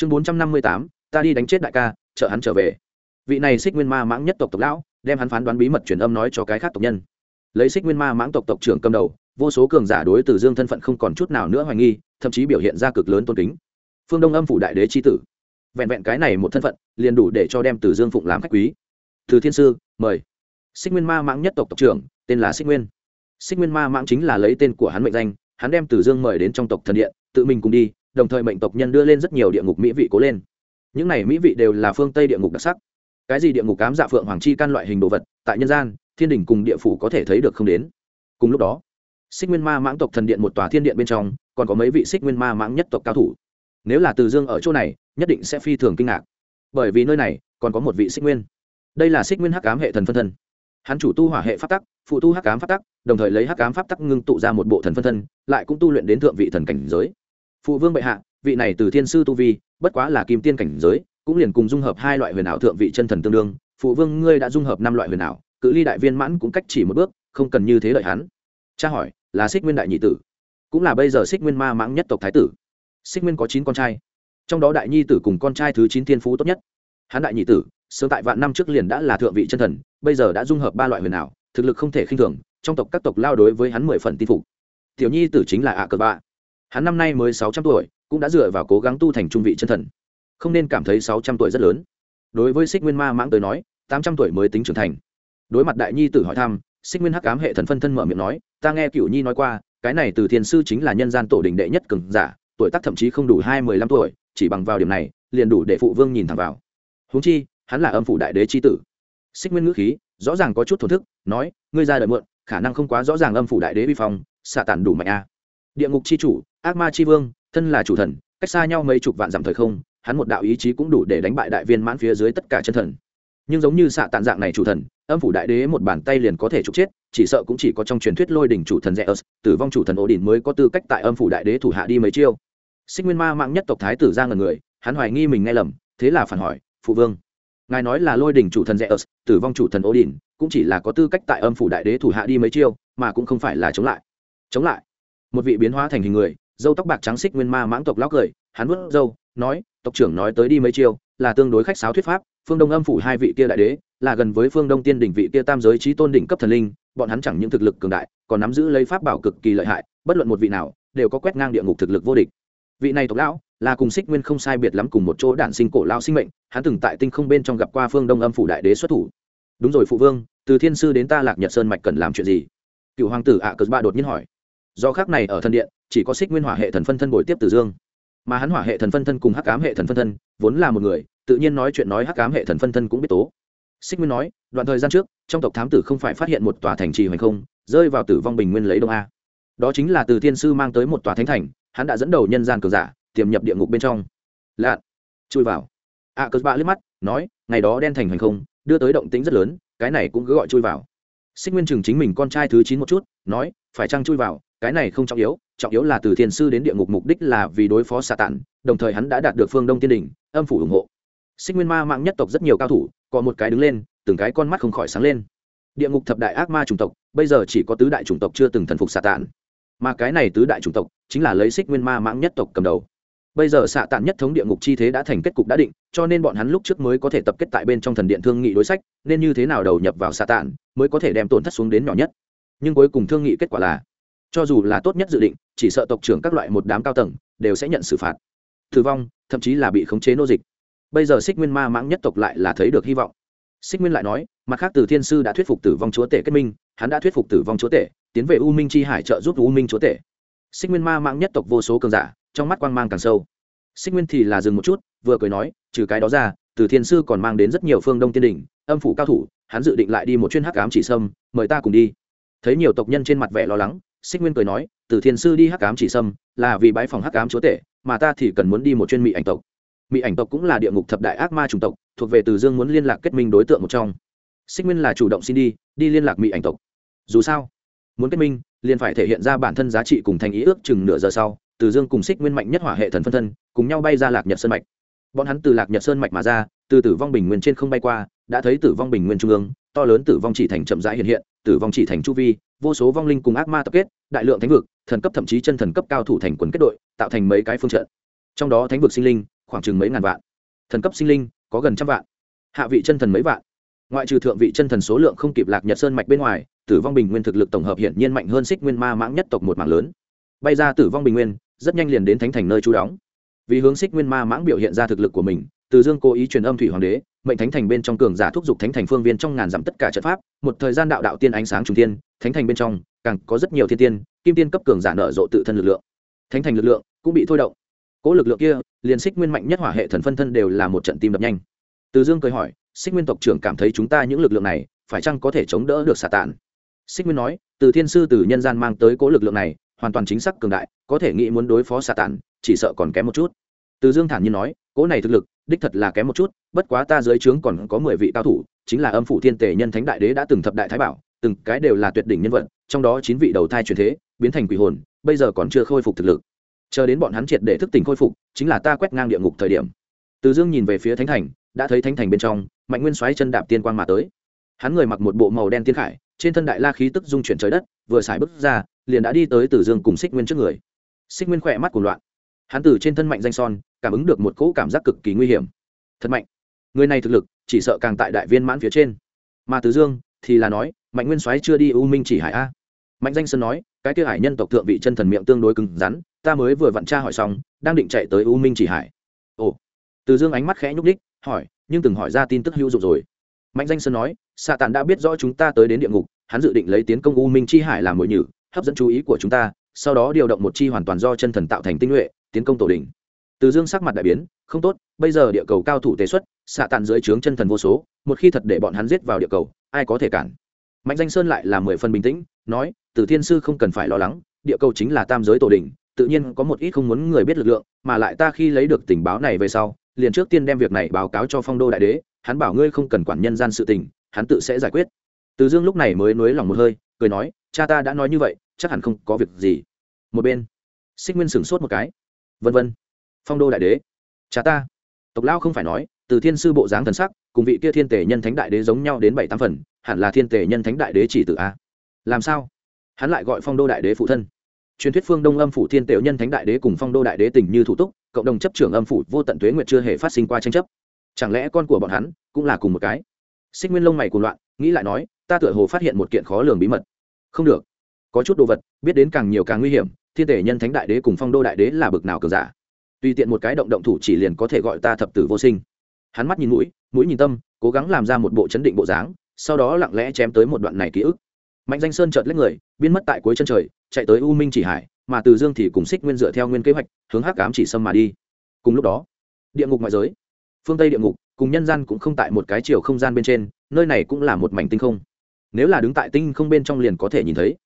chương bốn trăm năm mươi tám, ta đi đánh chết đại ca, chợ hắn trở về. Vị này xích nguyên ma mãng nhất tộc tộc lão, đem hắn phán đoán bí mật truyền âm nói cho cái khác tộc nhân. Lấy xích nguyên ma mãng tộc tộc trưởng cầm đầu, vô số cường giả đối từ dương thân phận không còn chút nào nữa hoài nghi, thậm chí biểu hiện ra cực lớn tôn kính. Phương đông âm phủ đại đế c tử. Vẹn vẹn cái này một thân phận, liền đủ để cho đem từ dương phụng làm khách quý. Từ thiên sư, mời. Xích nguyên ma mãng nhất tộc tộc trưởng, tên là xích nguyên. Xích nguyên ma mãng chính là lấy tên của hắn mệnh danh, hắn đem từ dương mời đến trong tộc thần điện, tự mình cùng đi đồng thời mệnh tộc nhân đưa lên rất nhiều địa ngục mỹ vị cố lên. Những này mỹ vị đều là phương tây địa ngục đặc sắc. Cái gì địa ngục cám dạ phượng hoàng chi căn loại hình đồ vật, tại nhân gian, thiên đình cùng địa phủ có thể thấy được không đến. Cùng lúc đó, xích nguyên ma mãng tộc thần điện một tòa thiên điện bên trong, còn có mấy vị xích nguyên ma mãng nhất tộc cao thủ. Nếu là từ dương ở chỗ này, nhất định sẽ phi thường kinh ngạc. Bởi vì nơi này, còn có một vị xích nguyên. Đây là xích nguyên hắc cám hệ thần phân thân. Hắn chủ tu hỏa hệ pháp tắc, phụ tu hắc cám pháp tắc, đồng thời lấy hắc cám pháp tắc ngưng tụ ra một bộ thần phân thân, lại cũng tu luyện đến thượng vị thần cảnh giới phụ vương bệ hạ, vị này từ thiên sư tu vi, bất quá là kim tiên cảnh giới, cũng liền cùng dung hợp hai loại huyền ảo thượng vị chân thần tương đương. Phụ vương ngươi đã dung hợp năm loại huyền ảo, cự ly đại viên mãn cũng cách chỉ một bước, không cần như thế lợi hắn. Cha hỏi, là xích nguyên đại nhị tử? Cũng là bây giờ xích nguyên ma mãng nhất tộc thái tử. Xích nguyên có chín con trai. Trong đó đại nhi tử cùng con trai thứ chín thiên phú tốt nhất. Hắn đại nhị tử, sớm tại vạn năm trước liền đã là thượng vị chân thần, bây giờ đã dung hợp ba loại huyền ảo, thực lực không thể khinh thường, trong tộc các tộc lao đối với hắn mười phần tin phục. Tiểu nhi tử chính là ạ cờ bạ hắn năm nay mới sáu trăm tuổi, cũng đã dựa vào cố gắng tu thành trung vị chân thần. Không nên cảm thấy sáu trăm tuổi rất lớn. Đối với xích nguyên ma mãng tới nói, tám trăm tuổi mới tính trưởng thành. Đối mặt đại nhi tử hỏi thăm, xích nguyên hắc cám hệ thần phân thân mở miệng nói, ta nghe cựu nhi nói qua, cái này từ thiền sư chính là nhân gian tổ đình đệ nhất cường giả, tuổi tác thậm chí không đủ hai mười lăm tuổi, chỉ bằng vào điểm này, liền đủ để phụ vương nhìn thẳng vào. Huống chi, hắn là âm phủ đại đế c tử. Xích nguyên ngữ khí, rõ ràng có chút thổn thức, nói, ngươi ra đời muộn, khả năng không quá rõ ràng âm phủ đại đế vi phong, xạ tản đủ mạnh a. Địa ngục c h i chủ ác ma c h i vương, thân là chủ thần, cách xa nhau mấy chục vạn dặm thời không, hắn một đạo ý chí cũng đủ để đánh bại đại viên mãn phía dưới tất cả chân thần. Nhưng giống như xạ tàn dạng này chủ thần, âm phủ đại đế một bàn tay liền có thể trục chết, chỉ sợ cũng chỉ có trong truyền thuyết lôi đỉnh chủ thần rẽ ớt tử vong chủ thần ổ đỉnh mới có tư cách tại âm phủ đại đế thủ hạ đi mấy chiêu. Sinh nguyên ma mạng nhất tộc thái tử ra ngần người, hắn hoài nghi mình nghe lầm, thế là phản hỏi, phụ vương, ngài nói là lôi đỉnh chủ thần rẽ ớt tử vong chủ thần ổ đỉnh cũng chỉ là có tư cách tại âm phủ đại đế thủ hạ đi mấy chiêu, mà cũng không phải là chống lại. Chống lại. Một vị biến hóa thành hình người dâu tóc bạc trắng xích nguyên ma mãng tộc lóc cười, hắn vớt dâu, nói, tộc trưởng nói tới đi mấy chiêu, là tương đối khách sáo thuyết pháp, phương đông âm phủ hai vị kia đại đế, là gần với phương đông tiên đỉnh vị kia tam giới trí tôn đỉnh cấp thần linh, bọn hắn chẳng những thực lực cường đại, còn nắm giữ lấy pháp bảo cực kỳ lợi hại, bất luận một vị nào, đều có quét ngang địa ngục thực lực vô địch. Vị này tộc lão, là cùng xích nguyên không sai biệt lắm cùng một chỗ đản sinh cổ lao sinh mệnh, hắn từng tại tinh không bên trong gặp qua phương đông âm phủ đại đế xuất thủ. Đúng rồi phụ vương, từ thiên sư đến ta lạc nhật sơn mạch cần làm chuyện gì? Cựu hoàng tử ạ cờ ba đột nhiên hỏi. Do khác này ở thân điện chỉ có xích nguyên hỏa hệ thần phân thân bồi tiếp từ dương. Mà hắn hỏa hệ thần phân thân cùng hắc ám hệ thần phân thân vốn là một người tự nhiên nói chuyện nói hắc ám hệ thần phân thân cũng biết tố. Xích nguyên nói đoạn thời gian trước trong tộc thám tử không phải phát hiện một tòa thành trì hoành không rơi vào tử vong bình nguyên lấy đông a. Đó chính là từ thiên sư mang tới một tòa thánh thành hắn đã dẫn đầu nhân gian cường giả tiềm nhập địa ngục bên trong. Lạ chui vào. A à, cớ bạ liếc mắt nói ngày đó đen thành hoành không đưa tới động tĩnh rất lớn cái này cũng cứ gọi chui vào. Xích nguyên chừng chính mình con trai thứ chín một chút nói phải chăng chui vào cái này không trọng yếu trọng yếu là từ thiên sư đến địa ngục mục đích là vì đối phó xạ tản đồng thời hắn đã đạt được phương đông tiên đình âm phủ ủng hộ. Sinh nguyên ma mạng nhất tộc rất nhiều cao thủ, có một cái đứng lên, từng cái con mắt không khỏi sáng lên. Địa ngục thập đại ác ma chủng tộc, bây giờ chỉ có tứ đại chủng tộc chưa từng thần phục xạ tản mà cái này tứ đại chủng tộc, chính là lấy xích nguyên ma mạng nhất tộc cầm đầu. Bây giờ xạ tản nhất thống địa ngục chi thế đã thành kết cục đã định, cho nên bọn hắn lúc trước mới có thể tập kết tại bên trong thần điện thương nghị đối sách, nên như thế nào đầu nhập vào xạ tản mới có thể đem tổn thất xuống đến nhỏ nhất. Nhưng cuối cùng thương nghị kết quả là cho dù là tốt nhất dự định, chỉ sợ tộc trưởng các loại một đám cao tầng đều sẽ nhận xử phạt. Tử vong, thậm chí là bị khống chế nô dịch. Bây giờ xích nguyên ma mãng nhất tộc lại là thấy được hy vọng. Xích nguyên lại nói, mặt khác, từ thiên sư đã thuyết phục tử vong chúa tể kết minh, hắn đã thuyết phục tử vong chúa tể, tiến về u minh c h i hải trợ giúp u minh chúa tể. Xích nguyên ma mãng nhất tộc vô số cường giả, trong mắt quang mang càng sâu. Xích nguyên thì là dừng một chút, vừa cười nói, trừ cái đó ra, từ thiên sư còn mang đến rất nhiều phương đông tiên đình âm phủ cao thủ, hắn dự định lại đi một chuyên hắc ám chỉ sâm, mời ta cùng đi. Thấy nhiều tộc nhân trên mặt vẻ lo lắng xích nguyên cười nói, từ thiên sư đi hắc ám chỉ sâm, là vì bãi phòng hắc ám chúa tể, mà ta thì cần muốn đi một chuyên mỹ ảnh tộc. Mỹ ảnh tộc cũng là địa ngục thập đại ác ma chủng tộc, thuộc về từ dương muốn liên lạc kết minh đối tượng một trong. Xích nguyên là chủ động xin đi đi liên lạc mỹ ảnh tộc. Dù sao, muốn kết minh, liền phải thể hiện ra bản thân giá trị cùng thành ý ước chừng nửa giờ sau, từ dương cùng xích nguyên mạnh nhất hỏa hệ thần phân thân, cùng nhau bay ra lạc nhật sơn mạch. Bọn hắn từ lạc nhật sơn mạch mà ra, từ tử vong bình nguyên trên không bay qua, đã thấy tử vong bình nguyên trung ương, to lớn tử vong chỉ thành chậm rãi hiện hiện, tử vong chỉ thành chu vi, vô số vong linh cùng ác ma tập kết đại lượng thánh vực, thần cấp thậm chí chân thần cấp cao thủ thành quần kết đội, tạo thành mấy cái phương trận. Trong đó thánh vực sinh linh, khoảng chừng mấy ngàn vạn. Thần cấp sinh linh, có gần trăm vạn. Hạ vị chân thần mấy vạn. Ngoại trừ thượng vị chân thần số lượng không kịp lạc nhật sơn mạch bên ngoài, tử vong bình nguyên thực lực tổng hợp hiển nhiên mạnh hơn xích nguyên ma mãng nhất tộc một mảng lớn. Bay ra tử vong bình nguyên, rất nhanh liền đến thánh thành nơi trú đóng. Vì hướng xích nguyên ma mãng biểu hiện ra thực lực của mình, từ dương cố ý truyền âm thủy hoàng đế, mệnh thánh thành bên trong cường giả thúc giục thánh thành phương viên trong ngàn dặm tất cả trận pháp, một thời gian đạo đạo tiên ánh sáng trung tiên thánh thành bên trong càng có rất nhiều thiên tiên, kim tiên cấp cường giả nở rộ tự thân lực lượng. Thánh thành lực lượng cũng bị thôi động. Cỗ lực lượng kia, liền xích nguyên mạnh nhất hỏa hệ thần phân thân đều là một trận tim đập nhanh. Từ dương cười hỏi, xích nguyên tộc trưởng cảm thấy chúng ta những lực lượng này, phải chăng có thể chống đỡ được xà tàn? Xích nguyên nói, từ thiên sư từ nhân gian mang tới cỗ lực lượng này, hoàn toàn chính xác cường đại, có thể nghĩ muốn đối phó xà tàn, chỉ sợ còn kém một chút. Từ dương thản nhiên nói, cỗ này thực lực, đích thật là kém một chút, bất quá ta dưới trướng còn có mười vị cao thủ, chính là âm phủ thiên tể nhân thánh đại đế đã từng thập đại thái bảo từng cái đều là tuyệt đỉnh nhân vật, trong đó chín vị đầu thai truyền thế, biến thành quỷ hồn, bây giờ còn chưa khôi phục thực lực. Chờ đến bọn hắn triệt để thức tỉnh khôi phục, chính là ta quét ngang địa ngục thời điểm. Từ dương nhìn về phía thánh thành, đã thấy thánh thành bên trong, mạnh nguyên xoáy chân đạp tiên quang mà tới. Hắn người mặc một bộ màu đen tiên khải, trên thân đại la khí tức dung chuyển trời đất, vừa xài bước ra, liền đã đi tới từ dương cùng xích nguyên trước người. Xích nguyên khỏe mắt của loạn. Hắn từ trên thân mạnh danh son, cảm ứng được một cỗ cảm giác cực kỳ nguy hiểm. Thật mạnh. Người này thực lực, chỉ sợ càng tại đại viên mãn phía trên. Mà từ dương thì là nói mạnh nguyên soái chưa đi u minh chỉ hải a. Mạnh danh sơn nói, cái kia hải nhân tộc thượng vị chân thần miệng tương đối cứng rắn, ta mới vừa vặn tra hỏi xong, đang định chạy tới u minh chỉ hải. Ồ. Từ dương ánh mắt khẽ nhúc đích hỏi, nhưng từng hỏi ra tin tức hữu dụng rồi. Mạnh danh sơn nói xạ tàn đã biết rõ chúng ta tới đến địa ngục, hắn dự định lấy tiến công u minh chi hải làm mồi nhử, hấp dẫn chú ý của chúng ta, sau đó điều động một chi hoàn toàn do chân thần tạo thành tinh nhuệ, tiến công tổ đình từ dương sắc mặt đại biến, không tốt, bây giờ địa cầu cao thủ tế xuất xạ tàn dưới trướng chân thần vô số, một khi thật để bọn hắn giết vào địa cầu, ai có thể cản? Mạnh danh sơn lại là mười phần bình tĩnh, nói từ thiên sư không cần phải lo lắng, địa cầu chính là tam giới tổ đình tự nhiên có một ít không muốn người biết lực lượng, mà lại ta khi lấy được tình báo này về sau, liền trước tiên đem việc này báo cáo cho phong đô đại đế, hắn bảo ngươi không cần quản nhân gian sự tình, hắn tự sẽ giải quyết. Từ dương lúc này mới nới lòng một hơi, cười nói, cha ta đã nói như vậy, chắc hẳn không có việc gì. Một bên, xích nguyên sửng sốt một cái. Vân vân, phong đô đại đế, cha ta. Tộc lao không phải nói, từ thiên sư bộ dáng thần sắc, cùng vị kia thiên tể nhân thánh đại đế giống nhau đến bảy tám phần hẳn là thiên tể nhân thánh đại đế chỉ tự a. Làm sao? Hắn lại gọi phong đô đại đế phụ thân. Truyền thuyết phương đông âm phủ thiên tề nhân thánh đại đế cùng phong đô đại đế tình như thủ túc, cộng đồng chấp trưởng âm phủ, vô tận tuế nguyệt chưa hề phát sinh qua tranh chấp. Chẳng lẽ con của bọn hắn cũng là cùng một cái? Xích nguyên lông mày cùng loạn, nghĩ lại nói, ta tựa hồ phát hiện một kiện khó lường bí mật. Không được. Có chút đồ vật, biết đến càng nhiều càng nguy hiểm, thiên tể nhân thánh đại đế cùng phong đô đại đế là bực nào cường giả. Tùy tiện một cái động động thủ chỉ liền có thể gọi ta thập tử vô sinh. Hắn mắt nhìn mũi mũi nhìn tâm, cố gắng làm ra một bộ chấn định bộ dáng sau đó lặng lẽ chém tới một đoạn này ký ức. Mạnh danh sơn chợt lấy người, biến mất tại cuối chân trời, chạy tới u minh chỉ hải, mà từ dương thì cùng xích nguyên dựa theo nguyên kế hoạch, hướng hắc ám chỉ sâm mà đi. Cùng lúc đó, địa ngục ngoại giới, phương tây địa ngục, cùng nhân gian cũng không tại một cái chiều không gian bên trên, nơi này cũng là một mảnh tinh không. Nếu là đứng tại tinh không bên trong liền có thể nhìn thấy.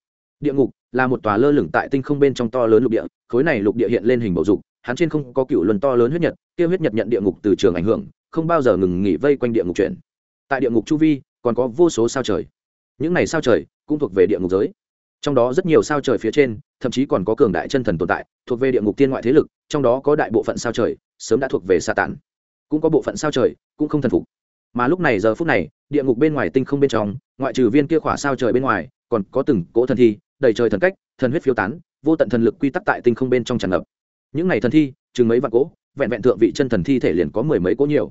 Địa ngục là một tòa lơ lửng tại tinh không bên trong to lớn lục địa, khối này lục địa hiện lên hình bầu dục, hắn trên không có cựu luân to lớn huyết nhật, kia huyết nhật nhận địa ngục từ trường ảnh hưởng, không bao giờ ngừng nghỉ vây quanh địa ngục chuyển tại địa ngục chu vi còn có vô số sao trời. Những này sao trời cũng thuộc về địa ngục giới. Trong đó rất nhiều sao trời phía trên, thậm chí còn có cường đại chân thần tồn tại, thuộc về địa ngục tiên ngoại thế lực, trong đó có đại bộ phận sao trời sớm đã thuộc về sa tản cũng có bộ phận sao trời cũng không thần phục. Mà lúc này giờ phút này, địa ngục bên ngoài tinh không bên trong, ngoại trừ viên kia khỏa sao trời bên ngoài, còn có từng cỗ thần thi, đầy trời thần cách, thần huyết phiêu tán, vô tận thần lực quy tắc tại tinh không bên trong tràn ngập. Những này thần thi, chừng mấy vạn cỗ, vẹn vẹn thượng vị chân thần thi thể liền có mười mấy cỗ nhiều.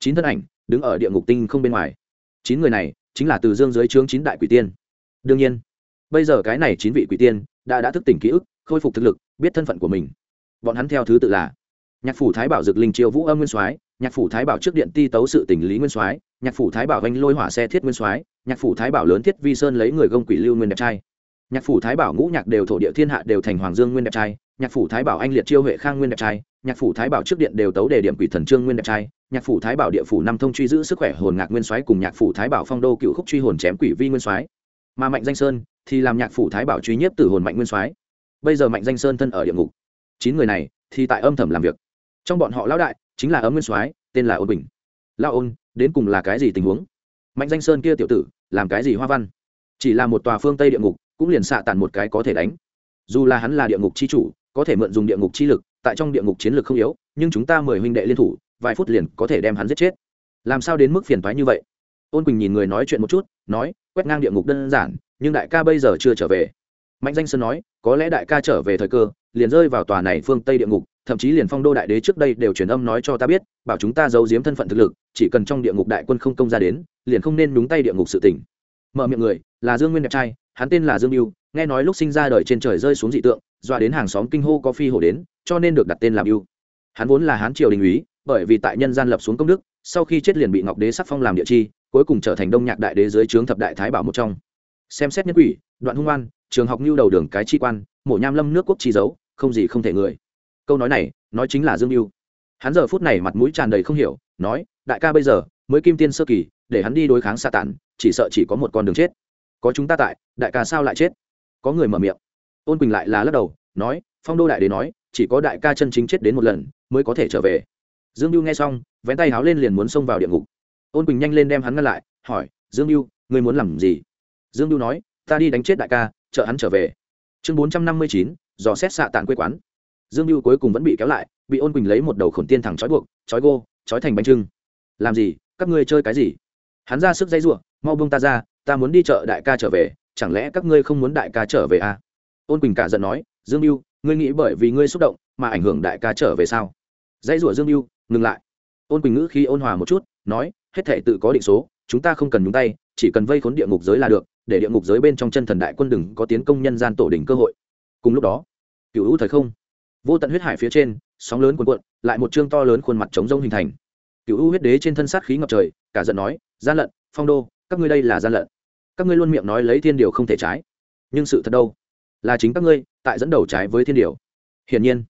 Chín thân ảnh đứng ở địa ngục tinh không bên ngoài chín người này chính là từ dương dưới trướng chín đại quỷ tiên. Đương nhiên, bây giờ cái này chín vị quỷ tiên đã đã thức tỉnh ký ức, khôi phục thực lực, biết thân phận của mình. Bọn hắn theo thứ tự là nhạc phủ thái bảo dực linh triều vũ âm nguyên soái, nhạc phủ thái bảo trước điện ti tấu sự tỉnh lý nguyên soái, nhạc phủ thái bảo vanh lôi hỏa xe thiết nguyên soái, nhạc phủ thái bảo lớn thiết vi sơn lấy người gông quỷ lưu nguyên đẹp trai. Nhạc phủ thái bảo ngũ nhạc đều thổ địa thiên hạ đều thành hoàng dương nguyên đẹp trai, nhạc phủ thái bảo anh liệt chiêu huệ khang nguyên đẹp trai nhạc phủ thái bảo trước điện đều tấu đề điểm quỷ thần trương nguyên đẹp trai, nhạc phủ thái bảo địa phủ năm thông truy giữ sức khỏe hồn ngạc nguyên soái cùng nhạc phủ thái bảo phong đô cựu khúc truy hồn chém quỷ vi nguyên soái. Mà mạnh danh sơn thì làm nhạc phủ thái bảo truy nhiếp tử hồn mạnh nguyên soái. Bây giờ mạnh danh sơn thân ở địa ngục. Chín người này thì tại âm thầm làm việc. Trong bọn họ lão đại chính là ấm nguyên soái, tên là ôn bình. Lao ôn, đến cùng là cái gì tình huống? Mạnh danh sơn kia tiểu tử, làm cái gì hoa văn? Chỉ là một tòa phương tây địa ngục, cũng liền xạ tàn một cái có thể đánh. Dù là hắn là địa ngục c h i chủ, có thể mượn dùng địa ngục chi lực tại trong địa ngục chiến lược không yếu, nhưng chúng ta mời huynh đệ liên thủ, vài phút liền có thể đem hắn giết chết. Làm sao đến mức phiền toái như vậy? Ôn quỳnh nhìn người nói chuyện một chút, nói, quét ngang địa ngục đơn giản, nhưng đại ca bây giờ chưa trở về. Mạnh danh sơn nói, có lẽ đại ca trở về thời cơ, liền rơi vào tòa này phương tây địa ngục, thậm chí liền phong đô đại đế trước đây đều truyền âm nói cho ta biết, bảo chúng ta giấu giếm thân phận thực lực, chỉ cần trong địa ngục đại quân không công ra đến, liền không nên đúng tay địa ngục sự tỉnh mở miệng người, là dương nguyên đẹp trai, hắn tên là dương mưu nghe nói lúc sinh ra đời trên trời rơi xuống dị tượng, dọa đến hàng xóm kinh hô có phi hổ đến cho nên được đặt tên làm ưu. Hắn vốn là hán triều đình úy, bởi vì tại nhân gian lập xuống công đức, sau khi chết liền bị ngọc đế sắc phong làm địa chi, cuối cùng trở thành đông nhạc đại đế dưới trướng thập đại thái bảo một trong. Xem xét nhân quỷ, đoạn hung an trường học nhu đầu đường cái chi quan, mổ nham lâm nước quốc chi giấu không gì không thể người. Câu nói này, nói chính là dương mưu hắn giờ phút này mặt mũi tràn đầy không hiểu, nói, đại ca bây giờ, mới kim tiên sơ kỳ, để hắn đi đối kháng xa tản, chỉ sợ chỉ có một con đường chết. Có chúng ta tại, đại ca sao lại chết? Có người mở miệng. Ôn quỳnh lại là lắc đầu nói, phong đô đại đế nói, chỉ có đại ca chân chính chết đến một lần, mới có thể trở về. Dương mưu nghe xong, vén tay háo lên liền muốn xông vào địa ngục. Ôn quỳnh nhanh lên đem hắn ngăn lại, hỏi, dương mưu ngươi muốn làm gì? Dương mưu nói, ta đi đánh chết đại ca, chợ hắn trở về. Chương bốn trăm năm mươi chín, dò xét xạ tàn quê quán. Dương mưu cuối cùng vẫn bị kéo lại, bị ôn quỳnh lấy một đầu khổn tiên thẳng trói buộc, trói gô, trói thành bánh trưng. Làm gì? Các ngươi chơi cái gì? Hắn ra sức dây giụa, mau buông ta ra, ta muốn đi chợ đại ca trở về, chẳng lẽ các ngươi không muốn đại ca trở về à? ôn quỳnh cả giận nói dương mưu ngươi nghĩ bởi vì ngươi xúc động mà ảnh hưởng đại ca trở về sao? Dây rủa dương mưu ngừng lại. Ôn quỳnh ngữ khi ôn hòa một chút, nói, hết thể tự có định số, chúng ta không cần nhúng tay, chỉ cần vây khốn địa ngục giới là được, để địa ngục giới bên trong chân thần đại quân đừng có tiến công nhân gian tổ đỉnh cơ hội. Cùng lúc đó, cựu hữu thời không, vô tận huyết hải phía trên, sóng lớn cuồn cuộn, lại một chương to lớn khuôn mặt chống rông hình thành. Cựu hữu huyết đế trên thân sát khí ngập trời, cả giận nói, gian lận, phong đô, các ngươi đây là gian lận. Các ngươi luôn miệng nói lấy thiên điều không thể trái. Nhưng sự thật đâu? Là chính các ngươi, tại dẫn đầu trái với thiên điều. Hiển nhiên,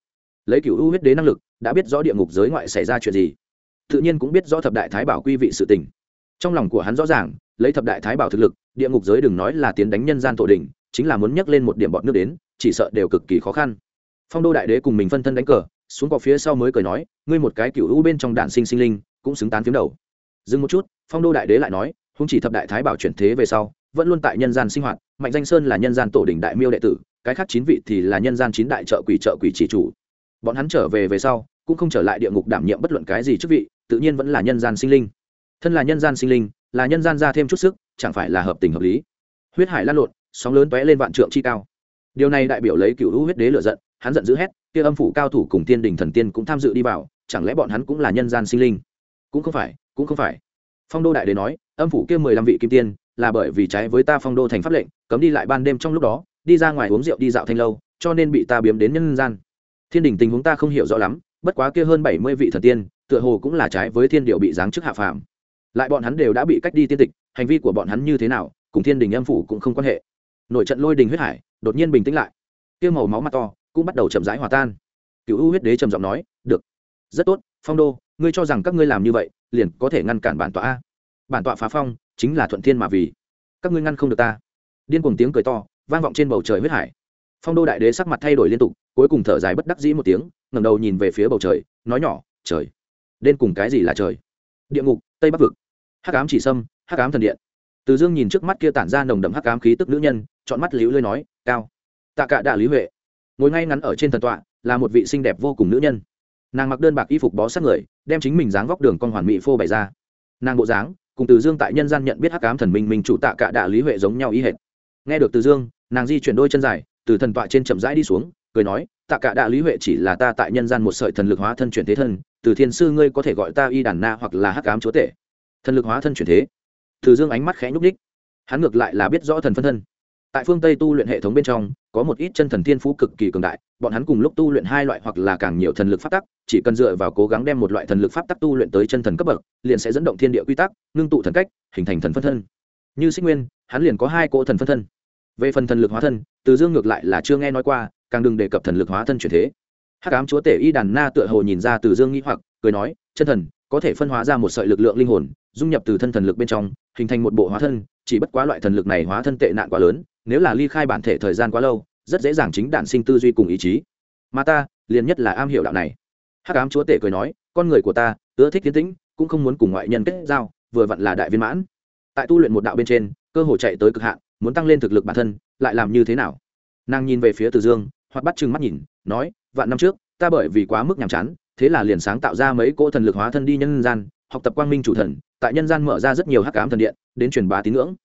lấy cựu ưu huyết đế năng lực, đã biết rõ địa ngục giới ngoại xảy ra chuyện gì. Tự nhiên cũng biết rõ thập đại thái bảo quy vị sự tình. Trong lòng của hắn rõ ràng, lấy thập đại thái bảo thực lực, địa ngục giới đừng nói là tiến đánh nhân gian tổ đình chính là muốn nhắc lên một điểm bọn nước đến, chỉ sợ đều cực kỳ khó khăn. Phong đô đại đế cùng mình phân thân đánh cờ, xuống cọ phía sau mới cười nói, ngươi một cái cựu u bên trong đạn sinh sinh linh, cũng xứng tán phiếm đầu. Dừng một chút, phong đô đại đế lại nói không chỉ thập đại thái bảo chuyển thế về sau vẫn luôn tại nhân gian sinh hoạt, mạnh danh sơn là nhân gian tổ đình đại miêu đệ tử, cái khác chín vị thì là nhân gian chín đại trợ quỷ trợ quỷ chỉ chủ. Bọn hắn trở về về sau, cũng không trở lại địa ngục đảm nhiệm bất luận cái gì chức vị, tự nhiên vẫn là nhân gian sinh linh. Thân là nhân gian sinh linh, là nhân gian ra thêm chút sức, chẳng phải là hợp tình hợp lý. Huyết hải lan lộn, sóng lớn tóe lên vạn trượng chi cao. Điều này đại biểu lấy cựu hữu huyết đế lựa giận, hắn giận dữ hét, kia âm phủ cao thủ cùng tiên đình thần tiên cũng tham dự đi vào, chẳng lẽ bọn hắn cũng là nhân gian sinh linh? Cũng không phải, cũng không phải. Phong đô đại đế nói âm phủ kia mười lăm vị kim tiên, là bởi vì trái với ta phong đô thành pháp lệnh, cấm đi lại ban đêm trong lúc đó, đi ra ngoài uống rượu đi dạo thanh lâu, cho nên bị ta biếm đến nhân gian. Thiên đình tình huống ta không hiểu rõ lắm, bất quá kia hơn bảy mươi vị thần tiên, tựa hồ cũng là trái với thiên điệu bị giáng chức hạ phàm. Lại bọn hắn đều đã bị cách đi tiên tịch, hành vi của bọn hắn như thế nào, cùng thiên đình âm phủ cũng không quan hệ. Nội trận lôi đình huyết hải, đột nhiên bình tĩnh lại. Kia màu máu mặt to, cũng bắt đầu chậm rãi hòa tan. Cựu u huyết đế trầm giọng nói, được, rất tốt, phong đô, ngươi cho rằng các ngươi làm như vậy, liền có thể ngăn cản bản tọa a bản tọa phá phong, chính là thuận thiên mà vì. Các ngươi ngăn không được ta. Điên cuồng tiếng cười to, vang vọng trên bầu trời huyết hải. Phong đô đại đế sắc mặt thay đổi liên tục, cuối cùng thở dài bất đắc dĩ một tiếng, ngẩng đầu nhìn về phía bầu trời, nói nhỏ, trời. Đến cùng cái gì là trời? Địa ngục, tây bắc vực. Hắc ám chỉ sâm, hắc ám thần điện. Từ dương nhìn trước mắt kia tản ra nồng đậm hắc ám khí tức nữ nhân, chọn mắt liễu lơi nói, cao. Tạ cạ đạ lý huệ. Ngồi ngay ngắn ở trên thần tọa, là một vị xinh đẹp vô cùng nữ nhân. Nàng mặc đơn bạc y phục bó sát người, đem chính mình dáng vóc đường con hoàn mỹ phô bày ra. Nàng bộ dáng cùng từ dương tại nhân gian nhận biết hắc ám thần minh mình chủ tạ cả đạ lý huệ giống nhau ý hệt. Nghe được từ dương, nàng di chuyển đôi chân dài, từ thần tọa trên chậm rãi đi xuống, cười nói, tạ cả đạ lý huệ chỉ là ta tại nhân gian một sợi thần lực hóa thân chuyển thế thân, từ thiên sư ngươi có thể gọi ta y đàn na hoặc là hắc ám chúa tể. Thần lực hóa thân chuyển thế. Từ dương ánh mắt khẽ nhúc ních hắn ngược lại là biết rõ thần phân thân tại phương tây tu luyện hệ thống bên trong, có một ít chân thần thiên phú cực kỳ cường đại, bọn hắn cùng lúc tu luyện hai loại hoặc là càng nhiều thần lực pháp tắc, chỉ cần dựa vào cố gắng đem một loại thần lực pháp tắc tu luyện tới chân thần cấp bậc, liền sẽ dẫn động thiên địa quy tắc, ngưng tụ thần cách, hình thành thần phân thân. Như xích nguyên, hắn liền có hai cỗ thần phân thân. Về phần thần lực hóa thân, từ dương ngược lại là chưa nghe nói qua, càng đừng đề cập thần lực hóa thân chuyển thế. Hắc ám chúa tể y đàn na tựa hồ nhìn ra từ dương nghĩ hoặc, cười nói, chân thần, có thể phân hóa ra một sợi lực lượng linh hồn, dung nhập từ thân thần lực bên trong, hình thành một bộ hóa thân, chỉ bất quá loại thần lực này hóa thân tệ nạn quá lớn nếu là ly khai bản thể thời gian quá lâu, rất dễ dàng chính đản sinh tư duy cùng ý chí. Mà ta, liền nhất là am hiểu đạo này. Hắc ám chúa tể cười nói, con người của ta, ưa thích tiến tĩnh, cũng không muốn cùng ngoại nhân kết giao, vừa vặn là đại viên mãn. Tại tu luyện một đạo bên trên, cơ hội chạy tới cực hạn, muốn tăng lên thực lực bản thân, lại làm như thế nào? Nàng nhìn về phía từ dương hoặc bắt chừng mắt nhìn, nói, vạn năm trước, ta bởi vì quá mức nhàm chán, thế là liền sáng tạo ra mấy cỗ thần lực hóa thân đi nhân gian, học tập quang minh chủ thần, tại nhân gian mở ra rất nhiều hắc ám thần điện, đến truyền bá tín ngưỡng.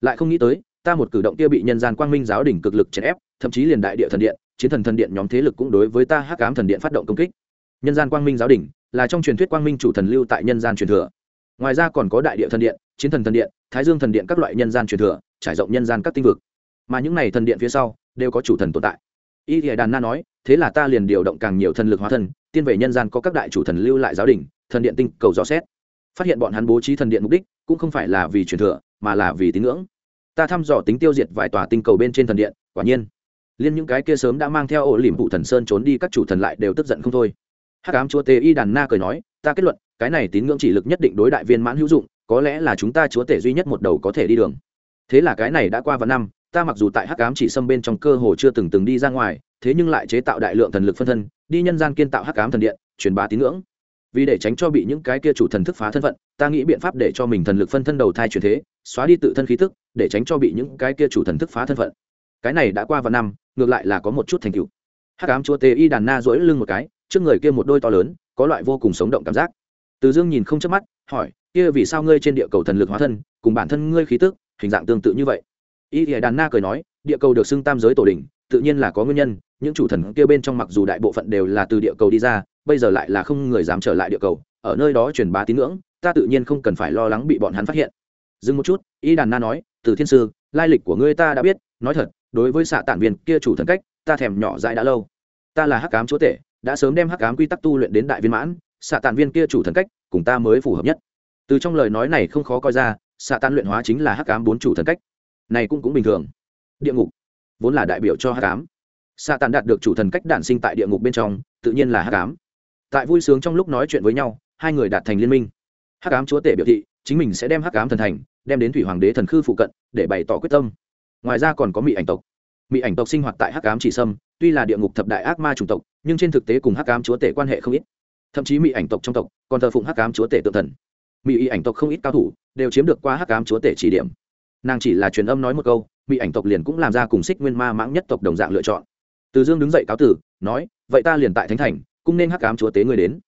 Lại không nghĩ tới ta một cử động kia bị nhân gian quang minh giáo đỉnh cực lực chèn ép, thậm chí liền đại địa thần điện, chiến thần thần điện nhóm thế lực cũng đối với ta hắc ám thần điện phát động công kích. Nhân gian quang minh giáo đình là trong truyền thuyết quang minh chủ thần lưu tại nhân gian truyền thừa. Ngoài ra còn có đại địa thần điện, chiến thần thần điện, thái dương thần điện các loại nhân gian truyền thừa, trải rộng nhân gian các tinh vực. Mà những này thần điện phía sau đều có chủ thần tồn tại. Y thì đàn na nói, thế là ta liền điều động càng nhiều thần lực hóa thân tiên về nhân gian có các đại chủ thần lưu lại giáo đình, thần điện tinh cầu dò xét. Phát hiện bọn hắn bố trí thần điện mục đích cũng không phải là vì truyền thừa, mà là vì tín ngưỡng ta thăm dò tính tiêu diệt vài tòa tinh cầu bên trên thần điện, quả nhiên. Liên những cái kia sớm đã mang theo ổ liềm vụ thần sơn trốn đi các chủ thần lại đều tức giận không thôi. Hắc ám chúa Tề y đàn na cười nói, ta kết luận, cái này tín ngưỡng chỉ lực nhất định đối đại viên mãn hữu dụng, có lẽ là chúng ta chúa tể duy nhất một đầu có thể đi đường. Thế là cái này đã qua vài năm, ta mặc dù tại hắc ám chỉ xâm bên trong cơ hồ chưa từng từng đi ra ngoài, thế nhưng lại chế tạo đại lượng thần lực phân thân, đi nhân gian kiên tạo hắc ám thần điện, truyền bá tín ngưỡng vì để tránh cho bị những cái kia chủ thần thức phá thân phận, ta nghĩ biện pháp để cho mình thần lực phân thân đầu thai truyền thế, xóa đi tự thân khí tức để tránh cho bị những cái kia chủ thần thức phá thân phận. Cái này đã qua vài năm, ngược lại là có một chút thành tựu. Hắc ám chúa tê y đàn na dỗi lưng một cái, trước người kia một đôi to lớn, có loại vô cùng sống động cảm giác. Từ dương nhìn không chớp mắt, hỏi, kia vì sao ngươi trên địa cầu thần lực hóa thân, cùng bản thân ngươi khí tức, hình dạng tương tự như vậy? Y thì đàn na cười nói, địa cầu được xưng tam giới tổ đình tự nhiên là có nguyên nhân, những chủ thần kia bên trong mặc dù đại bộ phận đều là từ địa cầu đi ra bây giờ lại là không người dám trở lại địa cầu, ở nơi đó truyền bá tín ngưỡng, ta tự nhiên không cần phải lo lắng bị bọn hắn phát hiện. Dừng một chút, y đàn na nói, từ thiên sư, lai lịch của ngươi ta đã biết, nói thật, đối với xạ tản viên kia chủ thần cách, ta thèm nhỏ dại đã lâu. Ta là hắc cám chúa tể, đã sớm đem hắc cám quy tắc tu luyện đến đại viên mãn, xạ tản viên kia chủ thần cách, cùng ta mới phù hợp nhất. Từ trong lời nói này không khó coi ra, xạ tản luyện hóa chính là hắc cám bốn chủ thần cách. Này cũng cũng bình thường. Địa ngục, vốn là đại biểu cho hắc cám xạ tản đạt được chủ thần cách đản sinh tại địa ngục bên trong, tự nhiên là hắc cám tại vui sướng trong lúc nói chuyện với nhau, hai người đạt thành liên minh. Hắc ám chúa tể biểu thị, chính mình sẽ đem hắc ám thần thành, đem đến thủy hoàng đế thần khư phụ cận, để bày tỏ quyết tâm. Ngoài ra còn có mỹ ảnh tộc. Mỹ ảnh tộc sinh hoạt tại hắc ám chỉ sâm, tuy là địa ngục thập đại ác ma chủng tộc, nhưng trên thực tế cùng hắc ám chúa tể quan hệ không ít. Thậm chí mỹ ảnh tộc trong tộc, còn thờ phụng hắc ám chúa tể tự thần. Mỹ y ảnh tộc không ít cao thủ, đều chiếm được qua hắc ám chúa tể chỉ điểm. Nàng chỉ là truyền âm nói một câu, mỹ ảnh tộc liền cũng làm ra cùng xích nguyên ma mãng nhất tộc đồng dạng lựa chọn. Từ dương đứng dậy cáo tử, nói, vậy ta liền tại thánh thành cũng nên hắc ám chúa tế người đến.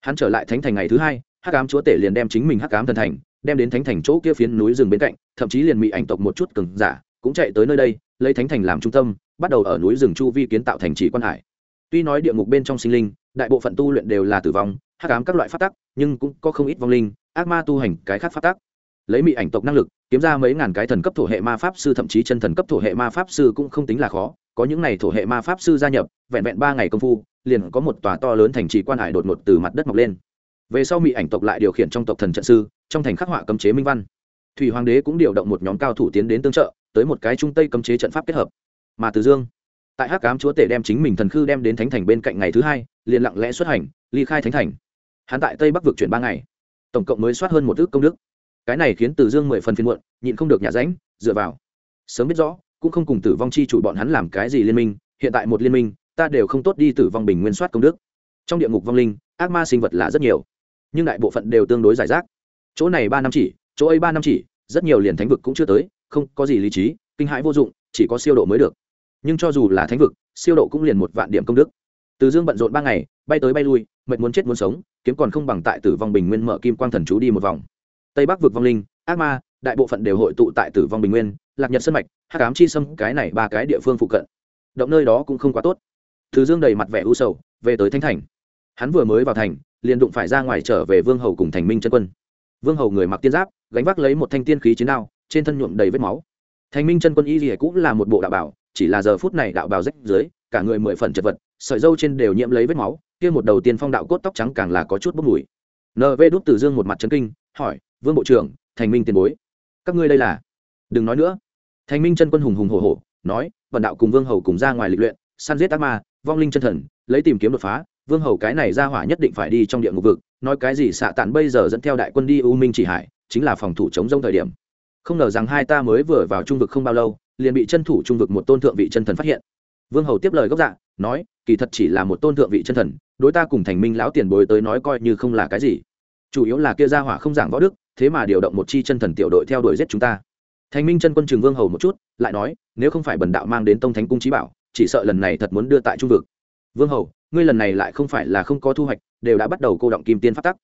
Hắn trở lại thánh thành ngày thứ hai, hắc ám chúa tể liền đem chính mình hắc ám thần thành, đem đến thánh thành chỗ kia phiến núi rừng bên cạnh, thậm chí liền mỹ ảnh tộc một chút cừng giả cũng chạy tới nơi đây, lấy thánh thành làm trung tâm, bắt đầu ở núi rừng chu vi kiến tạo thành trì quan hải. Tuy nói địa ngục bên trong sinh linh, đại bộ phận tu luyện đều là tử vong, hắc ám các loại phát tắc, nhưng cũng có không ít vong linh, ác ma tu hành cái khác phát tắc. Lấy mỹ ảnh tộc năng lực, kiếm ra mấy ngàn cái thần cấp thổ hệ ma pháp sư, thậm chí chân thần cấp thổ hệ ma pháp sư cũng không tính là khó, có những này thổ hệ ma pháp sư gia nhập, vẹn vẹn ba ngày công phu liền có một tòa to lớn thành trì quan hải đột ngột từ mặt đất mọc lên. Về sau mỹ ảnh tộc lại điều khiển trong tộc thần trận sư, trong thành khắc họa cấm chế minh văn. Thủy hoàng đế cũng điều động một nhóm cao thủ tiến đến tương trợ, tới một cái trung tây cấm chế trận pháp kết hợp. Mà từ dương, tại hắc cám chúa tể đem chính mình thần khư đem đến thánh thành bên cạnh ngày thứ hai, liền lặng lẽ xuất hành, ly khai thánh thành. Hắn tại tây bắc vực chuyển ba ngày, tổng cộng mới soát hơn một ước công đức. Cái này khiến từ dương mười phần phiên muộn, nhịn không được nhà ránh dựa vào. Sớm biết rõ, cũng không cùng tử vong chi chủ bọn hắn làm cái gì liên minh, hiện tại một liên minh ta đều không tốt đi tử vong bình nguyên soát công đức. Trong địa ngục vong linh, ác ma sinh vật là rất nhiều, nhưng đại bộ phận đều tương đối giải rác. Chỗ này ba năm chỉ, chỗ ấy ba năm chỉ, rất nhiều liền thánh vực cũng chưa tới, không có gì lý trí, kinh hãi vô dụng, chỉ có siêu độ mới được. Nhưng cho dù là thánh vực, siêu độ cũng liền một vạn điểm công đức. Từ dương bận rộn ba ngày, bay tới bay lui, mệt muốn chết muốn sống, kiếm còn không bằng tại tử vong bình nguyên mở kim quang thần chú đi một vòng. Tây bắc vực vong linh, ác ma, đại bộ phận đều hội tụ tại tử vong bình nguyên, lạc nhật sân mạch, hắc ám chi sâm, cái này ba cái địa phương phụ cận. Động nơi đó cũng không quá tốt thứ dương đầy mặt vẻ u sầu, về tới thanh thành. Hắn vừa mới vào thành, liền đụng phải ra ngoài trở về vương hầu cùng thành minh chân quân. Vương hầu người mặc tiên giáp, gánh vác lấy một thanh tiên khí chiến đao, trên thân nhuộm đầy vết máu. Thành minh chân quân y gì cũng là một bộ đạo bảo, chỉ là giờ phút này đạo bào rách dưới, cả người mười phần chật vật, sợi dâu trên đều nhiễm lấy vết máu, kia một đầu tiên phong đạo cốt tóc trắng càng là có chút bốc mùi. Nv đút từ dương một mặt trấn kinh, hỏi, vương bộ trưởng, thành minh tiền bối, các ngươi đây là? Đừng nói nữa. Thành minh chân quân hùng hùng hổ hổ, nói, vận đạo cùng vương hầu cùng ra ngoài lịch luyện săn giết ác ma, vong linh chân thần, lấy tìm kiếm đột phá, vương hầu cái này ra hỏa nhất định phải đi trong địa ngục vực, nói cái gì xạ tản bây giờ dẫn theo đại quân đi u minh chỉ hải, chính là phòng thủ chống rông thời điểm. Không ngờ rằng hai ta mới vừa vào trung vực không bao lâu, liền bị chân thủ trung vực một tôn thượng vị chân thần phát hiện. Vương hầu tiếp lời gốc dạ nói, kỳ thật chỉ là một tôn thượng vị chân thần, đối ta cùng thành minh lão tiền bối tới nói coi như không là cái gì. Chủ yếu là kia ra hỏa không giảng võ đức, thế mà điều động một chi chân thần tiểu đội theo đuổi giết chúng ta. Thành minh chân quân trường vương hầu một chút, lại nói, nếu không phải bần đạo mang đến tông thánh cung trí bảo chỉ sợ lần này thật muốn đưa tại trung vực. Vương hầu, ngươi lần này lại không phải là không có thu hoạch, đều đã bắt đầu cô động kim tiên phát tắc.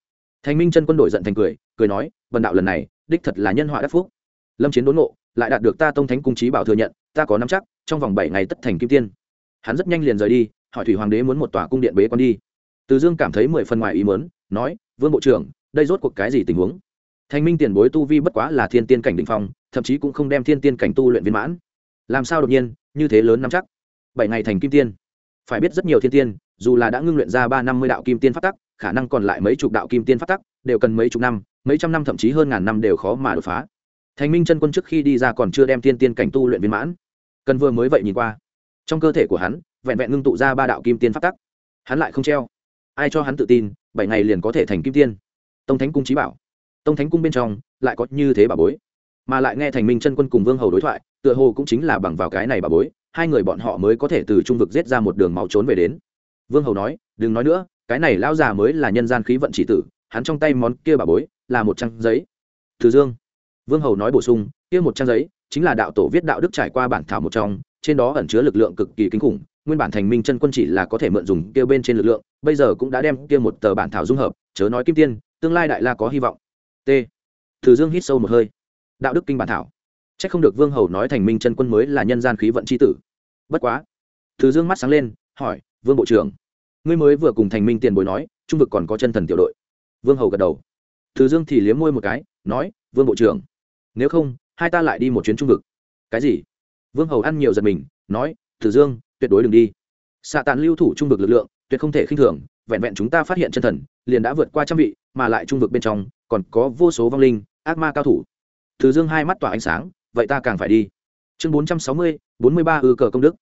Thành minh chân quân đổi giận thành cười cười nói vần đạo lần này, đích thật là nhân họa đắc phúc. Lâm chiến đốn ngộ, lại đạt được ta tông thánh cung trí bảo thừa nhận, ta có nắm chắc, trong vòng bảy ngày tất thành kim tiên. Hắn rất nhanh liền rời đi, hỏi thủy hoàng đế muốn một tòa cung điện bế con đi. Từ dương cảm thấy mười phần ngoài ý mớn nói, vương bộ trưởng, đây rốt cuộc cái gì tình huống? Thành minh tiền bối tu vi bất quá là thiên tiên cảnh định phong, thậm chí cũng không đem thiên tiên cảnh tu luyện viên mãn. Làm sao đột nhiên, như thế lớn nắm chắc? Bảy ngày thành kim tiên. Phải biết rất nhiều thiên tiên, dù là đã ngưng luyện ra ba năm mươi đạo kim tiên phát tắc, khả năng còn lại mấy chục đạo kim tiên phát tắc, đều cần mấy chục năm, mấy trăm năm thậm chí hơn ngàn năm đều khó mà đột phá. Thành minh chân quân trước khi đi ra còn chưa đem tiên tiên cảnh tu luyện viên mãn. Cần vừa mới vậy nhìn qua. Trong cơ thể của hắn, vẹn vẹn ngưng tụ ra ba đạo kim tiên phát tắc. Hắn lại không treo. Ai cho hắn tự tin, bảy ngày liền có thể thành kim tiên? Tông thánh cung trí bảo. Tông thánh cung bên trong, lại có như thế bà bối. Mà lại nghe thành minh chân quân cùng vương hầu đối thoại, tựa hồ cũng chính là bằng vào cái này bà bối hai người bọn họ mới có thể từ trung vực giết ra một đường máu trốn về đến. Vương hầu nói, đừng nói nữa, cái này lão già mới là nhân gian khí vận chỉ tử, hắn trong tay món kia bà bối là một trang giấy. Từ dương. Vương hầu nói bổ sung, kia một trang giấy chính là đạo tổ viết đạo đức trải qua bản thảo một trong, trên đó ẩn chứa lực lượng cực kỳ kinh khủng, nguyên bản thành minh chân quân chỉ là có thể mượn dùng kia bên trên lực lượng, bây giờ cũng đã đem kia một tờ bản thảo dung hợp, chớ nói kim tiên, tương lai đại la có hy vọng. T. Từ dương hít sâu một hơi. Đạo đức kinh bản thảo c h ắ c không được vương hầu nói thành minh chân quân mới là nhân gian khí vận c h i tử. Bất quá, thứ dương mắt sáng lên, hỏi, vương bộ trưởng, ngươi mới vừa cùng thành minh tiền bối nói, trung vực còn có chân thần tiểu đội. Vương hầu gật đầu. Thứ dương thì liếm môi một cái, nói, vương bộ trưởng, nếu không, hai ta lại đi một chuyến trung vực. Cái gì? Vương hầu ăn nhiều giật mình, nói, thứ dương, tuyệt đối đừng đi. Xạ tàn lưu thủ trung vực lực lượng, tuyệt không thể khinh thường, vẹn vẹn chúng ta phát hiện chân thần, liền đã vượt qua trăm vị, mà lại trung vực bên trong, còn có vô số vong linh, ác ma cao thủ. Thứ dương hai mắt tỏa ánh sáng vậy ta càng phải đi. Chương bốn trăm sáu mươi, bốn mươi ba ư cờ công đức.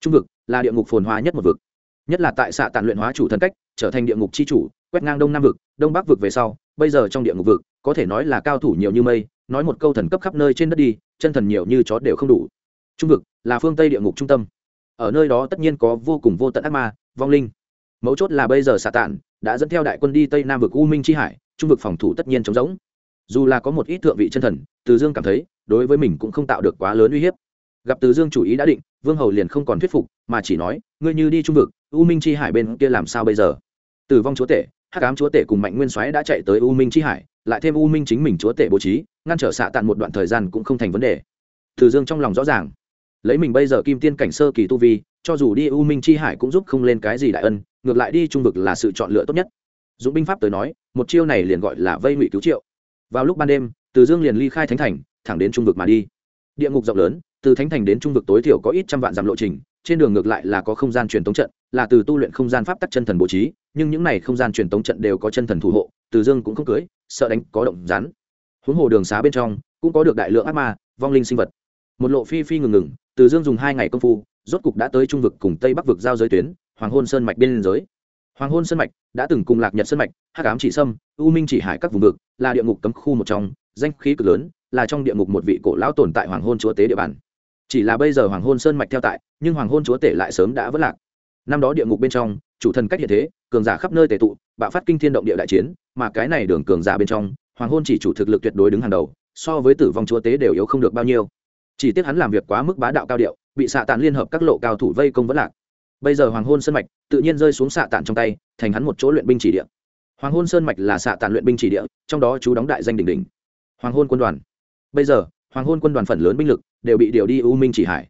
Trung vực là địa ngục phồn hoa nhất một vực. Nhất là tại xạ tàn luyện hóa chủ thần cách, trở thành địa ngục c h i chủ, quét ngang đông nam vực, đông bắc vực về sau, bây giờ trong địa ngục vực, có thể nói là cao thủ nhiều như mây, nói một câu thần cấp khắp nơi trên đất đi, chân thần nhiều như chó đều không đủ. Trung vực là phương tây địa ngục trung tâm. Ở nơi đó tất nhiên có vô cùng vô tận ác ma, vong linh. Mấu chốt là bây giờ xạ tản đã dẫn theo đại quân đi tây nam vực u minh c hải, trung vực phòng thủ tất nhiên chống giống dù là có một ít thượng vị chân thần, từ dương cảm thấy, đối với mình cũng không tạo được quá lớn uy hiếp. Gặp từ dương chủ ý đã định, vương hầu liền không còn thuyết phục, mà chỉ nói, ngươi như đi trung vực, u minh chi hải bên kia làm sao bây giờ? Tử vong chúa tể, hắc ám chúa tể cùng mạnh nguyên soái đã chạy tới u minh chi hải, lại thêm u minh chính mình chúa tể bố trí, ngăn trở xạ tàn một đoạn thời gian cũng không thành vấn đề. Từ dương trong lòng rõ ràng, lấy mình bây giờ kim tiên cảnh sơ kỳ tu vi, cho dù đi u minh chi hải cũng giúp không lên cái gì đại ân, ngược lại đi trung vực là sự chọn lựa tốt nhất. Dũng binh pháp tới nói, một chiêu này liền gọi là vây ngụy cứu triệu vào lúc ban đêm, từ dương liền ly khai thánh thành, thẳng đến trung vực mà đi. Địa ngục rộng lớn, từ thánh thành đến trung vực tối thiểu có ít trăm vạn dặm lộ trình, trên đường ngược lại là có không gian truyền tống trận, là từ tu luyện không gian pháp tắc chân thần bố trí, nhưng những này không gian truyền tống trận đều có chân thần thủ hộ, từ dương cũng không cưới, sợ đánh có động rắn. Huống hồ đường xá bên trong, cũng có được đại lượng ác ma, vong linh sinh vật. Một lộ phi phi ngừng ngừng, từ dương dùng hai ngày công phu, rốt cục đã tới trung vực cùng tây bắc vực giao giới tuyến, hoàng hôn sơn mạch biên giới hoàng hôn sơn mạch, đã từng cùng lạc nhật sơn mạch, hắc ám chỉ sâm, u minh chỉ hải các vùng vực, là địa ngục cấm khu một trong, danh khí cực lớn, là trong địa ngục một vị cổ lão tồn tại hoàng hôn chúa tế địa bàn. Chỉ là bây giờ hoàng hôn sơn mạch theo tại, nhưng hoàng hôn chúa tể lại sớm đã vất lạc. Năm đó địa ngục bên trong, chủ thần cách hiện thế, cường giả khắp nơi tề tụ, bạo phát kinh thiên động địa đại chiến, mà cái này đường cường giả bên trong, hoàng hôn chỉ chủ thực lực tuyệt đối đứng hàng đầu, so với tử vong chúa tế đều yếu không được bao nhiêu. Chỉ tiếc hắn làm việc quá mức bá đạo cao điệu, bị xạ tàn liên hợp các lộ cao thủ vây công vẫn lạc bây giờ hoàng hôn sơn mạch tự nhiên rơi xuống xạ tàn trong tay, thành hắn một chỗ luyện binh chỉ địa. Hoàng hôn sơn mạch là xạ tàn luyện binh chỉ địa, trong đó chú đóng đại danh đỉnh đỉnh. Hoàng hôn quân đoàn. Bây giờ, hoàng hôn quân đoàn phần lớn binh lực đều bị điều đi u minh chỉ hải.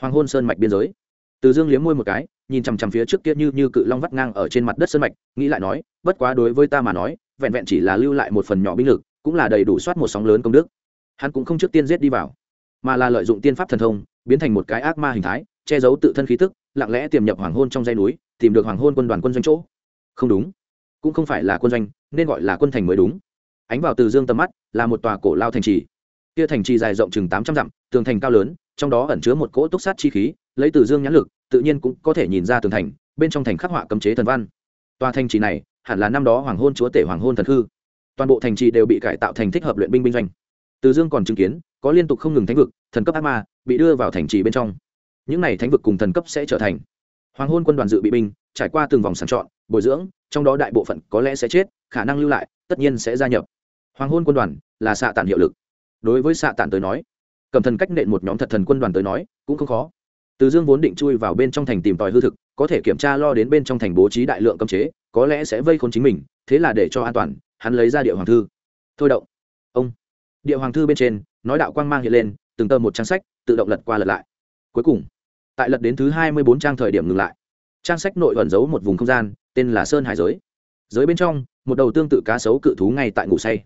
Hoàng hôn sơn mạch biên giới. Từ dương liếm môi một cái, nhìn chằm chằm phía trước kia như như cự long vắt ngang ở trên mặt đất sơn mạch, nghĩ lại nói, bất quá đối với ta mà nói, vẹn vẹn chỉ là lưu lại một phần nhỏ binh lực, cũng là đầy đủ soát một sóng lớn công đức. Hắn cũng không trước tiên giết đi vào, mà là lợi dụng tiên pháp thần thông, biến thành một cái ác ma hình thái, che giấu tự thân khí tức lặng lẽ tiềm nhập hoàng hôn trong dây núi, tìm được hoàng hôn quân đoàn quân doanh chỗ. Không đúng. Cũng không phải là quân doanh, nên gọi là quân thành mới đúng. Ánh vào từ dương tầm mắt, là một tòa cổ lao thành trì. Kia thành trì dài rộng chừng tám trăm dặm, tường thành cao lớn, trong đó ẩn chứa một cỗ túc sát chi khí, lấy từ dương nhãn lực, tự nhiên cũng có thể nhìn ra tường thành, bên trong thành khắc họa cấm chế thần văn. Tòa thành trì này, hẳn là năm đó hoàng hôn chúa tể hoàng hôn thần hư toàn bộ thành trì đều bị cải tạo thành thích hợp luyện binh binh doanh. Từ dương còn chứng kiến, có liên tục không ngừng thánh vực, thần cấp ác ma, bị đưa vào thành trì bên trong những này thánh vực cùng thần cấp sẽ trở thành. Hoàng hôn quân đoàn dự bị binh, trải qua từng vòng sàng chọn, bồi dưỡng, trong đó đại bộ phận có lẽ sẽ chết, khả năng lưu lại, tất nhiên sẽ gia nhập. Hoàng hôn quân đoàn là xạ tản hiệu lực. Đối với xạ tản tới nói, cầm thần cách nện một nhóm thật thần quân đoàn tới nói, cũng không khó. Từ dương vốn định chui vào bên trong thành tìm tòi hư thực, có thể kiểm tra lo đến bên trong thành bố trí đại lượng cấm chế, có lẽ sẽ vây khốn chính mình, thế là để cho an toàn, hắn lấy ra địa hoàng thư. Thôi động. Ông. Địa hoàng thư bên trên, nói đạo quang mang hiện lên, từng tờ một trang sách, tự động lật qua lật lại. Cuối cùng tại lật đến thứ hai mươi bốn trang thời điểm ngừng lại. Trang sách nội ẩn giấu một vùng không gian, tên là sơn hải giới. Giới bên trong, một đầu tương tự cá sấu cự thú ngay tại ngủ say.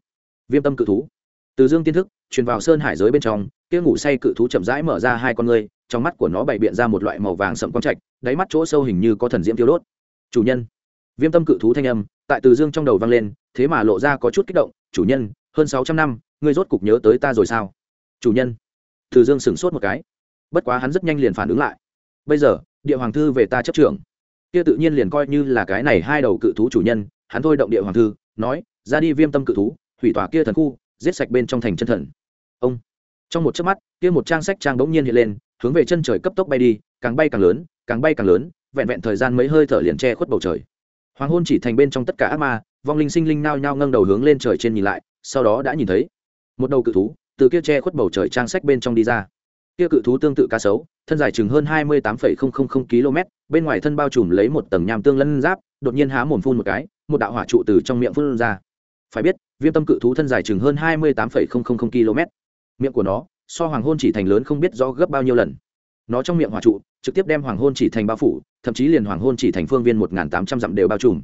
Viêm tâm cự thú. Từ dương tiên thức, truyền vào sơn hải giới bên trong, kia ngủ say cự thú chậm rãi mở ra hai con ngươi, trong mắt của nó bày biện ra một loại màu vàng sậm quang trạch, đáy mắt chỗ sâu hình như có thần diễm tiêu đốt. Chủ nhân. Viêm tâm cự thú thanh âm, tại từ dương trong đầu vang lên, thế mà lộ ra có chút kích động. Chủ nhân, hơn sáu trăm năm, ngươi rốt cục nhớ tới ta rồi sao? Chủ nhân. Từ dương sửng sốt một cái. Bất quá hắn rất nhanh liền phản ứng lại bây giờ, địa hoàng thư về ta chấp trưởng. Kia tự nhiên liền coi như là cái này hai đầu cự thú chủ nhân, hắn thôi động địa hoàng thư, nói, ra đi viêm tâm cự thú, hủy tỏa kia thần khu, giết sạch bên trong thành chân thần. Ông. Trong một chớp mắt, kia một trang sách trang bỗng nhiên hiện lên, hướng về chân trời cấp tốc bay đi, càng bay càng lớn, càng bay càng lớn, vẹn vẹn thời gian mấy hơi thở liền che khuất bầu trời. Hoàng hôn chỉ thành bên trong tất cả ác ma, vong linh sinh linh nao nhao ngâng đầu hướng lên trời trên nhìn lại, sau đó đã nhìn thấy một đầu cự thú từ kia che khuất bầu trời trang sách bên trong đi ra kia cự thú tương tự cá sấu, thân dài chừng hơn hai mươi tám km bên ngoài thân bao trùm lấy một tầng nham tương lân giáp, đột nhiên há mồm phun một cái, một đạo hỏa trụ từ trong miệng phun ra. Phải biết, viêm tâm cự thú thân dài chừng hơn hai mươi tám km miệng của nó, so hoàng hôn chỉ thành lớn không biết rõ gấp bao nhiêu lần. Nó trong miệng hỏa trụ, trực tiếp đem hoàng hôn chỉ thành bao phủ, thậm chí liền hoàng hôn chỉ thành phương viên một tám trăm dặm đều bao trùm.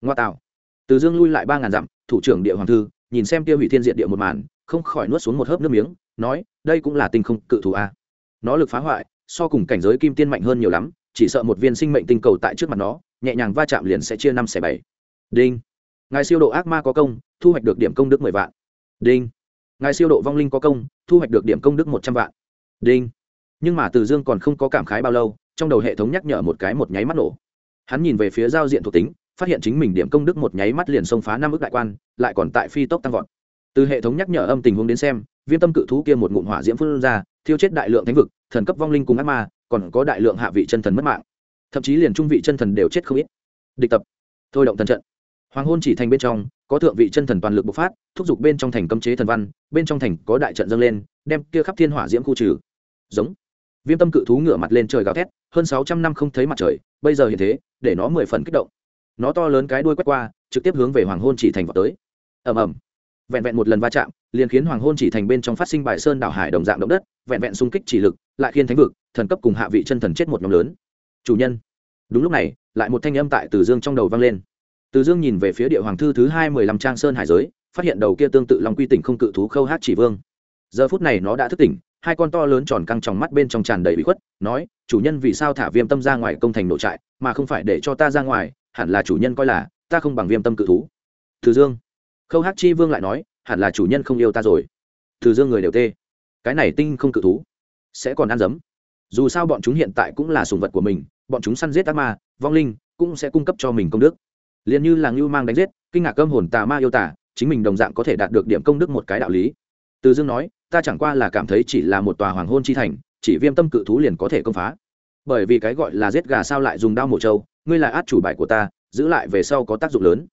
Ngoa tạo. Từ dương lui lại ba dặm, thủ trưởng địa hoàng thư, nhìn xem tiêu hủy thiên diện địa một màn không khỏi nuốt xuống một hớp nước miếng, nói, đây cũng là tinh không cự thú a. Nó lực phá hoại, so cùng cảnh giới kim tiên mạnh hơn nhiều lắm, chỉ sợ một viên sinh mệnh tinh cầu tại trước mặt nó, nhẹ nhàng va chạm liền sẽ chia năm xẻ bảy. Đinh. Ngài siêu độ ác ma có công, thu hoạch được điểm công đức mười vạn. Đinh. Ngài siêu độ vong linh có công, thu hoạch được điểm công đức một trăm vạn. Đinh. Nhưng mà từ dương còn không có cảm khái bao lâu, trong đầu hệ thống nhắc nhở một cái một nháy mắt nổ. Hắn nhìn về phía giao diện thuộc tính, phát hiện chính mình điểm công đức một nháy mắt liền xông phá năm ước đại quan, lại còn tại phi tốc tăng vọt từ hệ thống nhắc nhở âm tình huống đến xem, viêm tâm cự thú kia một ngụm hỏa diễm phun ra, thiêu chết đại lượng thánh vực, thần cấp vong linh cùng ác ma, còn có đại lượng hạ vị chân thần mất mạng. Thậm chí liền trung vị chân thần đều chết không ít. Địch tập. Thôi động thần trận. Hoàng hôn chỉ thành bên trong, có thượng vị chân thần toàn lực bộc phát, thúc giục bên trong thành cấm chế thần văn, bên trong thành có đại trận dâng lên, đem kia khắp thiên hỏa diễm khu trừ. Giống. Viêm tâm cự thú ngửa mặt lên trời gào thét, hơn sáu trăm năm không thấy mặt trời, bây giờ hiện thế, để nó mười phần kích động. Nó to lớn cái đuôi quét qua, trực tiếp hướng về hoàng hôn chỉ thành vào tới. Ầm ầm vẹn vẹn một lần va chạm, liền khiến hoàng hôn chỉ thành bên trong phát sinh bài sơn đảo hải đồng dạng động đất, vẹn vẹn xung kích chỉ lực, lại khiến thánh vực, thần cấp cùng hạ vị chân thần chết một nhóm lớn. Chủ nhân. Đúng lúc này, lại một thanh âm tại từ dương trong đầu vang lên. Từ dương nhìn về phía địa hoàng thư thứ hai mười lăm trang sơn hải giới, phát hiện đầu kia tương tự lòng quy tỉnh không cự thú khâu hát chỉ vương. Giờ phút này nó đã thức tỉnh, hai con to lớn tròn căng trong mắt bên trong tràn đầy bị khuất, nói, chủ nhân, vì sao thả viêm tâm ra ngoài công thành nội trại, mà không phải để cho ta ra ngoài? Hẳn là chủ nhân coi là, ta không bằng viêm tâm cự thú. Từ dương khâu hát chi vương lại nói, hẳn là chủ nhân không yêu ta rồi. Từ dương người đều tê. Cái này tinh không cự thú sẽ còn ăn dấm. Dù sao bọn chúng hiện tại cũng là sùng vật của mình, bọn chúng săn giết ác ma, vong linh cũng sẽ cung cấp cho mình công đức. Liền như là ngưu mang đánh giết, kinh ngạc cơm hồn tà ma yêu tả chính mình đồng dạng có thể đạt được điểm công đức một cái đạo lý. Từ dương nói, ta chẳng qua là cảm thấy chỉ là một tòa hoàng hôn chi thành, chỉ viêm tâm cự thú liền có thể công phá. Bởi vì cái gọi là giết gà sao lại dùng đao mổ trâu, ngươi là át chủ bài của ta, giữ lại về sau có tác dụng lớn.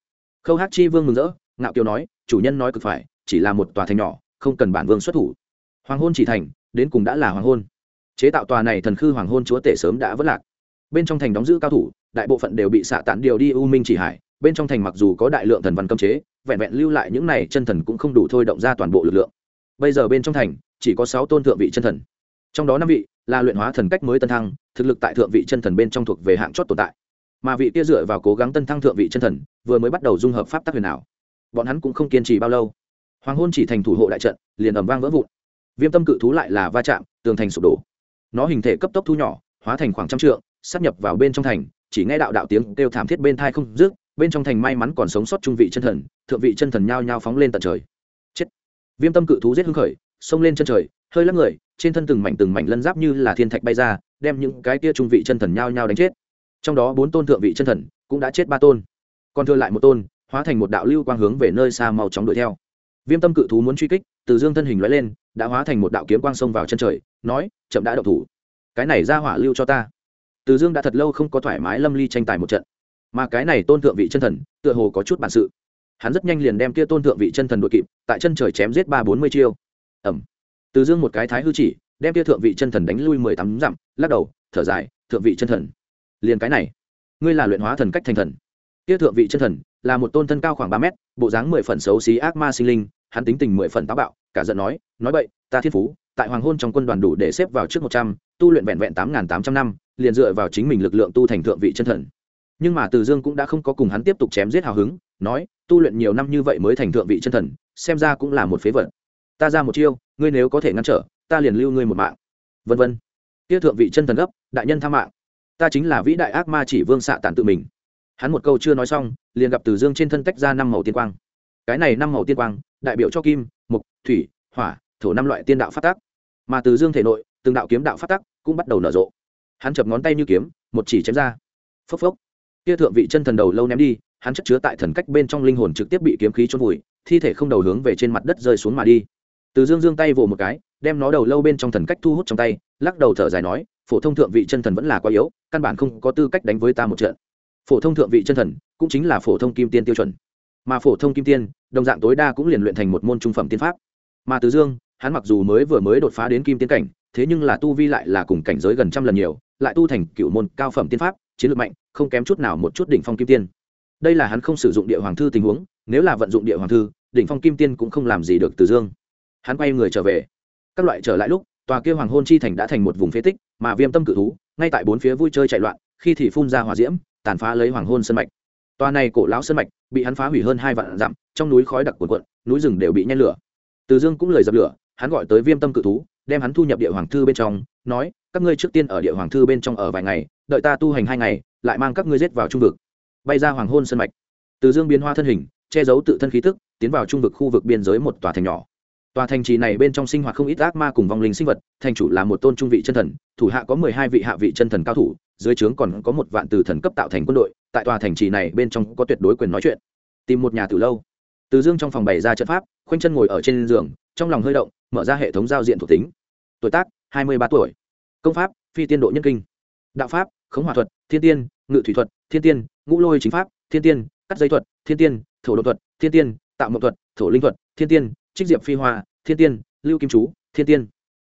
Khâu hát chi vương mừng rỡ ngạo kiều nói, chủ nhân nói cực phải, chỉ là một tòa thành nhỏ, không cần bản vương xuất thủ. Hoàng hôn chỉ thành, đến cùng đã là hoàng hôn. Chế tạo tòa này thần khư hoàng hôn chúa tể sớm đã vất lạc. Bên trong thành đóng giữ cao thủ, đại bộ phận đều bị xạ tản điều đi u minh chỉ hải. Bên trong thành mặc dù có đại lượng thần văn cấm chế, vẹn vẹn lưu lại những này chân thần cũng không đủ thôi động ra toàn bộ lực lượng. Bây giờ bên trong thành, chỉ có sáu tôn thượng vị chân thần. Trong đó năm vị là luyện hóa thần cách mới tân thăng, thực lực tại thượng vị chân thần bên trong thuộc về hạng chót tồn tại. Mà vị kia dựa vào cố gắng tân thăng thượng vị chân thần, vừa mới bắt đầu dung hợp pháp tắc huyền ảo bọn hắn cũng không kiên trì bao lâu. Hoàng hôn chỉ thành thủ hộ đại trận, liền ẩm vang vỡ vụn. Viêm tâm cự thú lại là va chạm, tường thành sụp đổ. Nó hình thể cấp tốc thu nhỏ, hóa thành khoảng trăm trượng, sắp nhập vào bên trong thành, chỉ nghe đạo đạo tiếng kêu thảm thiết bên thai không dứt, bên trong thành may mắn còn sống sót trung vị chân thần, thượng vị chân thần nhao nhao phóng lên tận trời. Chết. Viêm tâm cự thú giết hưng khởi, xông lên chân trời, hơi lắc người, trên thân từng mảnh từng mảnh lân giáp như là thiên thạch bay ra, đem những cái tia trung vị chân thần nhao nhao đánh chết. Trong đó bốn tôn thượng vị chân thần cũng đã chết ba tôn. Còn thừa lại một tôn hóa thành một đạo lưu quang hướng về nơi xa mau chóng đuổi theo. Viêm tâm cự thú muốn truy kích, từ dương thân hình lóe lên, đã hóa thành một đạo kiếm quang xông vào chân trời, nói, chậm đã đậu thủ. Cái này ra hỏa lưu cho ta. Từ dương đã thật lâu không có thoải mái lâm ly tranh tài một trận. Mà cái này tôn thượng vị chân thần, tựa hồ có chút bản sự. Hắn rất nhanh liền đem kia tôn thượng vị chân thần đội kịp, tại chân trời chém giết ba bốn mươi chiêu. Ẩm từ dương một cái thái hư chỉ, đem kia thượng vị chân thần đánh lui mười tám dặm, lắc đầu, thở dài, thượng vị chân thần, liền cái này. Ngươi là luyện hóa thần cách thành thần. Kia thượng vị chân thần là một tôn thân cao khoảng ba mét, bộ dáng mười phần xấu xí ác ma sinh linh, hắn tính tình mười phần táo bạo, cả giận nói nói vậy ta thiên phú, tại hoàng hôn trong quân đoàn đủ để xếp vào trước một trăm, tu luyện vẹn vẹn tám nghìn tám trăm năm, liền dựa vào chính mình lực lượng tu thành thượng vị chân thần. Nhưng mà từ dương cũng đã không có cùng hắn tiếp tục chém giết hào hứng, nói, tu luyện nhiều năm như vậy mới thành thượng vị chân thần, xem ra cũng là một phế vật. Ta ra một chiêu, ngươi nếu có thể ngăn trở, ta liền lưu ngươi một mạng. Vân vân. Kia thượng vị chân thần gấp, đại nhân tha mạng. Ta chính là vĩ đại ác ma chỉ vương xạ tản tự mình hắn một câu chưa nói xong, liền gặp từ dương trên thân tách ra năm màu tiên quang. Cái này năm màu tiên quang, đại biểu cho kim mục thủy, hỏa, thổ năm loại tiên đạo phát tác mà từ dương thể nội, từng đạo kiếm đạo phát tác cũng bắt đầu nở rộ. Hắn chập ngón tay như kiếm, một chỉ chém ra. Phốc phốc. Kia thượng vị chân thần đầu lâu ném đi, hắn chất chứa tại thần cách bên trong linh hồn trực tiếp bị kiếm khí trôn vùi, thi thể không đầu hướng về trên mặt đất rơi xuống mà đi. Từ dương dương tay vỗ một cái, đem nó đầu lâu bên trong thần cách thu hút trong tay, lắc đầu thở dài nói, phổ thông thượng vị chân thần vẫn là quá yếu, căn bản không có tư cách đánh với ta một trận phổ thông thượng vị chân thần cũng chính là phổ thông kim tiên tiêu chuẩn. Mà phổ thông kim tiên, đồng dạng tối đa cũng liền luyện thành một môn trung phẩm tiên pháp. Mà từ dương, hắn mặc dù mới vừa mới đột phá đến kim tiên cảnh, thế nhưng là tu vi lại là cùng cảnh giới gần trăm lần nhiều, lại tu thành cựu môn cao phẩm tiên pháp, chiến lược mạnh, không kém chút nào một chút đỉnh phong kim tiên. Đây là hắn không sử dụng địa hoàng thư tình huống, nếu là vận dụng địa hoàng thư, đỉnh phong kim tiên cũng không làm gì được từ dương. Hắn quay người trở về. Các loại trở lại lúc, tòa kia hoàng hôn chi thành đã thành một vùng phế tích, mà viêm tâm cự thú, ngay tại bốn phía vui chơi chạy loạn, khi thì phun ra hỏa diễm tàn phá lấy hoàng hôn sân mạch. Tòa này cổ lão sân mạch bị hắn phá hủy hơn hai vạn dặm, trong núi khói đặc cuộn cuộn, núi rừng đều bị nhen lửa. Từ dương cũng lời dập lửa, hắn gọi tới viêm tâm cự thú, đem hắn thu nhập địa hoàng thư bên trong, nói, các ngươi trước tiên ở địa hoàng thư bên trong ở vài ngày, đợi ta tu hành hai ngày, lại mang các ngươi giết vào trung vực. Bay ra hoàng hôn sân mạch. Từ dương biến hoa thân hình, che giấu tự thân khí tức, tiến vào trung vực khu vực biên giới một tòa thành nhỏ. Tòa thành trì này bên trong sinh hoạt không ít ác ma cùng vong linh sinh vật, thành chủ là một tôn trung vị chân thần, thủ hạ có mười hai vị hạ vị chân thần cao thủ dưới trướng còn có một vạn từ thần cấp tạo thành quân đội, tại tòa thành trì này bên trong có tuyệt đối quyền nói chuyện. Tìm một nhà từ lâu. Từ dương trong phòng bày ra trận pháp, khoanh chân ngồi ở trên giường, trong lòng hơi động, mở ra hệ thống giao diện thuộc tính. Tuổi tác, hai mươi ba tuổi. Công pháp, phi tiên độ nhân kinh. Đạo pháp, khống hòa thuật, thiên tiên, ngự thủy thuật, thiên tiên, ngũ lôi chính pháp, thiên tiên, cắt dây thuật, thiên tiên, thổ độ thuật, thiên tiên, tạo mậu thuật, thổ linh thuật, thiên tiên, trích diệp phi hoa, thiên tiên, lưu kim chú, thiên tiên.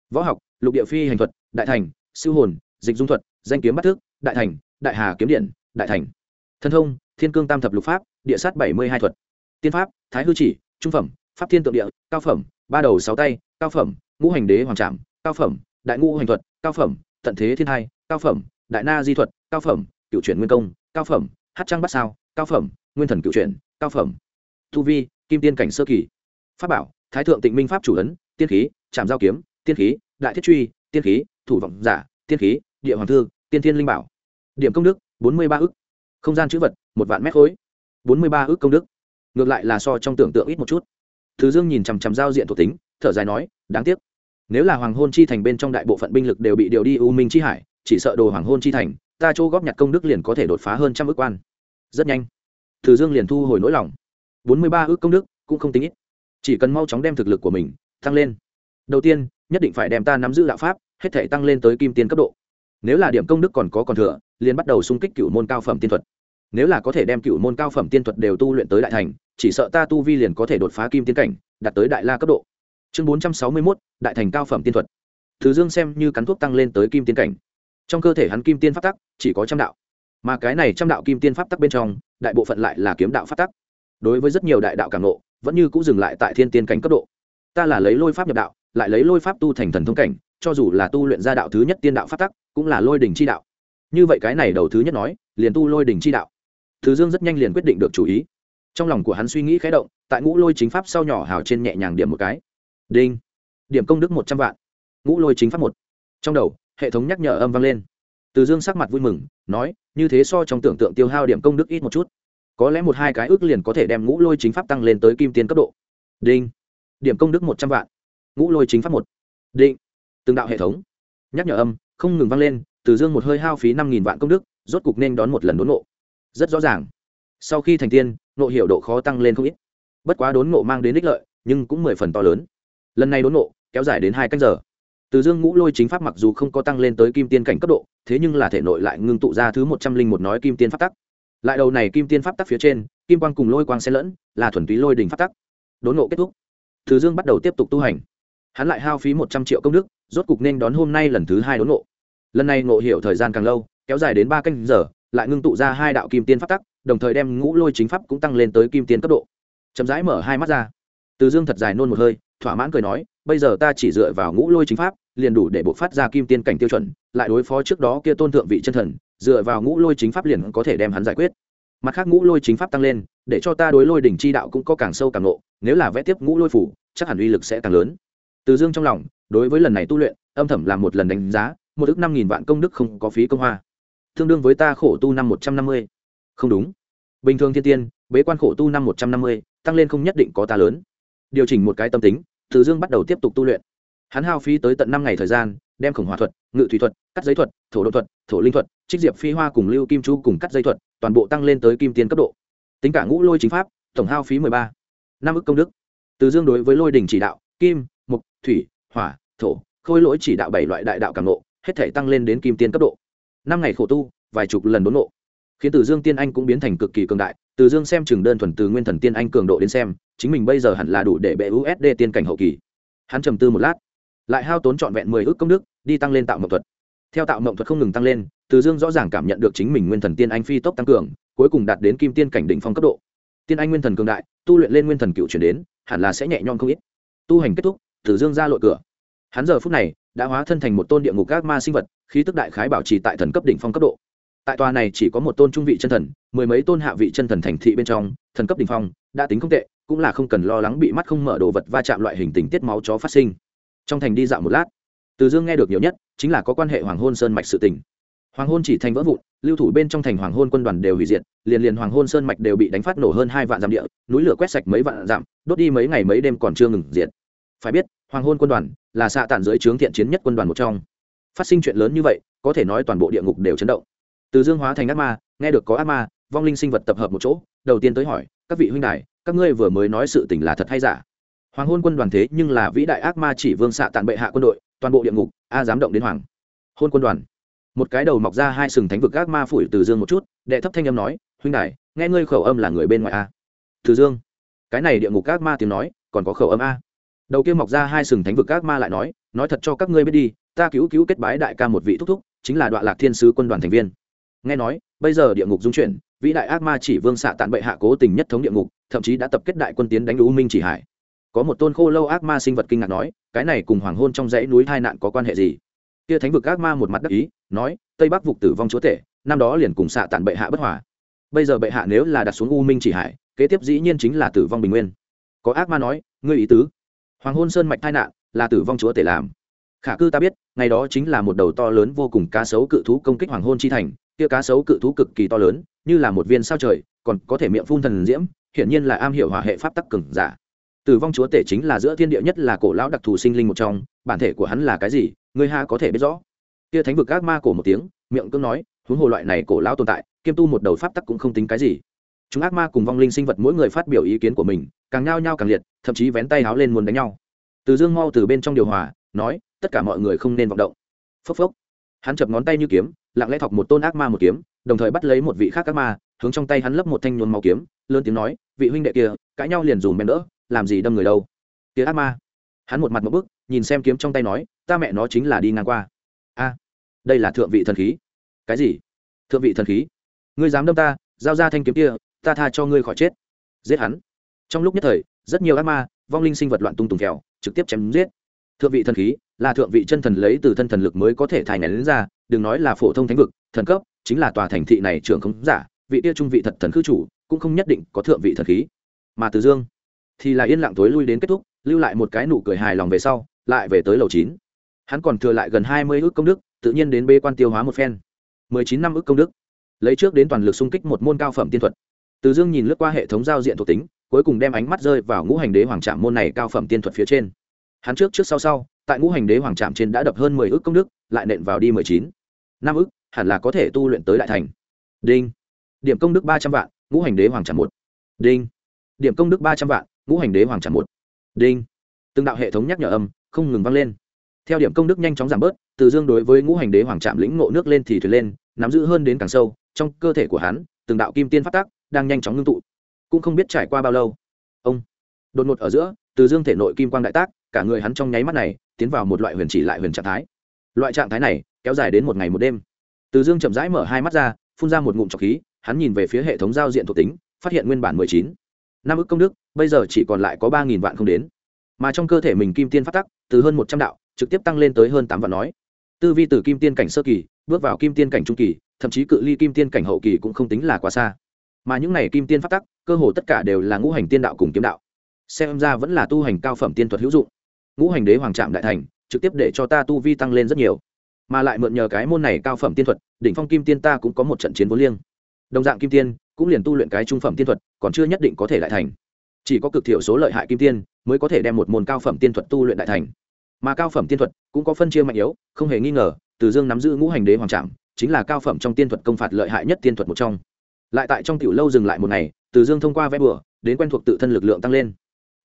Võ học, lục địa phi hành thuật, đại thành siêu hồn, dịch dung thuật danh kiếm bắt thước đại thành, đại hà kiếm điện, đại thành. Thân thông, thiên cương tam thập lục pháp, địa sát bảy mươi hai thuật. Tiên pháp, thái hư chỉ, trung phẩm, pháp thiên tượng địa, cao phẩm, ba đầu sáu tay, cao phẩm, ngũ hành đế hoàng trạm cao phẩm, đại ngũ hành thuật, cao phẩm, tận thế thiên hai cao phẩm, đại na di thuật, cao phẩm, cựu chuyển nguyên công, cao phẩm, hát trăng bắt sao, cao phẩm, nguyên thần cựu chuyển, cao phẩm. Thu vi, kim tiên cảnh sơ kỳ. Pháp bảo, thái thượng tịnh minh pháp chủ ấn, tiên khí trạm giao kiếm, tiên khí, đại thiết truy, tiên khí, thủ vọng giả, tiên khí, địa hoàng thư tiên thiên linh bảo. Điểm công đức, bốn mươi ba ức. Không gian chữ vật, một vạn mét khối. bốn mươi ba ức công đức. Ngược lại là so trong tưởng tượng ít một chút. Thứ dương nhìn chằm chằm giao diện thuộc tính, thở dài nói, đáng tiếc. Nếu là hoàng hôn chi thành bên trong đại bộ phận binh lực đều bị điều đi u minh chi hải, chỉ sợ đồ hoàng hôn chi thành, ta chỗ góp nhặt công đức liền có thể đột phá hơn trăm ước quan. Rất nhanh, thứ dương liền thu hồi nỗi lòng. bốn mươi ba ước công đức cũng không tính ít. Chỉ cần mau chóng đem thực lực của mình tăng lên. Đầu tiên, nhất định phải đem ta nắm giữ đạo pháp, hết thể tăng lên tới kim Tiền cấp độ nếu là điểm công đức còn có còn thừa, liền bắt đầu xung kích cựu môn cao phẩm tiên thuật. Nếu là có thể đem cựu môn cao phẩm tiên thuật đều tu luyện tới đại thành, chỉ sợ ta tu vi liền có thể đột phá kim tiên cảnh, đạt tới đại la cấp độ. Chương bốn trăm sáu mươi mốt, đại thành cao phẩm tiên thuật. Thứ dương xem như cắn thuốc tăng lên tới kim tiên cảnh. Trong cơ thể hắn kim tiên pháp tắc, chỉ có trăm đạo. Mà cái này trăm đạo kim tiên pháp tắc bên trong, đại bộ phận lại là kiếm đạo pháp tắc. Đối với rất nhiều đại đạo cảm nộ vẫn như cũng dừng lại tại thiên tiên cảnh cấp độ. Ta là lấy lôi pháp nhập đạo, lại lấy lôi pháp tu thành thần thông cảnh cho dù là tu luyện ra đạo thứ nhất tiên đạo pháp tắc, cũng là lôi đình chi đạo. Như vậy cái này đầu thứ nhất nói, liền tu lôi đình chi đạo. Thứ dương rất nhanh liền quyết định được chú ý. Trong lòng của hắn suy nghĩ khé động, tại ngũ lôi chính pháp sau nhỏ hào trên nhẹ nhàng điểm một cái. Đinh. Điểm công đức một trăm vạn. Ngũ lôi chính pháp một. Trong đầu, hệ thống nhắc nhở âm vang lên. Từ dương sắc mặt vui mừng, nói, như thế so trong tưởng tượng tiêu hao điểm công đức ít một chút. Có lẽ một hai cái ước liền có thể đem ngũ lôi chính pháp tăng lên tới kim tiên cấp độ. Đinh. Điểm công đức một trăm vạn. Ngũ lôi chính pháp một. Định từng đạo hệ thống. Nhắc nhở âm, không ngừng vang lên, từ dương một hơi hao phí năm nghìn vạn công đức, rốt cục nên đón một lần đốn ngộ. Rất rõ ràng. Sau khi thành tiên, ngộ hiểu độ khó tăng lên không ít. Bất quá đốn ngộ mang đến ích lợi, nhưng cũng mười phần to lớn. Lần này đốn ngộ, kéo dài đến hai canh giờ. Từ dương ngũ lôi chính pháp mặc dù không có tăng lên tới kim tiên cảnh cấp độ, thế nhưng là thể nội lại ngưng tụ ra thứ một trăm linh một nói kim tiên pháp tắc. Lại đầu này kim tiên pháp tắc phía trên, kim quang cùng lôi quang xen lẫn, là thuần túy lôi đình pháp tắc. Đốn ngộ kết thúc. Từ dương bắt đầu tiếp tục tu hành hắn lại hao phí một trăm triệu công đức, rốt cục nên đón hôm nay lần thứ hai đốn ngộ. Lần này ngộ hiểu thời gian càng lâu, kéo dài đến ba canh giờ, lại ngưng tụ ra hai đạo kim tiên pháp tắc, đồng thời đem ngũ lôi chính pháp cũng tăng lên tới kim tiên cấp độ. Chậm rãi mở hai mắt ra. Từ dương thật dài nôn một hơi, thỏa mãn cười nói, bây giờ ta chỉ dựa vào ngũ lôi chính pháp, liền đủ để buộc phát ra kim tiên cảnh tiêu chuẩn, lại đối phó trước đó kia tôn thượng vị chân thần, dựa vào ngũ lôi chính pháp liền có thể đem hắn giải quyết. Mặt khác ngũ lôi chính pháp tăng lên, để cho ta đối lôi đỉnh chi đạo cũng có càng sâu càng nộ nếu là vẽ tiếp ngũ lôi phủ, chắc hẳn uy lực sẽ càng lớn từ dương trong lòng, đối với lần này tu luyện, âm thầm làm một lần đánh giá, một ước năm nghìn vạn công đức không có phí công hoa. Tương đương với ta khổ tu năm một trăm năm mươi. Không đúng. Bình thường thiên tiên, bế quan khổ tu năm một trăm năm mươi, tăng lên không nhất định có ta lớn. Điều chỉnh một cái tâm tính, từ dương bắt đầu tiếp tục tu luyện. Hắn hao phí tới tận năm ngày thời gian, đem khổng hòa thuật, ngự thủy thuật, cắt giấy thuật, thổ đô thuật, thổ linh thuật, trích diệp phi hoa cùng lưu kim chu cùng cắt dây thuật, toàn bộ tăng lên tới kim tiên cấp độ. Tính cả ngũ lôi chính pháp, tổng hao phí mười ba. Năm ức công đức. Từ dương đối với lôi đình chỉ đạo, kim mục, thủy, hỏa, thổ, khôi lỗi chỉ đạo bảy loại đại đạo càng nộ hết thể tăng lên đến kim tiên cấp độ. Năm ngày khổ tu, vài chục lần đốn nộ khiến từ dương tiên anh cũng biến thành cực kỳ cường đại, từ dương xem chừng đơn thuần từ nguyên thần tiên anh cường độ đến xem, chính mình bây giờ hẳn là đủ để bệ usd tiên cảnh hậu kỳ. Hắn trầm tư một lát, lại hao tốn trọn vẹn mười ước công đức, đi tăng lên tạo mộng thuật. Theo tạo mộng thuật không ngừng tăng lên, từ dương rõ ràng cảm nhận được chính mình nguyên thần tiên anh phi tốc tăng cường, cuối cùng đạt đến kim tiên cảnh đỉnh phong cấp độ. Tiên anh nguyên thần cường đại, tu luyện lên nguyên thần cựu chuyển đến, hẳn là sẽ nhẹ nhõm không ít. Tu hành kết thúc từ dương ra lội cửa. Hắn giờ phút này đã hóa thân thành một tôn địa ngục các ma sinh vật, khí tức đại khái bảo trì tại thần cấp đỉnh phong cấp độ. Tại tòa này chỉ có một tôn trung vị chân thần, mười mấy tôn hạ vị chân thần thành thị bên trong, thần cấp đỉnh phong, đã tính không tệ, cũng là không cần lo lắng bị mắt không mở đồ vật va chạm loại hình tình tiết máu chó phát sinh. Trong thành đi dạo một lát, từ dương nghe được nhiều nhất chính là có quan hệ hoàng hôn sơn mạch sự tình. Hoàng hôn chỉ thành vỡ vụn, lưu thủ bên trong thành hoàng hôn quân đoàn đều hủy diệt, liền liền hoàng hôn sơn mạch đều bị đánh phát nổ hơn hai vạn dặm địa, núi lửa quét sạch mấy vạn dặm, đốt đi mấy ngày mấy đêm còn chưa ngừng diệt phải biết, hoàng hôn quân đoàn là xạ tản dưới trướng thiện chiến nhất quân đoàn một trong. Phát sinh chuyện lớn như vậy, có thể nói toàn bộ địa ngục đều chấn động. Từ dương hóa thành ác ma, nghe được có ác ma, vong linh sinh vật tập hợp một chỗ, đầu tiên tới hỏi, các vị huynh đài, các ngươi vừa mới nói sự tình là thật hay giả? Hoàng hôn quân đoàn thế nhưng là vĩ đại ác ma chỉ vương xạ tàn bệ hạ quân đội, toàn bộ địa ngục, a dám động đến hoàng. Hôn quân đoàn. Một cái đầu mọc ra hai sừng thánh vực ác ma phủi từ dương một chút, đệ thấp thanh âm nói, huynh đài, nghe ngươi khẩu âm là người bên ngoài a. Từ dương. Cái này địa ngục ác ma tiếng nói, còn có khẩu âm a đầu kia mọc ra hai sừng thánh vực ác ma lại nói nói thật cho các ngươi biết đi, ta cứu cứu kết bái đại ca một vị thúc thúc, chính là đoạn lạc thiên sứ quân đoàn thành viên. Nghe nói, bây giờ địa ngục dung chuyển, vĩ đại ác ma chỉ vương xạ tàn bệ hạ cố tình nhất thống địa ngục, thậm chí đã tập kết đại quân tiến đánh u minh chỉ hải. Có một tôn khô lâu ác ma sinh vật kinh ngạc nói, cái này cùng hoàng hôn trong dãy núi hai nạn có quan hệ gì? Kia thánh vực ác ma một mặt đắc ý, nói, tây bắc vục tử vong chúa tể, năm đó liền cùng xạ tàn bệ hạ bất hòa. Bây giờ bệ hạ nếu là đặt xuống u minh chỉ hải, kế tiếp dĩ nhiên chính là tử vong bình nguyên. Có ác ma nói, ngươi ý tứ? Hoàng hôn sơn mạch tai nạn là tử vong chúa tể làm. Khả cư ta biết, ngày đó chính là một đầu to lớn vô cùng cá sấu cự thú công kích hoàng hôn chi thành. Kia cá sấu cự thú cực kỳ to lớn, như là một viên sao trời, còn có thể miệng phun thần diễm, hiển nhiên là am hiểu hỏa hệ pháp tắc cừng giả. Tử vong chúa tể chính là giữa thiên địa nhất là cổ lão đặc thù sinh linh một trong, bản thể của hắn là cái gì, người ha có thể biết rõ. Kia thánh vực ác ma cổ một tiếng, miệng cưng nói, huống hồ loại này cổ lão tồn tại, kiêm tu một đầu pháp tắc cũng không tính cái gì. Chúng ác ma cùng vong linh sinh vật mỗi người phát biểu ý kiến của mình, càng nhao nhao càng liệt thậm chí vén tay háo lên muốn đánh nhau. Từ dương mau từ bên trong điều hòa, nói, tất cả mọi người không nên vọng động. Phốc phốc. Hắn chập ngón tay như kiếm, lặng lẽ thọc một tôn ác ma một kiếm, đồng thời bắt lấy một vị khác ác ma, hướng trong tay hắn lấp một thanh nhuồn màu kiếm, lớn tiếng nói, vị huynh đệ kia, cãi nhau liền dùm bèn đỡ, làm gì đâm người đâu? Tía ác ma. Hắn một mặt một bức, nhìn xem kiếm trong tay nói, ta mẹ nó chính là đi ngang qua. A. Đây là thượng vị thần khí. Cái gì? Thượng vị thần khí? Ngươi dám đâm ta, giao ra thanh kiếm kia, ta tha cho ngươi khỏi chết. Giết hắn. Trong lúc nhất thời rất nhiều ác ma, vong linh sinh vật loạn tung tùng kèo trực tiếp chém giết. Thượng vị thần khí là thượng vị chân thần lấy từ thân thần lực mới có thể thải nén ra, đừng nói là phổ thông thánh vực, thần cấp, chính là tòa thành thị này trưởng không giả, vị tia trung vị thật thần khư chủ cũng không nhất định có thượng vị thần khí. Mà từ dương thì là yên lặng tối lui đến kết thúc, lưu lại một cái nụ cười hài lòng về sau, lại về tới lầu chín. Hắn còn thừa lại gần hai mươi ước công đức, tự nhiên đến bê quan tiêu hóa một phen. mười chín năm ước công đức. Lấy trước đến toàn lực xung kích một môn cao phẩm tiên thuật. Từ dương nhìn lướt qua hệ thống giao diện thuộc tính cuối cùng đem ánh mắt rơi vào ngũ hành đế hoàng trạm môn này cao phẩm tiên thuật phía trên. Hắn trước trước sau sau, tại ngũ hành đế hoàng trạm trên đã đập hơn mười ước công đức, lại nện vào đi mười chín. Năm ước, hẳn là có thể tu luyện tới đại thành. Đinh. Điểm công đức ba trăm vạn, ngũ hành đế hoàng trạm một. Đinh. Điểm công đức ba trăm vạn, ngũ hành đế hoàng trạm một. Đinh. Từng đạo hệ thống nhắc nhở âm, không ngừng vang lên. Theo điểm công đức nhanh chóng giảm bớt, từ dương đối với ngũ hành đế hoàng trạm lĩnh ngộ nước lên thì thuyền lên, nắm giữ hơn đến càng sâu, trong cơ thể của hắn, từng đạo kim tiên phát tác đang nhanh chóng ngưng tụ cũng không biết trải qua bao lâu. Ông đột ngột ở giữa, từ dương thể nội kim quang đại tác, cả người hắn trong nháy mắt này tiến vào một loại huyền chỉ lại huyền trạng thái. Loại trạng thái này kéo dài đến một ngày một đêm. Từ dương chậm rãi mở hai mắt ra, phun ra một ngụm trọc khí, hắn nhìn về phía hệ thống giao diện thuộc tính, phát hiện nguyên bản mười chín. Năm ức công đức, bây giờ chỉ còn lại có ba nghìn vạn không đến. Mà trong cơ thể mình kim tiên phát tắc, từ hơn một trăm đạo, trực tiếp tăng lên tới hơn tám vạn nói. Tư vi từ kim tiên cảnh sơ kỳ, bước vào kim tiên cảnh trung kỳ, thậm chí cự ly kim tiên cảnh hậu kỳ cũng không tính là quá xa mà những này kim tiên phát tắc, cơ hồ tất cả đều là ngũ hành tiên đạo cùng kiếm đạo. Xem ra vẫn là tu hành cao phẩm tiên thuật hữu dụng. Ngũ hành đế hoàng trạm đại thành, trực tiếp để cho ta tu vi tăng lên rất nhiều. Mà lại mượn nhờ cái môn này cao phẩm tiên thuật, đỉnh phong kim tiên ta cũng có một trận chiến vốn liêng. Đồng dạng kim tiên, cũng liền tu luyện cái trung phẩm tiên thuật, còn chưa nhất định có thể đại thành. Chỉ có cực thiểu số lợi hại kim tiên, mới có thể đem một môn cao phẩm tiên thuật tu luyện đại thành. Mà cao phẩm tiên thuật cũng có phân chia mạnh yếu, không hề nghi ngờ, từ dương nắm giữ ngũ hành đế hoàng trạm, chính là cao phẩm trong tiên thuật công phạt lợi hại nhất tiên thuật một trong lại tại trong tiểu lâu dừng lại một ngày, từ dương thông qua vé bừa đến quen thuộc tự thân lực lượng tăng lên.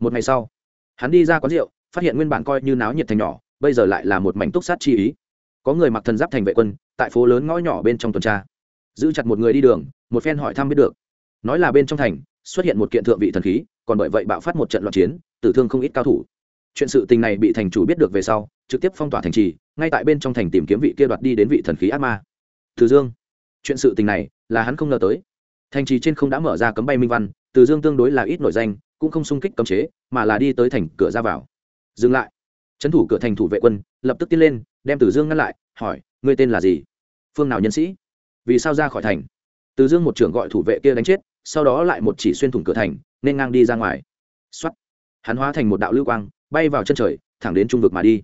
Một ngày sau, hắn đi ra quán rượu, phát hiện nguyên bản coi như náo nhiệt thành nhỏ, bây giờ lại là một mảnh túc sát chi ý. Có người mặc thần giáp thành vệ quân, tại phố lớn ngõ nhỏ bên trong tuần tra. Giữ chặt một người đi đường, một phen hỏi thăm biết được. Nói là bên trong thành, xuất hiện một kiện thượng vị thần khí, còn bởi vậy bạo phát một trận loạn chiến, tử thương không ít cao thủ. Chuyện sự tình này bị thành chủ biết được về sau, trực tiếp phong tỏa thành trì, ngay tại bên trong thành tìm kiếm vị kia đoạt đi đến vị thần khí ác ma. Từ dương, chuyện sự tình này là hắn không ngờ tới thành trì trên không đã mở ra cấm bay minh văn, từ dương tương đối là ít nổi danh, cũng không sung kích cấm chế, mà là đi tới thành cửa ra vào. Dừng lại. Trấn thủ cửa thành thủ vệ quân, lập tức tiến lên, đem từ dương ngăn lại, hỏi, ngươi tên là gì? Phương nào nhân sĩ? Vì sao ra khỏi thành? Từ dương một trưởng gọi thủ vệ kia đánh chết, sau đó lại một chỉ xuyên thủng cửa thành, nên ngang đi ra ngoài. X hắn hóa thành một đạo lưu quang, bay vào chân trời, thẳng đến trung vực mà đi.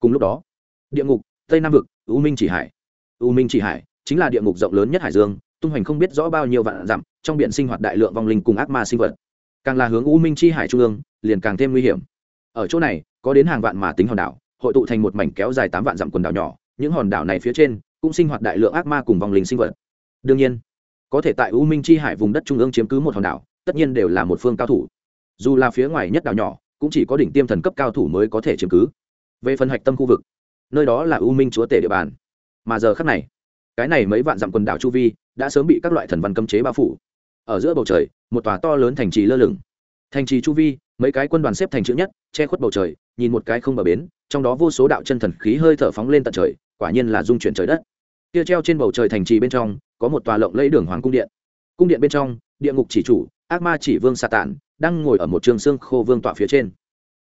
Cùng lúc đó, địa ngục, tây nam vực, u minh chỉ hải. U minh chỉ hải chính là địa ngục rộng lớn nhất hải dương tung hoành không biết rõ bao nhiêu vạn dặm, trong biển sinh hoạt đại lượng vong linh cùng ác ma sinh vật. Càng là hướng u minh chi hải trung ương, liền càng thêm nguy hiểm. Ở chỗ này, có đến hàng vạn mà tính hòn đảo, hội tụ thành một mảnh kéo dài tám vạn dặm quần đảo nhỏ. Những hòn đảo này phía trên, cũng sinh hoạt đại lượng ác ma cùng vong linh sinh vật. Đương nhiên, có thể tại u minh chi hải vùng đất trung ương chiếm cứ một hòn đảo, tất nhiên đều là một phương cao thủ. Dù là phía ngoài nhất đảo nhỏ, cũng chỉ có đỉnh tiêm thần cấp cao thủ mới có thể chiếm cứ. Về phần hạch tâm khu vực, nơi đó là u minh chúa tể địa bàn. Mà giờ khắc này, cái này mấy vạn dặm quần đảo chu vi đã sớm bị các loại thần văn cấm chế bao phủ. Ở giữa bầu trời, một tòa to lớn thành trì lơ lửng. Thành trì chu vi, mấy cái quân đoàn xếp thành chữ nhất, che khuất bầu trời, nhìn một cái không bờ bến, trong đó vô số đạo chân thần khí hơi thở phóng lên tận trời, quả nhiên là dung chuyển trời đất. Kia treo trên bầu trời thành trì bên trong, có một tòa lộng lẫy đường hoàng cung điện. Cung điện bên trong, địa ngục chỉ chủ, ác ma chỉ vương xà tản đang ngồi ở một trường xương khô vương tọa phía trên.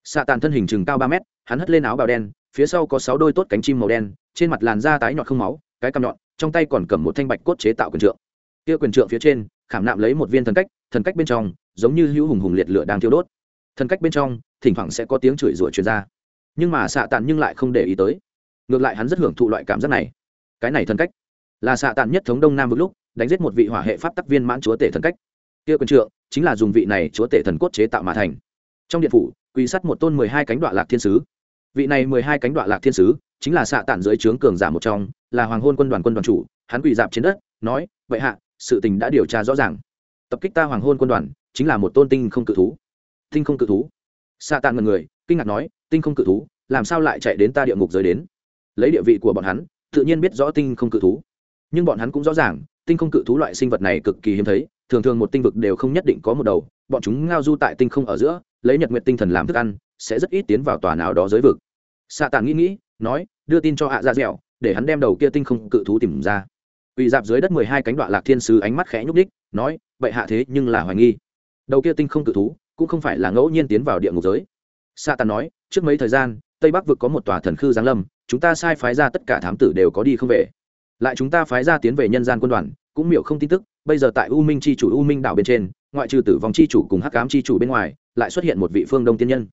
Xà tản thân hình chừng cao ba mét, hắn hất lên áo bào đen, phía sau có sáu đôi tốt cánh chim màu đen, trên mặt làn da tái nhọt không máu, cái cằm nhọn trong tay còn cầm một thanh bạch cốt chế tạo quyền trượng. Kia quyền trượng phía trên, khảm nạm lấy một viên thần cách thần cách bên trong, giống như hữu hùng hùng liệt lửa đang thiêu đốt. Thần cách bên trong, thỉnh thoảng sẽ có tiếng chửi rủa truyền ra. Nhưng mà xạ tàn nhưng lại không để ý tới. Ngược lại hắn rất hưởng thụ loại cảm giác này. Cái này thần cách, là xạ tàn nhất thống đông nam vực lúc, đánh giết một vị hỏa hệ pháp tắc viên mãn chúa tể thần cách. Kia quyền trượng, chính là dùng vị này chúa tể thần cốt chế tạo mà thành. Trong điện phủ quy sắt một tôn mười hai cánh đoạn lạc thiên sứ vị này mười hai cánh đoạn lạc thiên sứ, chính là xạ tản dưới trướng cường giả một trong, là hoàng hôn quân đoàn quân đoàn chủ, hắn quỳ dạp trên đất, nói, vậy hạ, sự tình đã điều tra rõ ràng. Tập kích ta hoàng hôn quân đoàn, chính là một tôn tinh không cự thú. Tinh không cự thú? Xạ tản ngần người, kinh ngạc nói, tinh không cự thú, làm sao lại chạy đến ta địa ngục giới đến? Lấy địa vị của bọn hắn, tự nhiên biết rõ tinh không cự thú. Nhưng bọn hắn cũng rõ ràng, tinh không cự thú loại sinh vật này cực kỳ hiếm thấy, thường thường một tinh vực đều không nhất định có một đầu, bọn chúng ngao du tại tinh không ở giữa lấy nhật nguyện tinh thần làm thức ăn, sẽ rất ít tiến vào tòa nào đó giới vực. Xạ tàn nghĩ nghĩ, nói, đưa tin cho hạ ra dạ dẻo, để hắn đem đầu kia tinh không cự thú tìm ra. Quỳ dạp dưới đất mười hai cánh đoạn lạc thiên sứ ánh mắt khẽ nhúc đích nói vậy hạ thế nhưng là hoài nghi. Đầu kia tinh không cự thú cũng không phải là ngẫu nhiên tiến vào địa ngục giới. Sa tàn nói, trước mấy thời gian, tây bắc vực có một tòa thần khư giáng lâm, chúng ta sai phái ra tất cả thám tử đều có đi không về. Lại chúng ta phái ra tiến về nhân gian quân đoàn, cũng miểu không tin tức, bây giờ tại u minh c h i chủ u minh đảo bên trên ngoại trừ tử vong chi chủ cùng hắc ám chi chủ bên ngoài, lại xuất hiện một vị phương đông tiên nhân.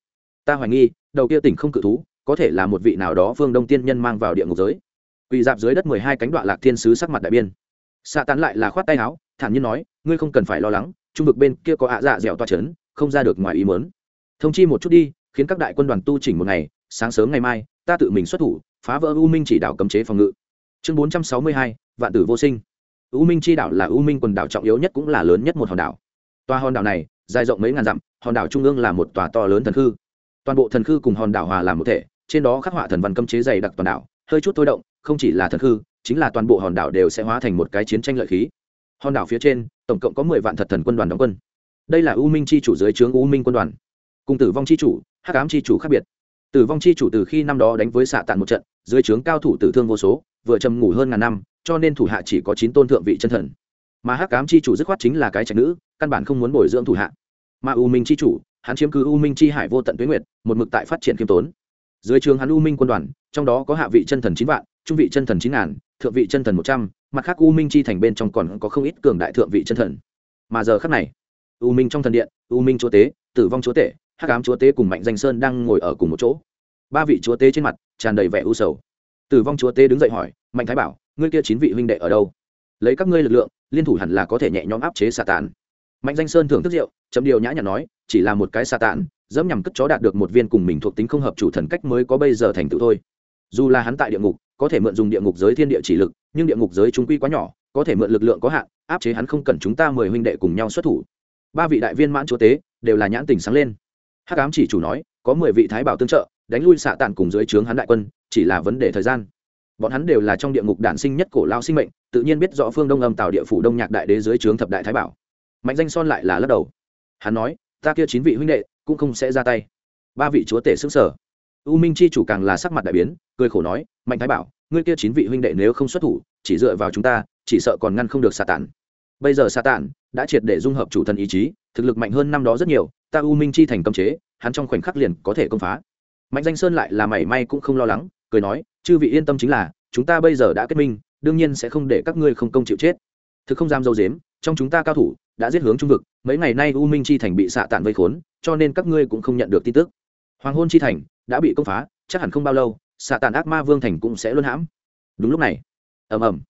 Ta hoài nghi, đầu kia tỉnh không cự thú, có thể là một vị nào đó phương đông tiên nhân mang vào địa ngục giới. Quỳ dạp dưới đất mười hai cánh đoạn lạc thiên sứ sắc mặt đại biên xạ tán lại là khoát tay áo, thản nhiên nói, ngươi không cần phải lo lắng, trung vực bên kia có ạ dạ dẻo toa c h ấ n không ra được ngoài ý mớn thông chi một chút đi, khiến các đại quân đoàn tu chỉnh một ngày, sáng sớm ngày mai, ta tự mình xuất thủ, phá vỡ u minh chỉ đạo cấm chế phòng ngự. Chương bốn trăm sáu mươi hai, vạn tử vô sinh. U minh chi đảo là u minh quần đảo trọng yếu nhất cũng là lớn nhất một hòn đảo tòa hòn đảo này, dài rộng mấy ngàn dặm, hòn đảo trung ương là một tòa to lớn thần khư. Toàn bộ thần khư cùng hòn đảo hòa làm một thể, trên đó khắc họa thần văn cấm chế dày đặc toàn đảo, hơi chút thôi động, không chỉ là thần khư, chính là toàn bộ hòn đảo đều sẽ hóa thành một cái chiến tranh lợi khí. Hòn đảo phía trên, tổng cộng có mười vạn thật thần quân đoàn đóng quân. Đây là u minh c h i chủ dưới trướng u minh quân đoàn. Cùng tử vong c h i chủ, hắc ám c h i chủ khác biệt. Tử vong c h i chủ từ khi năm đó đánh với xạ tàn một trận, dưới trướng cao thủ tử thương vô số, vừa trầm ngủ hơn ngàn năm, cho nên thủ hạ chỉ có chín tôn thượng vị chân thần mà hắc ám chi chủ dứt khoát chính là cái trạch nữ, căn bản không muốn bồi dưỡng thủ hạ. Mà u minh chi chủ, hắn chiếm cứ u minh chi hải vô tận tuyến nguyệt, một mực tại phát triển kiêm tốn. Dưới trường hắn u minh quân đoàn, trong đó có hạ vị chân thần chín vạn, trung vị chân thần chín ngàn, thượng vị chân thần một trăm, mặt khác u minh chi thành bên trong còn có không ít cường đại thượng vị chân thần. Mà giờ khác này, u minh trong thần điện, u minh chúa tế, tử vong chúa tể, hắc ám chúa tế cùng mạnh danh sơn đang ngồi ở cùng một chỗ. Ba vị chúa tế trên mặt tràn đầy vẻ u sầu. Tử vong chúa tế đứng dậy hỏi, mạnh thái bảo, ngươi kia chín vị huynh đệ ở đâu? Lấy các ngươi lực lượng liên thủ hẳn là có thể nhẹ nhõm áp chế xà tàn. Mạnh danh sơn thưởng thức rượu, chấm điều nhã nhặn nói, chỉ là một cái xà tàn, dẫm nhằm cất chó đạt được một viên cùng mình thuộc tính không hợp chủ thần cách mới có bây giờ thành tựu thôi. Dù là hắn tại địa ngục, có thể mượn dùng địa ngục giới thiên địa chỉ lực, nhưng địa ngục giới chúng quy quá nhỏ, có thể mượn lực lượng có hạn, áp chế hắn không cần chúng ta mười huynh đệ cùng nhau xuất thủ. Ba vị đại viên mãn chúa tế, đều là nhãn tình sáng lên. Hắc ám chỉ chủ nói, có mười vị thái bảo tương trợ, đánh lui xạ tàn cùng dưới trướng hắn đại quân, chỉ là vấn đề thời gian bọn hắn đều là trong địa ngục đản sinh nhất cổ lao sinh mệnh, tự nhiên biết rõ phương đông âm tạo địa phủ đông nhạc đại đế dưới trướng thập đại thái bảo. Mạnh danh son lại là lắc đầu. Hắn nói, ta kia chín vị huynh đệ cũng không sẽ ra tay. Ba vị chúa tể xứng sở u minh chi chủ càng là sắc mặt đại biến, cười khổ nói, mạnh thái bảo, ngươi kia chín vị huynh đệ nếu không xuất thủ, chỉ dựa vào chúng ta, chỉ sợ còn ngăn không được xà tản. Bây giờ xà tản đã triệt để dung hợp chủ thần ý chí, thực lực mạnh hơn năm đó rất nhiều, ta u minh chi thành cấm chế, hắn trong khoảnh khắc liền có thể công phá. Mạnh danh sơn lại là mảy may cũng không lo lắng cười nói, chư vị yên tâm chính là, chúng ta bây giờ đã kết minh, đương nhiên sẽ không để các ngươi không công chịu chết. Thực không dám dâu dếm, trong chúng ta cao thủ đã giết hướng trung vực, mấy ngày nay u minh chi thành bị xạ tản vây khốn, cho nên các ngươi cũng không nhận được tin tức. Hoàng hôn chi thành đã bị công phá, chắc hẳn không bao lâu, xạ tản ác ma vương thành cũng sẽ luôn hãm. Đúng lúc này, ầm ầm,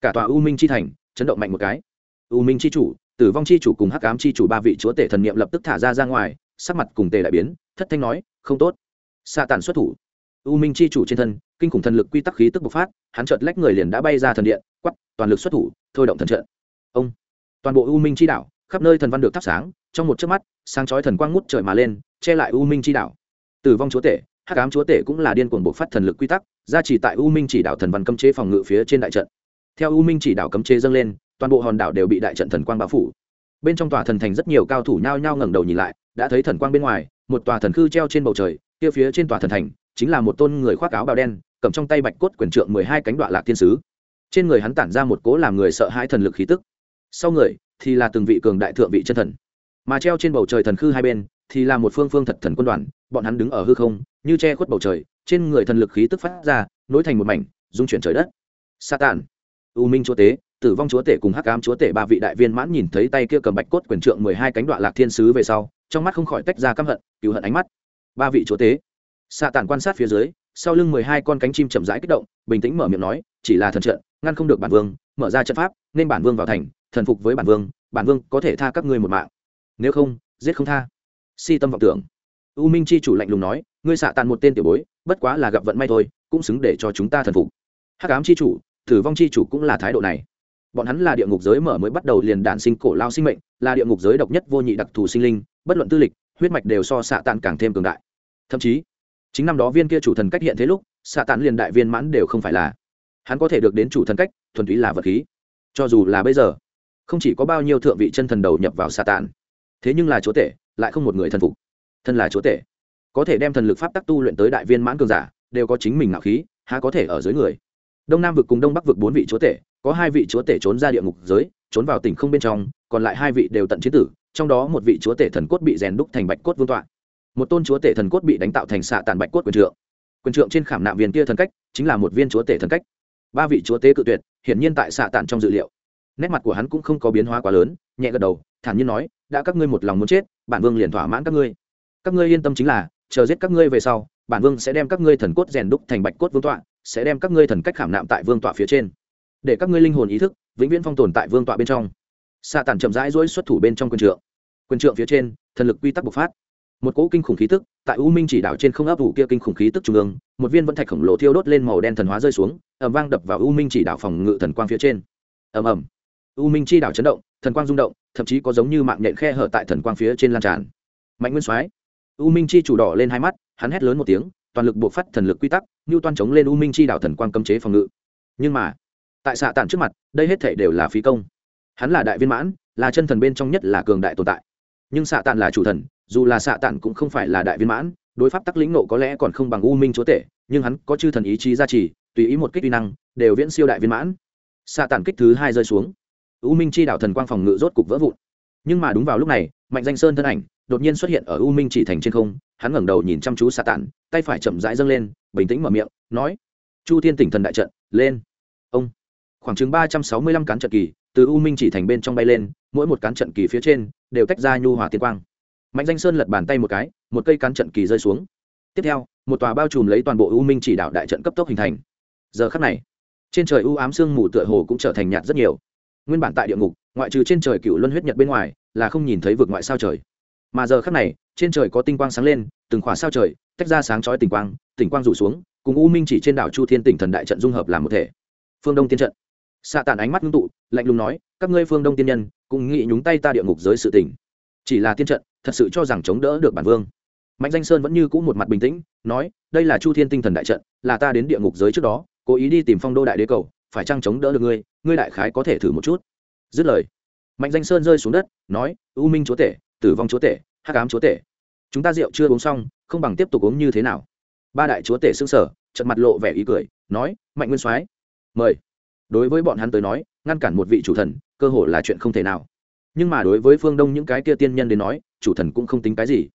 cả tòa u minh chi thành chấn động mạnh một cái. U minh chi chủ, tử vong chi chủ cùng hắc ám chi chủ ba vị chúa tể thần niệm lập tức thả ra ra ngoài, sắc mặt cùng tề đại biến, thất thanh nói, không tốt. Xạ tản xuất thủ u minh chi chủ trên thân, kinh khủng thần lực quy tắc khí tức bộc phát, hắn chợt lách người liền đã bay ra thần điện quắp toàn lực xuất thủ, thôi động thần trận. Ông, toàn bộ u minh chi đảo, khắp nơi thần văn được thắp sáng, trong một chớp mắt, sáng chói thần quang ngút trời mà lên, che lại u minh chi đảo. Tử vong chúa tể, hắc ám chúa tể cũng là điên cuồng bộc phát thần lực quy tắc, gia trì tại u minh chỉ đảo thần văn cấm chế phòng ngự phía trên đại trận. Theo u minh chỉ đảo cấm chế dâng lên, toàn bộ hòn đảo đều bị đại trận thần quang bao phủ. Bên trong tòa thần thành rất nhiều cao thủ nhao nhao ngẩng đầu nhìn lại, đã thấy thần quang bên ngoài, một tòa thần khư treo trên bầu trời, kia phía trên tòa thần thành chính là một tôn người khoác áo bào đen, cầm trong tay bạch cốt quyền trượng mười hai cánh đoạn lạc thiên sứ. Trên người hắn tản ra một cố làm người sợ hãi thần lực khí tức. Sau người thì là từng vị cường đại thượng vị chân thần. Mà treo trên bầu trời thần khư hai bên thì là một phương phương thật thần quân đoàn, bọn hắn đứng ở hư không, như che khuất bầu trời, trên người thần lực khí tức phát ra, nối thành một mảnh dung chuyển trời đất. Satan, u minh chúa tế tử vong chúa tể cùng hắc ám chúa tể ba vị đại viên mãn nhìn thấy tay kia cầm bạch cốt quyền trượng mười hai cánh đoạn lạc thiên sứ về sau, trong mắt không khỏi tách ra căm hận cứu hận ánh mắt. Ba vị chúa tế xạ tản quan sát phía dưới, sau lưng mười hai con cánh chim chậm rãi kích động, bình tĩnh mở miệng nói, chỉ là thần trận, ngăn không được bản vương, mở ra trận pháp, nên bản vương vào thành, thần phục với bản vương bản vương có thể tha các ngươi một mạng. Nếu không, giết không tha. Si tâm vọng tưởng. U minh chi chủ lạnh lùng nói, ngươi xạ tàn một tên tiểu bối, bất quá là gặp vận may thôi, cũng xứng để cho chúng ta thần phục. Hắc ám chi chủ thử vong chi chủ cũng là thái độ này. Bọn hắn là địa ngục giới mở mới bắt đầu liền đản sinh cổ lao sinh mệnh, là địa ngục giới độc nhất vô nhị đặc thù sinh linh, bất luận tư lịch, huyết mạch đều so xạ tàn càng thêm cường đại. Thậm chí chính năm đó viên kia chủ thần cách hiện thế lúc, xạ tàn liền đại viên mãn đều không phải là. Hắn có thể được đến chủ thần cách, thuần túy là vật khí. Cho dù là bây giờ, không chỉ có bao nhiêu thượng vị chân thần đầu nhập vào xạ tàn thế nhưng là chúa tể, lại không một người thần phục. Thân là chúa tể, có thể đem thần lực pháp tắc tu luyện tới đại viên mãn cường giả, đều có chính mình ngạo khí, há có thể ở dưới người. Đông nam vực cùng đông bắc vực bốn vị chúa tể, có hai vị chúa tể trốn ra địa ngục giới, trốn vào tỉnh không bên trong, còn lại hai vị đều tận chế tử, trong đó một vị chúa tể thần cốt bị rèn đúc thành bạch cốt vương tọa một tôn chúa tể thần cốt bị đánh tạo thành xạ tàn bạch cốt quyền trượng. Quyền trượng trên khảm nạm viên kia thần cách chính là một viên chúa tể thần cách. Ba vị chúa tế cự tuyệt, hiển nhiên tại xạ tàn trong dự liệu. Nét mặt của hắn cũng không có biến hóa quá lớn, nhẹ gật đầu, thản nhiên nói, đã các ngươi một lòng muốn chết, bản vương liền thỏa mãn các ngươi. Các ngươi yên tâm chính là, chờ giết các ngươi về sau, bản vương sẽ đem các ngươi thần cốt rèn đúc thành bạch cốt vương tọa, sẽ đem các ngươi thần cách khảm nạm tại vương tọa phía trên. Để các ngươi linh hồn ý thức vĩnh viễn phong tồn tại vương tọa bên trong. Xạ tàn chậm rãi rỗi xuất thủ bên trong quyền trượng. Quyền trượng phía trên, thần lực quy tắc bộc phát một cỗ kinh khủng khí tức, tại u minh chỉ đảo trên không ấp ủ kia kinh khủng khí tức trung ương, một viên vẫn thạch khổng lồ thiêu đốt lên màu đen thần hóa rơi xuống ẩm vang đập vào u minh chỉ đảo phòng ngự thần quang phía trên. Ầm ầm. U minh chi đảo chấn động, thần quang rung động, thậm chí có giống như mạng nhện khe hở tại thần quang phía trên lan tràn. Mạnh nguyên soái, u minh chi chủ đỏ lên hai mắt, hắn hét lớn một tiếng, toàn lực buộc phát thần lực quy tắc, như toan chống lên u minh chi đảo thần quang cấm chế phòng ngự. Nhưng mà, tại xạ tản trước mặt, đây hết thể đều là phí công. Hắn là đại viên mãn, là chân thần bên trong nhất là cường đại tồn tại. Nhưng xạ tản là chủ thần dù là xạ tản cũng không phải là đại viên mãn, đối pháp tắc lĩnh nộ có lẽ còn không bằng u minh chúa tể, nhưng hắn có chư thần ý chí gia trì, tùy ý một kích uy năng, đều viễn siêu đại viên mãn. Xạ tản kích thứ hai rơi xuống. U minh chi đảo thần quang phòng ngự rốt cục vỡ vụn. Nhưng mà đúng vào lúc này, mạnh danh sơn thân ảnh đột nhiên xuất hiện ở u minh chỉ thành trên không, hắn ngẩng đầu nhìn chăm chú xạ tản, tay phải chậm rãi dâng lên, bình tĩnh mở miệng, nói chu thiên tỉnh thần đại trận, lên. Ông. Khoảng chừng ba trăm sáu mươi lăm cán trận kỳ, từ u minh chỉ thành bên trong bay lên, mỗi một cán trận kỳ phía trên đều tách ra nhu hòa tiên quang mạnh danh sơn lật bàn tay một cái, một cây cán trận kỳ rơi xuống. Tiếp theo, một tòa bao trùm lấy toàn bộ u minh chỉ đạo đại trận cấp tốc hình thành. Giờ khắc này, trên trời u ám sương mù tựa hồ cũng trở thành nhạt rất nhiều. Nguyên bản tại địa ngục, ngoại trừ trên trời cựu luân huyết nhật bên ngoài, là không nhìn thấy vực ngoại sao trời. Mà giờ khắc này, trên trời có tinh quang sáng lên, từng khỏa sao trời, tách ra sáng chói tinh quang tinh quang rủ xuống, cùng u minh chỉ trên đảo chu thiên tỉnh thần đại trận dung hợp làm một thể. Phương đông tiên trận. Xạ tàn ánh mắt ngưng tụ, lạnh lùng nói, các ngươi phương đông tiên nhân, cũng nghĩ nhúng tay ta địa ngục giới sự tỉnh chỉ là tiên trận thật sự cho rằng chống đỡ được bản vương. Mạnh danh sơn vẫn như cũ một mặt bình tĩnh, nói, đây là chu thiên tinh thần đại trận, là ta đến địa ngục giới trước đó, cố ý đi tìm phong đô đại đế cầu, phải chăng chống đỡ được ngươi ngươi đại khái có thể thử một chút. Dứt lời, mạnh danh sơn rơi xuống đất, nói, u minh chúa tể, tử vong chúa tể, hắc ám chúa tể, chúng ta rượu chưa uống xong, không bằng tiếp tục uống như thế nào? Ba đại chúa tể xưng sở trận mặt lộ vẻ ý cười, nói, mạnh nguyên soái, mời. Đối với bọn hắn tới nói, ngăn cản một vị chủ thần, cơ hội là chuyện không thể nào. Nhưng mà đối với phương đông những cái kia tiên nhân đến nói chủ thần cũng không tính cái gì.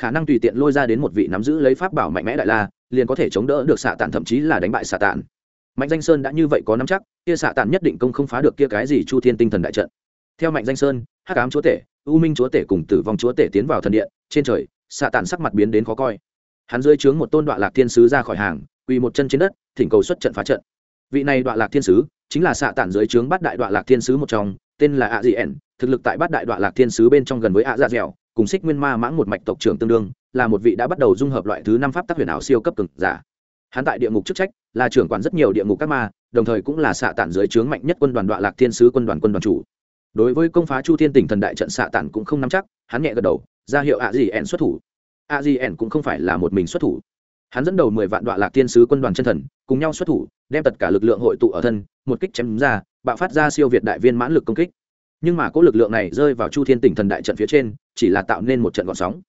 Khả năng tùy tiện lôi ra đến một vị nắm giữ lấy pháp bảo mạnh mẽ đại la, liền có thể chống đỡ được xạ tàn thậm chí là đánh bại xạ tàn mạnh danh sơn đã như vậy có nắm chắc, kia xạ tàn nhất định công không phá được kia cái gì chu thiên tinh thần đại trận. Theo mạnh danh sơn, hắc ám chúa tể, u minh chúa tể cùng tử vong chúa tể tiến vào thần điện, trên trời, xạ tàn sắc mặt biến đến khó coi. Hắn dưới trướng một tôn đoạn lạc thiên sứ ra khỏi hàng, quỳ một chân trên đất, thỉnh cầu xuất trận phá trận. Vị này đoạn lạc thiên sứ chính là xạ tản dưới trướng bát đại đoạn lạc thiên sứ một trong, tên là ạ dị ẻn thực lực tại bát đại đoạn lạc thiên sứ bên trong gần với ạ dạ dẻo cùng xích nguyên ma mãng một mạch tộc trưởng tương đương, là một vị đã bắt đầu dung hợp loại thứ năm pháp tác huyền ảo siêu cấp cực giả. Hắn tại địa ngục chức trách, là trưởng quản rất nhiều địa ngục các ma, đồng thời cũng là xạ tản dưới trướng mạnh nhất quân đoàn đoạn lạc thiên sứ quân đoàn quân đoàn chủ. Đối với công phá chu thiên tỉnh thần đại trận xạ tản cũng không nắm chắc, hắn nhẹ gật đầu, ra hiệu ạ gì ẻn xuất thủ. A gì ẻn cũng không phải là một mình xuất thủ. Hắn dẫn đầu mười vạn đoạn lạc thiên sứ quân đoàn chân thần, cùng nhau xuất thủ, đem tất cả lực lượng hội tụ ở thân, một kích chém ra, bạo phát ra siêu việt đại viên mãn lực công kích nhưng mà cỗ lực lượng này rơi vào chu thiên tỉnh thần đại trận phía trên, chỉ là tạo nên một trận gọn sóng.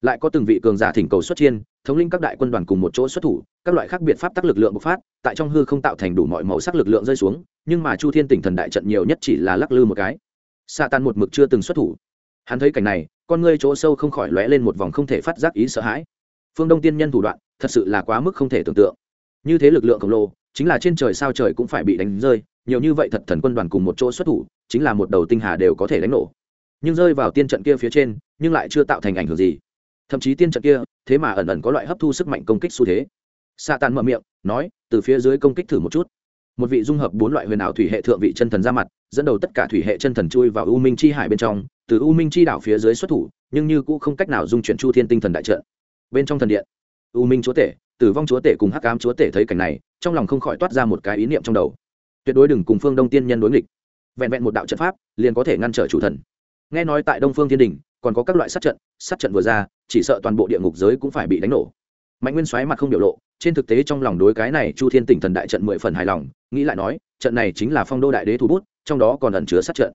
Lại có từng vị cường giả thỉnh cầu xuất chiên, thống linh các đại quân đoàn cùng một chỗ xuất thủ, các loại khác biệt pháp tắc lực lượng bộc phát, tại trong hư không tạo thành đủ mọi màu sắc lực lượng rơi xuống, nhưng mà chu thiên tỉnh thần đại trận nhiều nhất chỉ là lắc lư một cái. Sa tan một mực chưa từng xuất thủ. Hắn thấy cảnh này, con ngươi chỗ sâu không khỏi lóe lên một vòng không thể phát giác ý sợ hãi. Phương đông tiên nhân thủ đoạn, thật sự là quá mức không thể tưởng tượng. Như thế lực lượng khổng lồ chính là trên trời sao trời cũng phải bị đánh rơi, nhiều như vậy thật thần quân đoàn cùng một chỗ xuất thủ, chính là một đầu tinh hà đều có thể đánh nổ. Nhưng rơi vào tiên trận kia phía trên, nhưng lại chưa tạo thành ảnh hưởng gì. Thậm chí tiên trận kia, thế mà ẩn ẩn có loại hấp thu sức mạnh công kích xu thế. Sa tàn mở miệng, nói, từ phía dưới công kích thử một chút. Một vị dung hợp bốn loại huyền ảo thủy hệ thượng vị chân thần ra mặt, dẫn đầu tất cả thủy hệ chân thần chui vào u minh chi hải bên trong, từ u minh chi đảo phía dưới xuất thủ, nhưng như cũng không cách nào dung chuyển chu thiên tinh thần đại trận. Bên trong thần điện, u minh chúa tể tử vong chúa tể cùng hắc ám chúa tể thấy cảnh này, trong lòng không khỏi toát ra một cái ý niệm trong đầu. Tuyệt đối đừng cùng phương đông tiên nhân đối nghịch. Vẹn vẹn một đạo trận pháp, liền có thể ngăn trở chủ thần. Nghe nói tại đông phương thiên đình, còn có các loại sát trận sát trận vừa ra, chỉ sợ toàn bộ địa ngục giới cũng phải bị đánh nổ. Mạnh nguyên xoáy mặt không biểu lộ, trên thực tế trong lòng đối cái này chu thiên tỉnh thần đại trận mười phần hài lòng, nghĩ lại nói, trận này chính là phong đô đại đế thủ bút, trong đó còn ẩn chứa sát trận.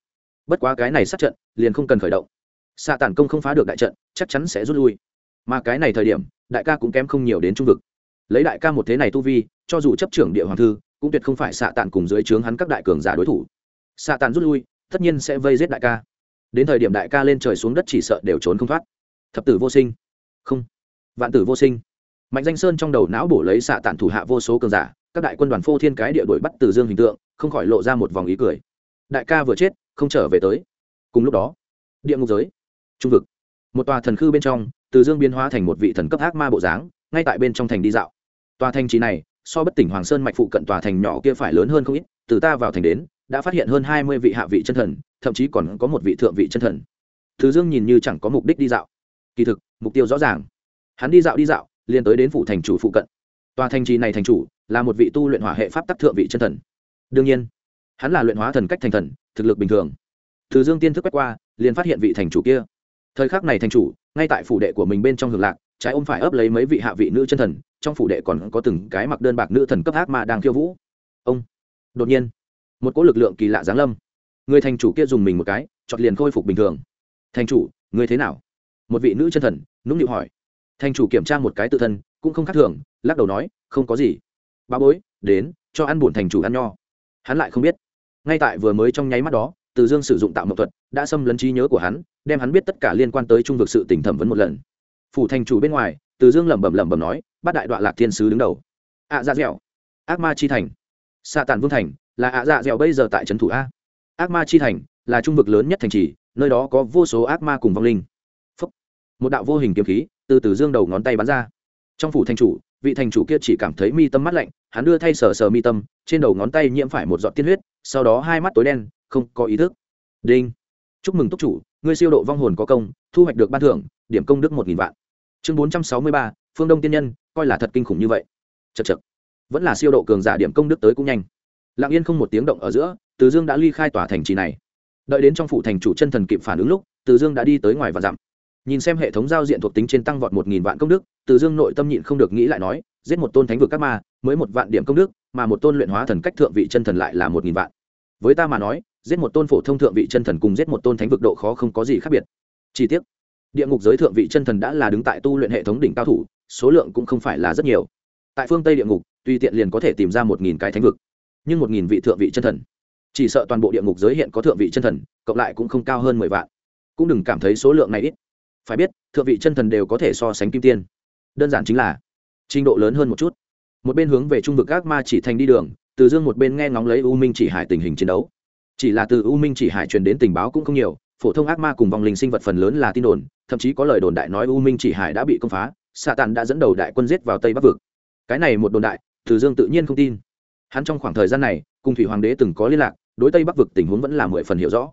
Bất quá cái này sát trận, liền không cần khởi động. Xạ tản công không phá được đại trận, chắc chắn sẽ rút lui. Mà cái này thời điểm, đại ca cũng kém không nhiều đến trung vực lấy đại ca một thế này tu vi, cho dù chấp trưởng địa hoàng thư, cũng tuyệt không phải xạ tàn cùng dưới trướng hắn các đại cường giả đối thủ. Xạ tàn rút lui, tất nhiên sẽ vây giết đại ca. Đến thời điểm đại ca lên trời xuống đất chỉ sợ đều trốn không thoát. Thập tử vô sinh. Không. Vạn tử vô sinh. Mạnh danh sơn trong đầu não bổ lấy xạ tàn thủ hạ vô số cường giả, các đại quân đoàn phô thiên cái địa đuổi bắt từ dương hình tượng, không khỏi lộ ra một vòng ý cười. Đại ca vừa chết, không trở về tới. Cùng lúc đó, địa ngục giới, trung vực. Một tòa thần khư bên trong, từ dương biến hóa thành một vị thần cấp ác ma bộ dáng, ngay tại bên trong thành đi dạo tòa thành trì này, so bất tỉnh hoàng sơn mạch phụ cận tòa thành nhỏ kia phải lớn hơn không ít, từ ta vào thành đến, đã phát hiện hơn hai mươi vị hạ vị chân thần, thậm chí còn có một vị thượng vị chân thần. Thứ dương nhìn như chẳng có mục đích đi dạo. Kỳ thực, mục tiêu rõ ràng. Hắn đi dạo đi dạo, liền tới đến phủ thành chủ phụ cận. Tòa thành trì này thành chủ, là một vị tu luyện hỏa hệ pháp tắc thượng vị chân thần. Đương nhiên, hắn là luyện hóa thần cách thành thần, thực lực bình thường. Thứ dương tiên thức quét qua, liền phát hiện vị thành chủ kia. Thời khắc này thành chủ, ngay tại phủ đệ của mình bên trong hưởng lạc trái ôm phải ấp lấy mấy vị hạ vị nữ chân thần, trong phủ đệ còn có từng cái mặc đơn bạc nữ thần cấp ác mà đang khiêu vũ. Ông, đột nhiên, một cỗ lực lượng kỳ lạ giáng lâm. Người thành chủ kia dùng mình một cái chọn liền khôi phục bình thường. Thành chủ, người thế nào? Một vị nữ chân thần, nũng nịu hỏi. Thành chủ kiểm tra một cái tự thân, cũng không khác thường, lắc đầu nói, không có gì. Ba bối, đến, cho ăn bổn thành chủ ăn nho. Hắn lại không biết. Ngay tại vừa mới trong nháy mắt đó, từ dương sử dụng tạo mậu thuật, đã xâm lấn trí nhớ của hắn, đem hắn biết tất cả liên quan tới trung vực sự tỉnh thẩm vấn một lần phủ thành chủ bên ngoài, từ dương lẩm bẩm lẩm bẩm nói bắt đại đoạn lạc thiên sứ đứng đầu. Ạ dạ dẻo. Ác ma chi thành. Xạ tàn vương thành. Là ạ dạ dẻo bây giờ tại trấn thủ a. Ác ma chi thành là trung vực lớn nhất thành trì, nơi đó có vô số ác ma cùng vong linh. Phúc. một đạo vô hình kiếm khí từ từ dương đầu ngón tay bắn ra. Trong phủ thành chủ, vị thành chủ kia chỉ cảm thấy mi tâm mắt lạnh, hắn đưa thay sờ sờ mi tâm, trên đầu ngón tay nhiễm phải một giọt tiên huyết, sau đó hai mắt tối đen, không có ý thức. Đinh! Chúc mừng túc chủ, ngươi siêu độ vong hồn có công, thu hoạch được ban thưởng điểm công đức một nghìn vạn. Chương bốn trăm sáu mươi ba, phương đông tiên nhân, coi là thật kinh khủng như vậy. Chật chật vẫn là siêu độ cường giả điểm công đức tới cũng nhanh. Lặng yên không một tiếng động ở giữa, từ dương đã ly khai tòa thành trì này. Đợi đến trong phủ thành chủ chân thần kịp phản ứng lúc, từ dương đã đi tới ngoài và dặm. Nhìn xem hệ thống giao diện thuộc tính trên tăng vọt một nghìn vạn công đức, từ dương nội tâm nhịn không được nghĩ lại nói, giết một tôn thánh vực các ma, mới một vạn điểm công đức, mà một tôn luyện hóa thần cách thượng vị chân thần lại là một nghìn vạn. Với ta mà nói, giết một tôn phổ thông thượng vị chân thần cùng giết một tôn thánh vực độ khó không có gì khác biệt. Chi tiết địa ngục giới thượng vị chân thần đã là đứng tại tu luyện hệ thống đỉnh cao thủ, số lượng cũng không phải là rất nhiều. Tại phương tây địa ngục tuy tiện liền có thể tìm ra một nghìn cái thánh vực, nhưng một nghìn vị thượng vị chân thần, chỉ sợ toàn bộ địa ngục giới hiện có thượng vị chân thần, cộng lại cũng không cao hơn mười vạn. Cũng đừng cảm thấy số lượng này ít. Phải biết, thượng vị chân thần đều có thể so sánh kim tiên. Đơn giản chính là trình độ lớn hơn một chút. Một bên hướng về trung vực gác ma chỉ thành đi đường, từ dương một bên nghe ngóng lấy u minh chỉ hải tình hình chiến đấu. Chỉ là từ u minh chỉ hải truyền đến tình báo cũng không nhiều phổ thông ác ma cùng vòng linh sinh vật phần lớn là tin đồn, thậm chí có lời đồn đại nói u minh chỉ hải đã bị công phá xạ tàn đã dẫn đầu đại quân giết vào tây bắc vực. Cái này một đồn đại, từ dương tự nhiên không tin. Hắn trong khoảng thời gian này, cùng thủy hoàng đế từng có liên lạc, đối tây bắc vực tình huống vẫn là mười phần hiểu rõ.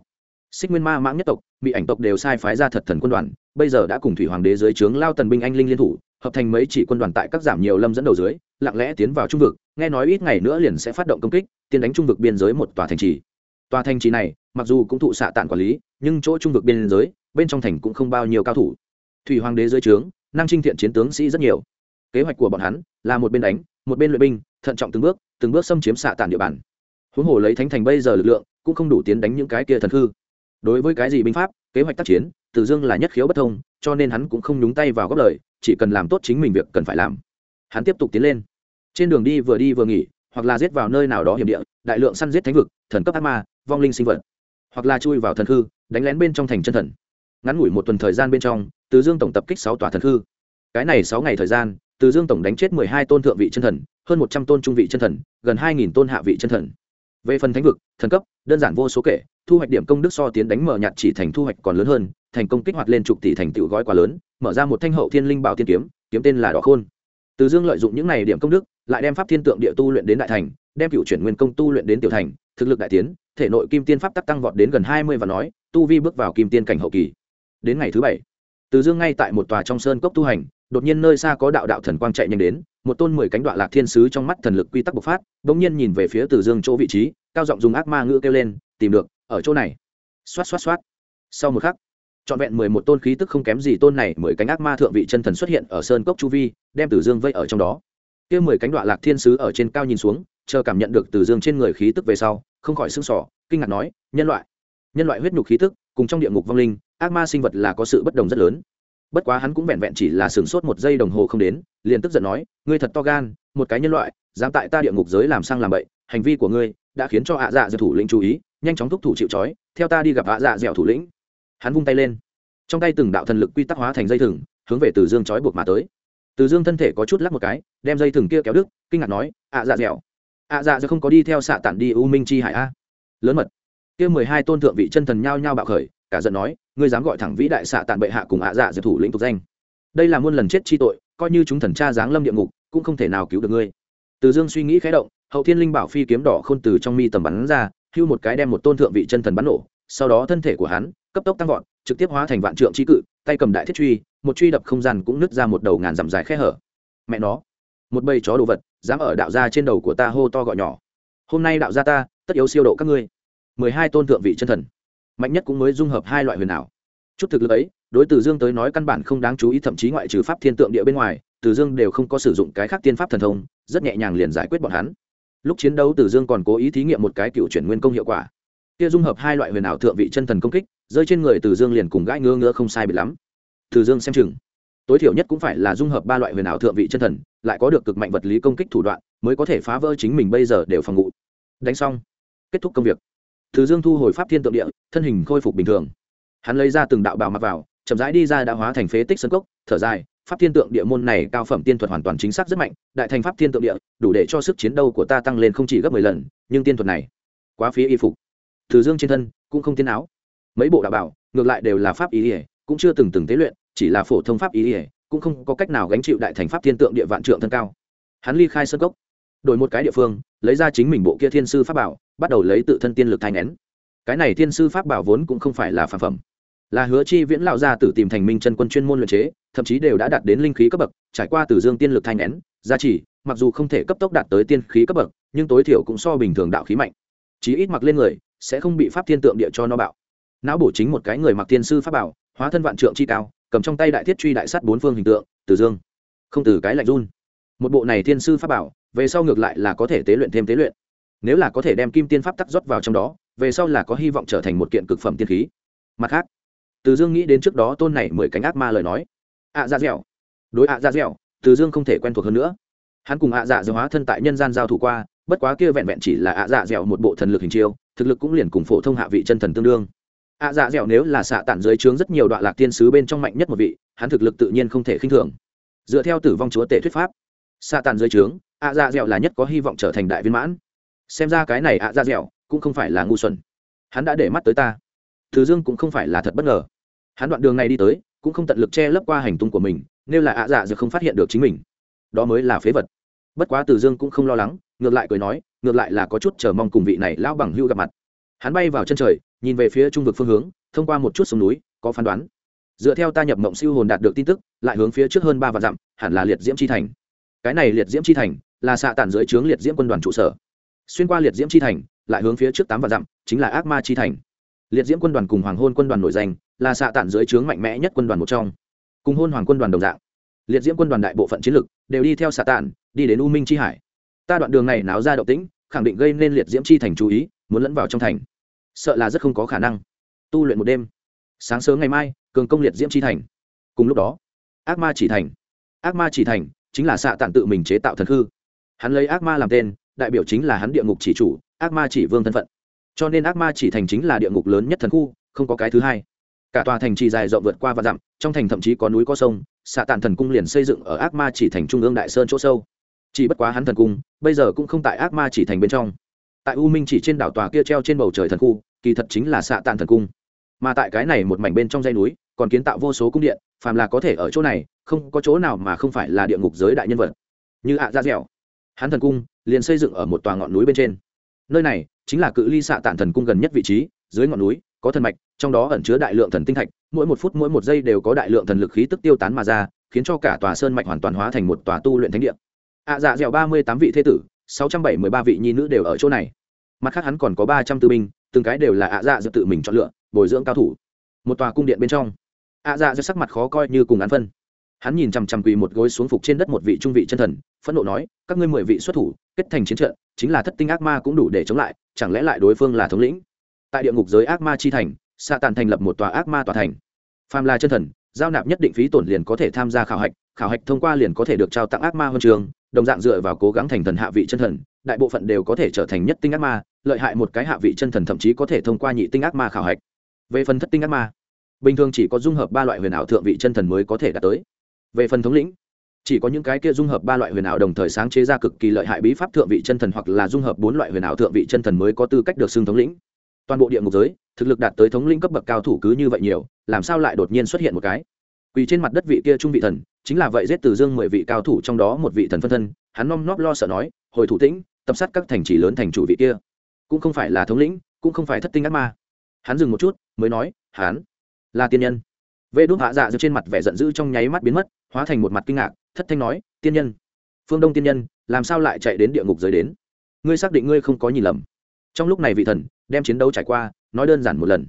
Xích nguyên ma mãng nhất tộc, bị ảnh tộc đều sai phái ra thật thần quân đoàn, bây giờ đã cùng thủy hoàng đế dưới trướng lao tần binh anh linh liên thủ, hợp thành mấy chỉ quân đoàn tại các giảm nhiều lâm dẫn đầu dưới, lặng lẽ tiến vào trung vực, nghe nói ít ngày nữa liền sẽ phát động công kích, tiến đánh trung vực biên giới một tòa thành trì. Tòa thành trì này, mặc dù cũng thụ xạ tản quản lý nhưng chỗ trung vực biên giới, bên trong thành cũng không bao nhiêu cao thủ. Thủy hoàng đế dưới trướng năng trinh thiện chiến tướng sĩ rất nhiều. Kế hoạch của bọn hắn là một bên đánh, một bên luyện binh, thận trọng từng bước từng bước xâm chiếm xạ tản địa bàn. Huống hồ lấy thánh thành bây giờ lực lượng, cũng không đủ tiến đánh những cái kia thần hư đối với cái gì binh pháp, kế hoạch tác chiến, từ dương là nhất khiếu bất thông, cho nên hắn cũng không nhúng tay vào góp lời, chỉ cần làm tốt chính mình việc cần phải làm. Hắn tiếp tục tiến lên. Trên đường đi vừa đi vừa nghỉ, hoặc là giết vào nơi nào đó hiểm địa, đại lượng săn giết thánh vực, thần cấp ác ma, vong linh sinh vật, hoặc là chui vào thần hư đánh lén bên trong thành chân thần. Ngắn ngủi một tuần thời gian bên trong, từ dương tổng tập kích sáu tòa thần hư cái này sáu ngày thời gian, từ dương tổng đánh chết mười hai tôn thượng vị chân thần, hơn một trăm tôn trung vị chân thần, gần hai nghìn tôn hạ vị chân thần. Về phần thánh vực, thần cấp, đơn giản vô số kể, thu hoạch điểm công đức so tiến đánh mở nhạt chỉ thành thu hoạch còn lớn hơn, thành công kích hoạt lên chục tỷ thành tựu gói quá lớn, mở ra một thanh hậu thiên linh bảo tiên kiếm kiếm tên là đỏ khôn. Từ dương lợi dụng những này điểm công đức, lại đem pháp thiên tượng địa tu luyện đến đại thành đem cựu chuyển nguyên công tu luyện đến tiểu thành, thực lực đại tiến, thể nội kim tiên pháp tắc tăng vọt đến gần hai mươi và nói, tu vi bước vào kim tiên cảnh hậu kỳ. Đến ngày thứ bảy, từ dương ngay tại một tòa trong sơn cốc tu hành, đột nhiên nơi xa có đạo đạo thần quang chạy nhanh đến, một tôn mười cánh đoạn lạc thiên sứ trong mắt thần lực quy tắc bộc phát, bỗng nhiên nhìn về phía từ dương chỗ vị trí, cao giọng dùng ác ma ngữ kêu lên, tìm được, ở chỗ này. Xoát xoát xoát. Sau một khắc, trọn vẹn mười một tôn khí tức không kém gì tôn này, mười cánh ác ma thượng vị chân thần xuất hiện ở sơn cốc chu vi, đem tử dương vây ở trong đó. Kia mười cánh đoạn lạc thiên sứ ở trên cao nhìn xuống chờ cảm nhận được từ dương trên người khí tức về sau, không khỏi xương sỏ kinh ngạc nói, nhân loại nhân loại huyết nhục khí tức, cùng trong địa ngục vong linh, ác ma sinh vật là có sự bất đồng rất lớn. Bất quá hắn cũng vẹn vẹn chỉ là sửng sốt một giây đồng hồ không đến, liền tức giận nói, ngươi thật to gan, một cái nhân loại, dám tại ta địa ngục giới làm sang làm bậy, hành vi của ngươi đã khiến cho ạ dạ dẻo thủ lĩnh chú ý, nhanh chóng thúc thủ chịu trói, theo ta đi gặp ạ dạ dẻo thủ lĩnh. Hắn vung tay lên. Trong tay từng đạo thần lực quy tắc hóa thành dây thừng, hướng về từ dương trói buộc mà tới. Từ dương thân thể có chút lắc một cái, đem dây thừng kia kéo đứt, kinh ngạc nói, ạ dạ dẻo ạ dạ dạ không có đi theo xạ tản đi u minh chi hải a. Lớn mật. Kia mười hai tôn thượng vị chân thần nhao nhao bạo khởi, cả giận nói, ngươi dám gọi thẳng vĩ đại xạ tản bệ hạ cùng ạ dạ dạ thủ lĩnh tục danh. Đây là muôn lần chết chi tội, coi như chúng thần cha giáng lâm địa ngục, cũng không thể nào cứu được ngươi. Từ dương suy nghĩ khé động, hậu thiên linh bảo phi kiếm đỏ khôn từ trong mi tầm bắn ra, hưu một cái đem một tôn thượng vị chân thần bắn nổ, sau đó thân thể của hắn, cấp tốc tăng vọt, trực tiếp hóa thành vạn trượng chi cự, tay cầm đại thiết truy, một truy đập không gian cũng nứt ra một đầu ngàn dặm dài khe hở. Mẹ nó, một bầy chó đồ vật dám ở đạo gia trên đầu của ta hô to gọi nhỏ. Hôm nay đạo gia ta, tất yếu siêu độ các ngươi. Mười hai tôn thượng vị chân thần. Mạnh nhất cũng mới dung hợp hai loại huyền ảo. Chút thực lực ấy, đối từ dương tới nói căn bản không đáng chú ý, thậm chí ngoại trừ pháp thiên tượng địa bên ngoài, từ dương đều không có sử dụng cái khác tiên pháp thần thông, rất nhẹ nhàng liền giải quyết bọn hắn. Lúc chiến đấu, từ dương còn cố ý thí nghiệm một cái cựu chuyển nguyên công hiệu quả. Kia dung hợp hai loại huyền ảo thượng vị chân thần công kích, rơi trên người từ dương liền cùng gãi ngơ ngơ không sai biệt lắm. Từ dương xem chừng. Tối thiểu nhất cũng phải là dung hợp ba loại huyền ảo thượng vị chân thần lại có được cực mạnh vật lý công kích thủ đoạn, mới có thể phá vỡ chính mình bây giờ đều phòng ngụ đánh xong. Kết thúc công việc. Thứ dương thu hồi pháp thiên tượng địa, thân hình khôi phục bình thường. Hắn lấy ra từng đạo bào mặc vào, chậm rãi đi ra đã hóa thành phế tích sân cốc, thở dài, pháp thiên tượng địa môn này cao phẩm tiên thuật hoàn toàn chính xác rất mạnh, đại thành pháp thiên tượng địa, đủ để cho sức chiến đấu của ta tăng lên không chỉ gấp mười lần, nhưng tiên thuật này, quá phía y phục. Thứ dương trên thân cũng không tiên áo. Mấy bộ đạo bảo, ngược lại đều là pháp ý ỉa, cũng chưa từng từng tế luyện, chỉ là phổ thông pháp ý ỉa cũng không có cách nào gánh chịu đại thành pháp thiên tượng địa vạn trượng thân cao. Hắn ly khai sơn cốc, đổi một cái địa phương, lấy ra chính mình bộ kia thiên sư pháp bảo, bắt đầu lấy tự thân tiên lực thay nén. Cái này thiên sư pháp bảo vốn cũng không phải là phản phẩm. Là hứa chi viễn lão gia tử tìm thành minh chân quân chuyên môn luyện chế, thậm chí đều đã đạt đến linh khí cấp bậc, trải qua từ dương tiên lực thanh nén, gia trì, mặc dù không thể cấp tốc đạt tới tiên khí cấp bậc, nhưng tối thiểu cũng so bình thường đạo khí mạnh. Chí ít mặc lên người, sẽ không bị pháp thiên tượng địa cho nó bạo. Não bổ chính một cái người mặc thiên sư pháp bảo, hóa thân vạn trượng chi cao cầm trong tay đại thiết truy đại sắt bốn phương hình tượng từ dương không từ cái lạnh run. Một bộ này thiên sư pháp bảo về sau ngược lại là có thể tế luyện thêm tế luyện. Nếu là có thể đem kim tiên pháp tắc rót vào trong đó về sau là có hy vọng trở thành một kiện cực phẩm tiên khí. Mặt khác từ dương nghĩ đến trước đó tôn này mười cánh ác ma lời nói. Ạ à, dạ dẻo. Đối ạ à, dạ dẻo từ dương không thể quen thuộc hơn nữa. Hắn cùng ạ dạ dẻo hóa thân tại nhân gian giao thủ qua bất quá kia vẹn vẹn chỉ là ạ dạ dẻo một bộ thần lực hình chiêu thực lực cũng liền cùng phổ thông hạ vị chân thần tương đương ạ dạ dẻo nếu là xạ tản dưới trướng rất nhiều đoạn lạc tiên sứ bên trong mạnh nhất một vị, hắn thực lực tự nhiên không thể khinh thường. Dựa theo tử vong chúa tể thuyết pháp, xạ tản dưới trướng, ạ dạ dẻo là nhất có hy vọng trở thành đại viên mãn. Xem ra cái này ạ dạ dẻo cũng không phải là ngu xuẩn. Hắn đã để mắt tới ta. Thứ dương cũng không phải là thật bất ngờ. Hắn đoạn đường này đi tới, cũng không tận lực che lấp qua hành tung của mình nếu là ạ dạ dẻo không phát hiện được chính mình. Đó mới là phế vật. Bất quá từ dương cũng không lo lắng, ngược lại cười nói, ngược lại là có chút chờ mong cùng vị này lão bằng hưu gặp mặt hắn bay vào chân trời, nhìn về phía trung vực phương hướng, thông qua một chút sông núi, có phán đoán. Dựa theo ta nhập mộng siêu hồn đạt được tin tức, lại hướng phía trước hơn ba vạn dặm, hẳn là liệt diễm chi thành. Cái này liệt diễm chi thành là xạ tản dưới trướng liệt diễm quân đoàn trụ sở. Xuyên qua liệt diễm chi thành, lại hướng phía trước tám vạn dặm, chính là ác ma chi thành. Liệt diễm quân đoàn cùng hoàng hôn quân đoàn nổi danh, là xạ tản dưới trướng mạnh mẽ nhất quân đoàn một trong. Cùng hôn hoàng quân đoàn đồng dạng, liệt diễm quân đoàn đại bộ phận chiến lực đều đi theo xạ tản, đi đến u minh chi hải. Ta đoạn đường này náo ra động tĩnh, khẳng định gây nên liệt diễm chi thành chú ý muốn lẫn vào trong thành. Sợ là rất không có khả năng. Tu luyện một đêm. Sáng sớm ngày mai, cường công liệt diễm chi thành. Cùng lúc đó, ác ma chỉ thành. Ác ma chỉ thành chính là xạ tản tự mình chế tạo thần hư. hắn lấy ác ma làm tên, đại biểu chính là hắn địa ngục chỉ chủ, ác ma chỉ vương thân phận. Cho nên ác ma chỉ thành chính là địa ngục lớn nhất thần khu, không có cái thứ hai. Cả tòa thành trì dài rộng vượt qua và dặm, trong thành thậm chí có núi có sông xạ tàn thần cung liền xây dựng ở ác ma chỉ thành trung ương đại sơn chỗ sâu. Chỉ bất quá hắn thần cung, bây giờ cũng không tại ác ma chỉ thành bên trong tại u minh chỉ trên đảo tòa kia treo trên bầu trời thần khu, kỳ thật chính là xạ tàn thần cung. Mà tại cái này một mảnh bên trong dây núi, còn kiến tạo vô số cung điện, phàm là có thể ở chỗ này, không có chỗ nào mà không phải là địa ngục giới đại nhân vật. Như ạ à ra dẻo, hắn thần cung liền xây dựng ở một tòa ngọn núi bên trên. Nơi này chính là cự ly xạ tản thần cung gần nhất vị trí, dưới ngọn núi có thần mạch, trong đó ẩn chứa đại lượng thần tinh thạch, mỗi một phút mỗi một giây đều có đại lượng thần lực khí tức tiêu tán mà ra, khiến cho cả tòa sơn mạch hoàn toàn hóa thành một tòa tu luyện thánh địa. Ạ dạ dẻo ba mươi tám vị thế tử sáu trăm bảy mươi ba vị nhi nữ đều ở chỗ này. Mặt khác hắn còn có ba trăm tư binh, từng cái đều là ạ dạ dự tự mình chọn lựa, bồi dưỡng cao thủ. Một tòa cung điện bên trong, ạ dạ dự sắc mặt khó coi như cùng án phân. Hắn nhìn chằm chằm quỳ một gối xuống phục trên đất một vị trung vị chân thần, phẫn nộ nói, các ngươi mười vị xuất thủ, kết thành chiến trận, chính là thất tinh ác ma cũng đủ để chống lại, chẳng lẽ lại đối phương là thống lĩnh? Tại địa ngục giới ác ma chi thành sa tàn thành lập một tòa ác ma tòa thành. Phàm là chân thần, giao nạp nhất định phí tổn liền có thể tham gia khảo hạch khảo hạch thông qua liền có thể được trao tặng ác ma huân trường đồng dạng dựa vào cố gắng thành thần hạ vị chân thần, đại bộ phận đều có thể trở thành nhất tinh ác ma, lợi hại một cái hạ vị chân thần thậm chí có thể thông qua nhị tinh ác ma khảo hạch. Về phần thất tinh ác ma, bình thường chỉ có dung hợp ba loại huyền ảo thượng vị chân thần mới có thể đạt tới. Về phần thống lĩnh, chỉ có những cái kia dung hợp ba loại huyền ảo đồng thời sáng chế ra cực kỳ lợi hại bí pháp thượng vị chân thần hoặc là dung hợp bốn loại huyền ảo thượng vị chân thần mới có tư cách được xưng thống lĩnh. Toàn bộ địa ngục giới, thực lực đạt tới thống lĩnh cấp bậc cao thủ cứ như vậy nhiều, làm sao lại đột nhiên xuất hiện một cái? Quỳ trên mặt đất vị kia trung vị thần chính là vậy giết từ dương mười vị cao thủ trong đó một vị thần phân thân, hắn nom nóp lo sợ nói, hồi thủ tĩnh, tập sát các thành trì lớn thành chủ vị kia. Cũng không phải là thống lĩnh, cũng không phải thất tinh ác ma. Hắn dừng một chút, mới nói, hắn là tiên nhân. Vê đúc hạ dạ dựa trên mặt vẻ giận dữ trong nháy mắt biến mất, hóa thành một mặt kinh ngạc, thất thanh nói, tiên nhân, phương đông tiên nhân, làm sao lại chạy đến địa ngục giới đến? Ngươi xác định ngươi không có nhìn lầm. Trong lúc này vị thần đem chiến đấu trải qua, nói đơn giản một lần.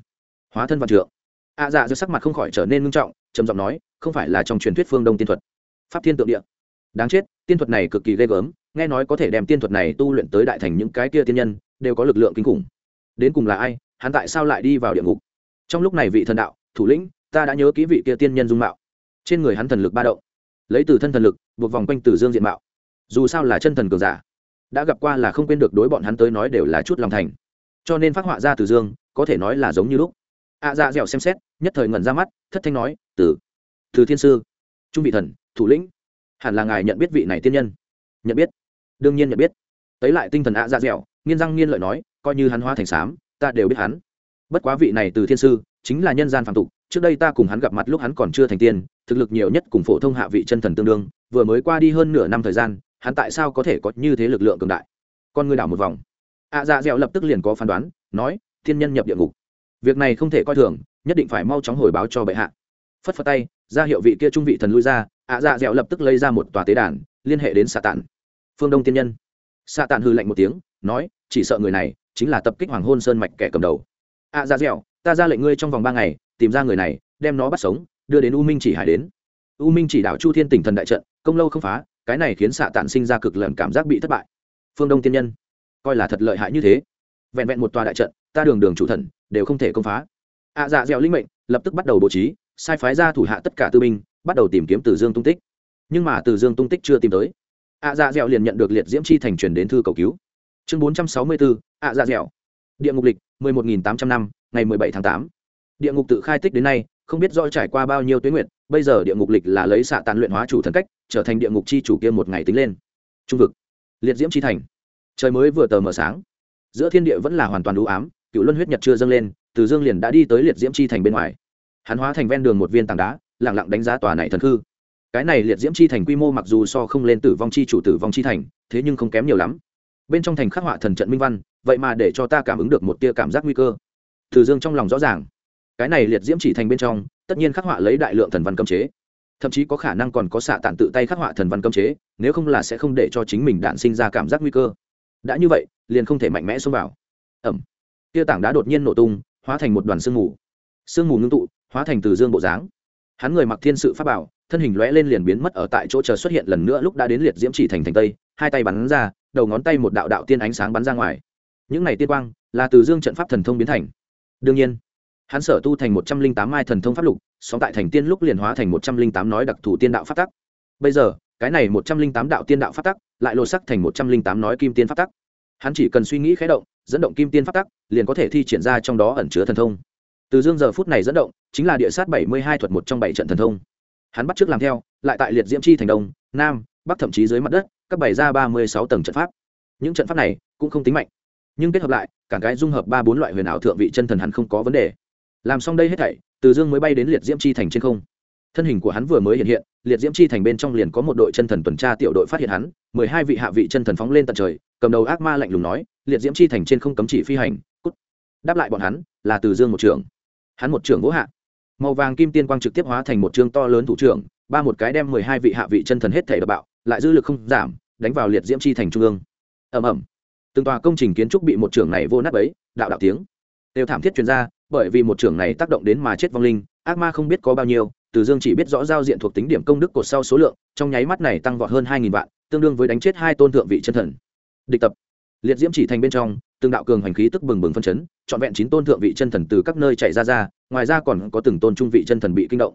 Hóa thân văn trượng. Ạ dạ dược sắc mặt không khỏi trở nên ngưng trọng trầm giọng nói, không phải là trong truyền thuyết phương đông tiên thuật. Pháp thiên tượng địa. Đáng chết, tiên thuật này cực kỳ ghê gớm, nghe nói có thể đem tiên thuật này tu luyện tới đại thành những cái kia tiên nhân, đều có lực lượng kinh khủng. Đến cùng là ai, hắn tại sao lại đi vào địa ngục? Trong lúc này vị thần đạo, thủ lĩnh, ta đã nhớ kỹ vị kia tiên nhân dung mạo. Trên người hắn thần lực ba động. Lấy từ thân thần lực, buộc vòng quanh từ dương diện mạo. Dù sao là chân thần cường giả, đã gặp qua là không quên được đối bọn hắn tới nói đều là chút lòng thành. Cho nên phát họa ra từ dương, có thể nói là giống như lúc ạ dạ dẻo xem xét, nhất thời ngẩn ra mắt, thất thanh nói, từ từ thiên sư, trung vị thần, thủ lĩnh, hẳn là ngài nhận biết vị này tiên nhân. Nhận biết? Đương nhiên nhận biết. Tấy lại tinh thần ạ dạ dẻo, nghiên răng nghiên lợi nói, coi như hắn hóa thành xám ta đều biết hắn. Bất quá vị này từ thiên sư, chính là nhân gian phạm tục, trước đây ta cùng hắn gặp mặt lúc hắn còn chưa thành tiên, thực lực nhiều nhất cùng phổ thông hạ vị chân thần tương đương, vừa mới qua đi hơn nửa năm thời gian, hắn tại sao có thể có như thế lực lượng cường đại? Con ngươi đảo một vòng. Ạ dạ dẻo lập tức liền có phán đoán, nói, thiên nhân nhập địa ngục việc này không thể coi thường, nhất định phải mau chóng hồi báo cho bệ hạ. Phất phất tay, ra hiệu vị kia trung vị thần lui ra, ạ dạ dẻo lập tức lấy ra một tòa tế đàn, liên hệ đến xạ tản phương đông tiên nhân. Xạ tản hư lạnh một tiếng, nói, chỉ sợ người này chính là tập kích hoàng hôn sơn mạch kẻ cầm đầu. Ạ dạ dẻo, ta ra lệnh ngươi trong vòng ba ngày, tìm ra người này, đem nó bắt sống, đưa đến u minh chỉ hải đến. U minh chỉ đạo chu thiên tỉnh thần đại trận, công lâu không phá, cái này khiến xạ tản sinh ra cực lần cảm giác bị thất bại. Phương đông tiên nhân. Coi là thật lợi hại như thế. Vẹn vẹn một tòa đại trận, ta đường đường chủ thần đều không thể công phá. Ạ dạ dẻo linh mệnh lập tức bắt đầu bố trí, sai phái ra thủ hạ tất cả tư binh, bắt đầu tìm kiếm từ dương tung tích. Nhưng mà từ dương tung tích chưa tìm tới. Ạ dạ dẻo liền nhận được liệt diễm chi thành truyền đến thư cầu cứu. Chương bốn trăm sáu mươi bốn ạ dạ dẻo. Địa ngục lịch, mười một nghìn tám trăm năm, ngày mười bảy tháng tám. Địa ngục tự khai tích đến nay, không biết do trải qua bao nhiêu tuyến nguyện bây giờ địa ngục lịch là lấy xạ tàn luyện hóa chủ thần cách, trở thành địa ngục chi chủ kia một ngày tính lên. Trung vực. Liệt diễm chi thành. Trời mới vừa tờ mờ sáng. Giữa thiên địa vẫn là hoàn toàn đủ ám cựu luân huyết nhật chưa dâng lên, từ dương liền đã đi tới liệt diễm chi thành bên ngoài. Hắn hóa thành ven đường một viên tảng đá lẳng lặng đánh giá tòa này thần khư cái này liệt diễm chi thành quy mô mặc dù so không lên tử vong chi chủ tử vong chi thành, thế nhưng không kém nhiều lắm. Bên trong thành khắc họa thần trận minh văn, vậy mà để cho ta cảm ứng được một tia cảm giác nguy cơ. Từ dương trong lòng rõ ràng, cái này liệt diễm chỉ thành bên trong, tất nhiên khắc họa lấy đại lượng thần văn cấm chế. Thậm chí có khả năng còn có xạ tản tự tay khắc họa thần văn cấm chế, nếu không là sẽ không để cho chính mình đạn sinh ra cảm giác nguy cơ. Đã như vậy, liền không thể mạnh mẽ xông vào. Ẩm kia tảng đá đột nhiên nổ tung, hóa thành một đoàn sương mù. Sương mù ngưng tụ, hóa thành từ dương bộ dáng. Hắn người mặc thiên sự pháp bảo, thân hình lóe lên liền biến mất ở tại chỗ chờ xuất hiện lần nữa lúc đã đến liệt diễm chỉ thành thành tây, hai tay bắn ra, đầu ngón tay một đạo đạo tiên ánh sáng bắn ra ngoài. Những này tiên quang, là từ dương trận pháp thần thông biến thành. Đương nhiên, hắn sở tu thành một trăm linh tám mai thần thông pháp lục, sóng tại thành tiên lúc liền hóa thành một trăm linh tám nói đặc thù tiên đạo pháp tắc. Bây giờ, cái này một trăm linh tám đạo tiên đạo pháp tắc, lại lột sắc thành một trăm linh tám nói kim tiên pháp tắc hắn chỉ cần suy nghĩ khé động, dẫn động kim tiên pháp tắc, liền có thể thi triển ra trong đó ẩn chứa thần thông. Từ dương giờ phút này dẫn động, chính là địa sát bảy mươi hai thuật một trong bảy trận thần thông. Hắn bắt t r ư ớ c làm theo, lại tại liệt diễm chi thành đông, nam, bắc thậm chí dưới mặt đất các bày ra ba mươi sáu tầng trận pháp. Những trận pháp này cũng không tính mạnh, nhưng kết hợp lại, cả cái dung hợp ba bốn loại huyền ảo thượng vị chân thần hắn không có vấn đề. Làm xong đây hết thảy, từ dương mới bay đến liệt diễm chi thành trên không thân hình của hắn vừa mới hiện hiện, liệt diễm chi thành bên trong liền có một đội chân thần tuần tra tiểu đội phát hiện hắn, mười hai vị hạ vị chân thần phóng lên tận trời, cầm đầu ác ma lạnh lùng nói, liệt diễm chi thành trên không cấm chỉ phi hành, cút. Đáp lại bọn hắn, là từ dương một trưởng. Hắn một trưởng vỗ hạ. Màu vàng kim tiên quang trực tiếp hóa thành một chương to lớn thủ trưởng, ba một cái đem mười hai vị hạ vị chân thần hết thể đập bạo, lại dư lực không giảm, đánh vào liệt diễm chi thành trung ương. Ầm ầm. Từng tòa công trình kiến trúc bị một trưởng này vô nát ấy đạo đạo tiếng. Đều thảm thiết chuyên gia bởi vì một trưởng này tác động đến mà chết vong linh, ác ma không biết có bao nhiêu từ dương chỉ biết rõ giao diện thuộc tính điểm công đức cột sau số lượng, trong nháy mắt này tăng vọt hơn hai nghìn vạn, tương đương với đánh chết hai tôn thượng vị chân thần. Địch tập. Liệt diễm chỉ thành bên trong, từng đạo cường hành khí tức bừng bừng phân chấn, trọn vẹn chín tôn thượng vị chân thần từ các nơi chạy ra ra, ngoài ra còn có từng tôn trung vị chân thần bị kinh động.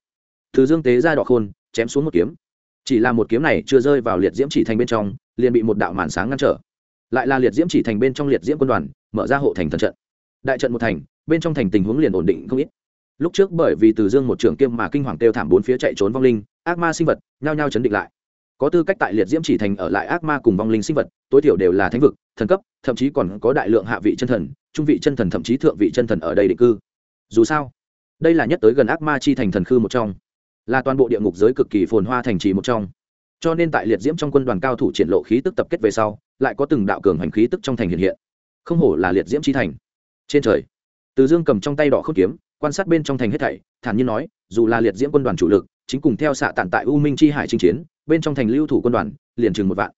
Từ dương tế ra đọ khôn, chém xuống một kiếm. Chỉ là một kiếm này chưa rơi vào liệt diễm chỉ thành bên trong, liền bị một đạo màn sáng ngăn trở. Lại là liệt diễm chỉ thành bên trong liệt diễm quân đoàn, mở ra hộ thành thần trận. Đại trận một thành, bên trong thành tình huống liền ổn định không ít lúc trước bởi vì từ dương một trưởng kiêm mà kinh hoàng kêu thảm bốn phía chạy trốn vong linh, ác ma sinh vật, nhao nhao chấn định lại. Có tư cách tại liệt diễm chỉ thành ở lại ác ma cùng vong linh sinh vật, tối thiểu đều là thánh vực, thần cấp, thậm chí còn có đại lượng hạ vị chân thần, trung vị chân thần thậm chí thượng vị chân thần ở đây định cư. Dù sao, đây là nhất tới gần ác ma chi thành thần khư một trong, là toàn bộ địa ngục giới cực kỳ phồn hoa thành trì một trong. Cho nên tại liệt diễm trong quân đoàn cao thủ triển lộ khí tức tập kết về sau, lại có từng đạo cường hành khí tức trong thành hiện hiện. Không hổ là liệt diễm chi thành. Trên trời, từ dương cầm trong tay đỏ khớp kiếm quan sát bên trong thành hết thảy, thản nhiên nói, dù là liệt diễm quân đoàn chủ lực, chính cùng theo xạ tản tại u minh chi hải chinh chiến, bên trong thành lưu thủ quân đoàn, liền chừng một vạn.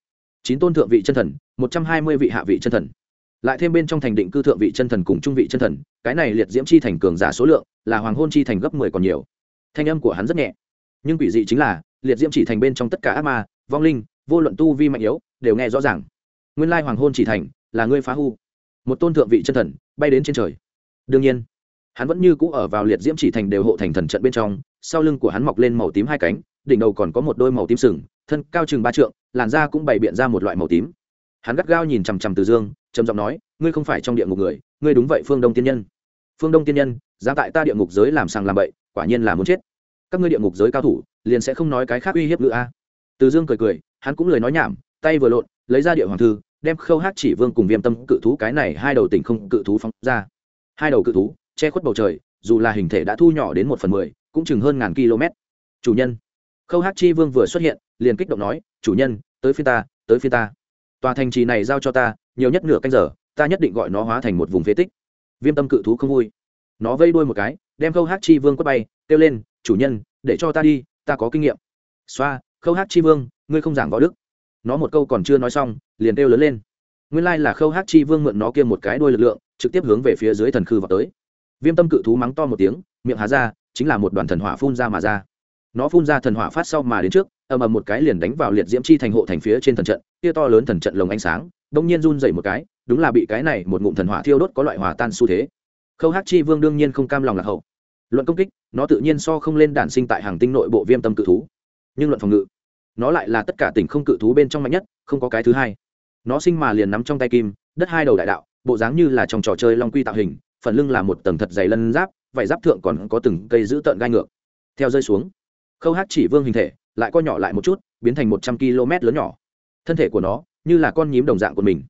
Chín tôn thượng vị chân thần, một trăm hai mươi vị hạ vị chân thần. Lại thêm bên trong thành định cư thượng vị chân thần cùng trung vị chân thần, cái này liệt diễm chi thành cường giả số lượng, là hoàng hôn chi thành gấp mười còn nhiều. Thanh âm của hắn rất nhẹ. Nhưng quỷ dị chính là, liệt diễm chỉ thành bên trong tất cả ác ma, vong linh, vô luận tu vi mạnh yếu, đều nghe rõ ràng. Nguyên lai hoàng hôn chỉ thành, là ngươi phá hư. Một tôn thượng vị chân thần, bay đến trên trời. Đương nhiên hắn vẫn như cũ ở vào liệt diễm chỉ thành đều hộ thành thần trận bên trong, sau lưng của hắn mọc lên màu tím hai cánh, đỉnh đầu còn có một đôi màu tím sừng, thân cao chừng ba trượng, làn da cũng bày biện ra một loại màu tím. Hắn gắt gao nhìn chằm chằm từ dương, trầm giọng nói, ngươi không phải trong địa ngục người, ngươi đúng vậy phương đông tiên nhân. Phương đông tiên nhân ra tại ta địa ngục giới làm sàng làm bậy, quả nhiên là muốn chết. Các ngươi địa ngục giới cao thủ, liền sẽ không nói cái khác uy hiếp nữa a. Từ dương cười cười, hắn cũng lời nói nhảm, tay vừa lộn, lấy ra địa hoàng thư, đem khâu hát chỉ vương cùng viêm tâm cự thú cái này hai đầu tỉnh không cự thú phóng ra. Hai đầu cự thú che khuất bầu trời, dù là hình thể đã thu nhỏ đến một phần mười, cũng chừng hơn ngàn km. Chủ nhân. Khâu hát chi vương vừa xuất hiện, liền kích động nói, chủ nhân, tới phía ta, tới phía ta. Tòa thành trì này giao cho ta, nhiều nhất nửa canh giờ, ta nhất định gọi nó hóa thành một vùng phế tích. Viêm tâm cự thú không vui. Nó vây đuôi một cái, đem khâu hát chi vương quất bay, kêu lên, chủ nhân, để cho ta đi, ta có kinh nghiệm. Xoa, khâu hát chi vương, ngươi không giảng võ đức. Nó một câu còn chưa nói xong, liền kêu lớn lên. Nguyên lai là khâu hát chi vương mượn nó kia một cái đuôi lực lượng, trực tiếp hướng về phía dưới thần khư vào tới viêm tâm cự thú mắng to một tiếng, miệng há ra, chính là một đoàn thần hỏa phun ra mà ra. Nó phun ra thần hỏa phát sau mà đến trước, ầm ầm một cái liền đánh vào liệt diễm chi thành hộ thành phía trên thần trận, kia to lớn thần trận lồng ánh sáng, đông nhiên run dậy một cái, đúng là bị cái này một ngụm thần hỏa thiêu đốt có loại hòa tan xu thế. Khâu hát chi vương đương nhiên không cam lòng lạc hậu. Luận công kích, nó tự nhiên so không lên đản sinh tại hàng tinh nội bộ viêm tâm cự thú. Nhưng luận phòng ngự, nó lại là tất cả tỉnh không cự thú bên trong mạnh nhất, không có cái thứ hai. Nó sinh mà liền nắm trong tay kim, đất hai đầu đại đạo, bộ dáng như là trong trò chơi long quy tạo hình phần lưng là một tầng thật dày lân giáp vảy giáp thượng còn có từng cây giữ tợn gai ngược. Theo rơi xuống, khâu hát chỉ vương hình thể, lại co nhỏ lại một chút, biến thành một trăm km lớn nhỏ. Thân thể của nó như là con nhím đồng dạng của mình.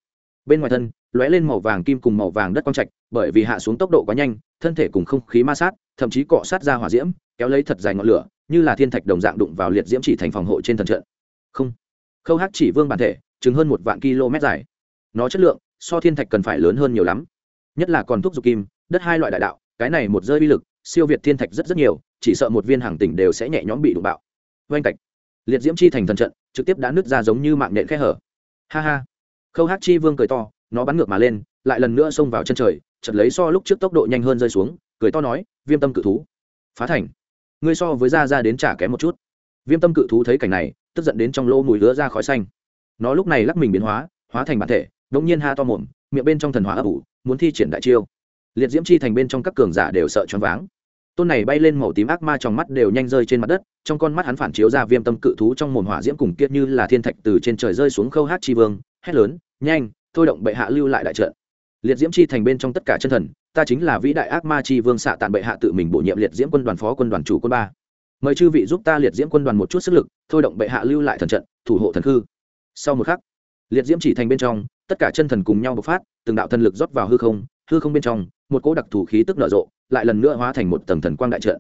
Bên ngoài thân, lóe lên màu vàng kim cùng màu vàng đất quang trạch, bởi vì hạ xuống tốc độ quá nhanh, thân thể cùng không khí ma sát, thậm chí cọ sát ra hỏa diễm, kéo lấy thật dài ngọn lửa, như là thiên thạch đồng dạng đụng vào liệt diễm chỉ thành phòng hộ trên thần trận. Không. Khâu hát chỉ vương bản thể chứng hơn một vạn km dài. Nó chất lượng so thiên thạch cần phải lớn hơn nhiều lắm nhất là còn thuốc dục kim, đất hai loại đại đạo, cái này một rơi uy lực, siêu việt thiên thạch rất rất nhiều, chỉ sợ một viên hàng tỉnh đều sẽ nhẹ nhõm bị đụng bạo. Oanh cạch. Liệt diễm chi thành thần trận, trực tiếp đã nứt ra giống như mạng nện khe hở. Ha ha. Khâu hát chi vương cười to, nó bắn ngược mà lên, lại lần nữa xông vào chân trời chật lấy so lúc trước tốc độ nhanh hơn rơi xuống, cười to nói, viêm tâm cự thú. Phá thành. Ngươi so với da ra đến trả kém một chút. Viêm tâm cự thú thấy cảnh này, tức giận đến trong lô mùi lứa ra khói xanh. Nó lúc này lắc mình biến hóa hóa thành bản thể đống nhiên ha to mồm, miệng bên trong thần hóa ấp ủ muốn thi triển đại chiêu. Liệt diễm chi thành bên trong các cường giả đều sợ choáng váng. Tôn này bay lên màu tím ác ma trong mắt đều nhanh rơi trên mặt đất, trong con mắt hắn phản chiếu ra viêm tâm cự thú trong mồm hỏa diễm cùng kiệt như là thiên thạch từ trên trời rơi xuống khâu hát chi vương, hét lớn, nhanh, thôi động bệ hạ lưu lại đại trận. Liệt diễm chi thành bên trong tất cả chân thần, ta chính là vĩ đại ác ma chi vương xạ tàn bệ hạ tự mình bổ nhiệm liệt diễm quân đoàn phó quân đoàn chủ quân ba. Mời chư vị giúp ta liệt diễm quân đoàn một chút sức lực, thôi động bệ hạ lưu lại thần trận, thủ hộ thần khư. Sau một khắc liệt diễm chỉ thành bên trong, tất cả chân thần cùng nhau bộc phát, từng đạo thần lực rót vào hư không hư không bên trong, một cỗ đặc thù khí tức nở rộ, lại lần nữa hóa thành một tầng thần quang đại trận.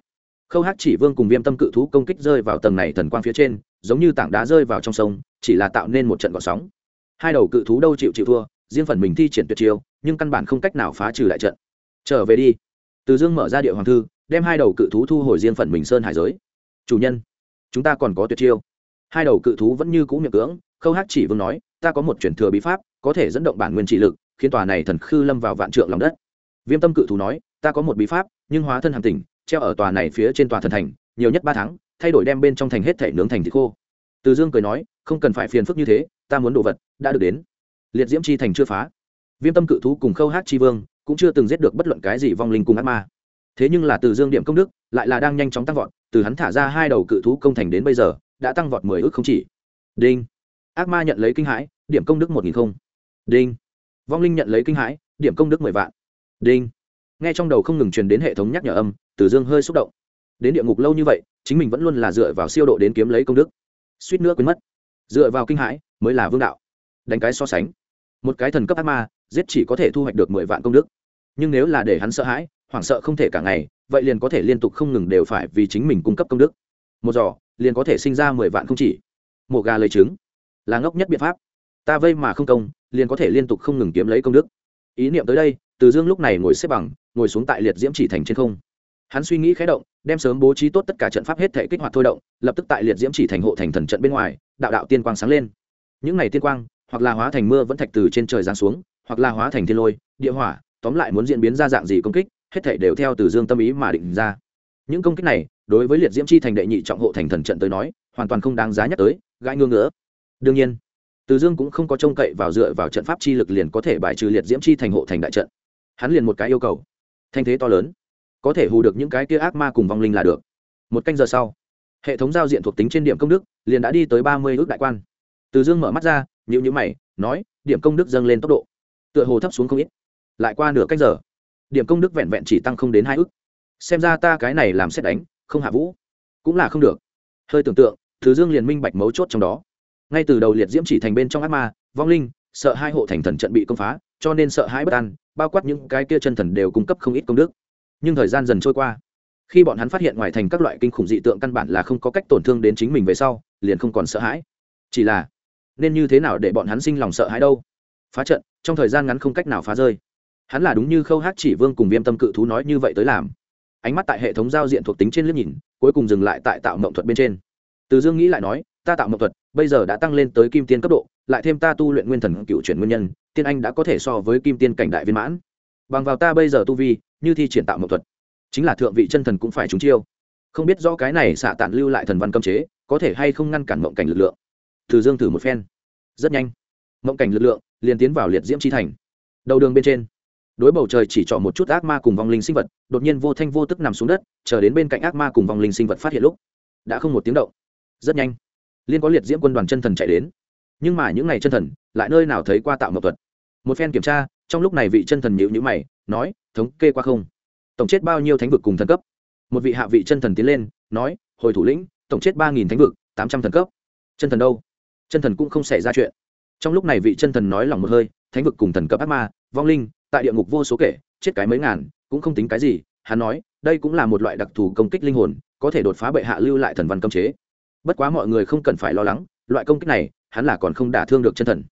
Khâu hát chỉ vương cùng viêm tâm cự thú công kích rơi vào tầng này thần quang phía trên, giống như tảng đá rơi vào trong sông, chỉ là tạo nên một trận gọn sóng. Hai đầu cự thú đâu chịu chịu thua, riêng phần mình thi triển tuyệt chiêu, nhưng căn bản không cách nào phá trừ đại trận. Trở về đi. Từ dương mở ra địa hoàng thư, đem hai đầu cự thú thu hồi riêng phần mình sơn hải giới. Chủ nhân, chúng ta còn có tuyệt chiêu. Hai đầu cự thú vẫn như cũ miệng cưỡng, khâu hát chỉ vương nói ta có một chuyển thừa bí pháp, có thể dẫn động bản nguyên trị lực, khiến tòa này thần khư lâm vào vạn trượng lòng đất. Viêm tâm cự thú nói, ta có một bí pháp, nhưng hóa thân hàm tỉnh, treo ở tòa này phía trên tòa thần thành, nhiều nhất ba tháng, thay đổi đem bên trong thành hết thể nướng thành thịt khô. Từ dương cười nói, không cần phải phiền phức như thế, ta muốn đồ vật đã được đến. Liệt diễm chi thành chưa phá. Viêm tâm cự thú cùng khâu hát chi vương cũng chưa từng giết được bất luận cái gì vong linh cùng ác ma. Thế nhưng là từ dương điểm công đức, lại là đang nhanh chóng tăng vọt, từ hắn thả ra hai đầu cự thú công thành đến bây giờ, đã tăng vọt mười ước không chỉ. Đinh. Ác ma nhận lấy kinh hãi điểm công đức một nghìn không. Đinh. Vong linh nhận lấy kinh hãi, điểm công đức mười vạn. Đinh. Nghe trong đầu không ngừng truyền đến hệ thống nhắc nhở âm tử dương hơi xúc động. Đến địa ngục lâu như vậy, chính mình vẫn luôn là dựa vào siêu độ đến kiếm lấy công đức. Suýt nữa quên mất. Dựa vào kinh hãi mới là vương đạo. Đánh cái so sánh. Một cái thần cấp ác ma, giết chỉ có thể thu hoạch được mười vạn công đức. Nhưng nếu là để hắn sợ hãi, hoảng sợ không thể cả ngày, vậy liền có thể liên tục không ngừng đều phải vì chính mình cung cấp công đức. Một giỏ liền có thể sinh ra mười vạn không chỉ. Mổ gà lấy trứng. Là ngốc nhất biện pháp ta vây mà không công, liền có thể liên tục không ngừng kiếm lấy công đức. Ý niệm tới đây, từ dương lúc này ngồi xếp bằng, ngồi xuống tại liệt diễm chỉ thành trên không. Hắn suy nghĩ khé động, đem sớm bố trí tốt tất cả trận pháp hết thể kích hoạt thôi động, lập tức tại liệt diễm chỉ thành hộ thành thần trận bên ngoài, đạo đạo tiên quang sáng lên. Những ngày tiên quang, hoặc là hóa thành mưa vẫn thạch từ trên trời giáng xuống, hoặc là hóa thành thiên lôi, địa hỏa, tóm lại muốn diễn biến ra dạng gì công kích, hết thể đều theo từ dương tâm ý mà định ra. Những công kích này, đối với liệt diễm chi thành đệ nhị trọng hộ thành thần trận tới nói, hoàn toàn không đáng giá nhắc tới, gãi ngưỡng nữa đương nhiên từ dương cũng không có trông cậy vào dựa vào trận pháp chi lực liền có thể bài trừ liệt diễm chi thành hộ thành đại trận. Hắn liền một cái yêu cầu. Thanh thế to lớn. Có thể hù được những cái kia ác ma cùng vong linh là được. Một canh giờ sau, hệ thống giao diện thuộc tính trên điểm công đức liền đã đi tới ba mươi ước đại quan. Từ dương mở mắt ra nhịu nhữ mày, nói, điểm công đức dâng lên tốc độ. Tựa hồ thấp xuống không ít. Lại qua nửa cách giờ, điểm công đức vẹn vẹn chỉ tăng không đến hai ức xem ra ta cái này làm xét đánh, không hạ vũ. Cũng là không được. Hơi tưởng tượng thứ dương liền minh bạch mấu chốt trong đó ngay từ đầu liệt diễm chỉ thành bên trong ác ma, vong linh, sợ hai hộ thành thần trận bị công phá, cho nên sợ hãi bất an, bao quát những cái kia chân thần đều cung cấp không ít công đức. Nhưng thời gian dần trôi qua, khi bọn hắn phát hiện ngoài thành các loại kinh khủng dị tượng căn bản là không có cách tổn thương đến chính mình về sau, liền không còn sợ hãi. Chỉ là, nên như thế nào để bọn hắn sinh lòng sợ hãi đâu? Phá trận, trong thời gian ngắn không cách nào phá rơi. Hắn là đúng như khâu hát chỉ vương cùng viêm tâm cự thú nói như vậy tới làm. Ánh mắt tại hệ thống giao diện thuộc tính trên liếc nhìn, cuối cùng dừng lại tại tạo mộng thuật bên trên. Từ dương nghĩ lại nói ta tạo mộng thuật, bây giờ đã tăng lên tới kim tiên cấp độ, lại thêm ta tu luyện nguyên thần cựu chuyển nguyên nhân, tiên anh đã có thể so với kim tiên cảnh đại viên mãn. Bằng vào ta bây giờ tu vi, như thi triển tạo mộng thuật, chính là thượng vị chân thần cũng phải trúng chiêu. Không biết do cái này xạ tản lưu lại thần văn cấm chế, có thể hay không ngăn cản mộng cảnh lực lượng. Từ dương thử một phen. Rất nhanh. Mộng cảnh lực lượng liền tiến vào liệt diễm chi thành. Đầu đường bên trên, đối bầu trời chỉ trỏ một chút ác ma cùng vong linh sinh vật, đột nhiên vô thanh vô tức nằm xuống đất, chờ đến bên cạnh ác ma cùng vong linh sinh vật phát hiện lúc, đã không một tiếng động. Rất nhanh liên có liệt diễm quân đoàn chân thần chạy đến. Nhưng mà những ngày chân thần lại nơi nào thấy qua tạo mậu thuật? Một phen kiểm tra, trong lúc này vị chân thần nhịu nhữ mày, nói, thống kê qua không? Tổng chết bao nhiêu thánh vực cùng thần cấp? Một vị hạ vị chân thần tiến lên, nói, hồi thủ lĩnh, tổng chết ba nghìn thánh vực, tám trăm thần cấp. Chân thần đâu? Chân thần cũng không xảy ra chuyện. Trong lúc này vị chân thần nói lòng một hơi, thánh vực cùng thần cấp ác ma, vong linh, tại địa ngục vô số kể, chết cái mấy ngàn, cũng không tính cái gì. Hắn nói, đây cũng là một loại đặc thù công kích linh hồn, có thể đột phá bệ hạ lưu lại thần văn cấm chế bất quá mọi người không cần phải lo lắng, loại công kích này, hắn là còn không đả thương được chân thần.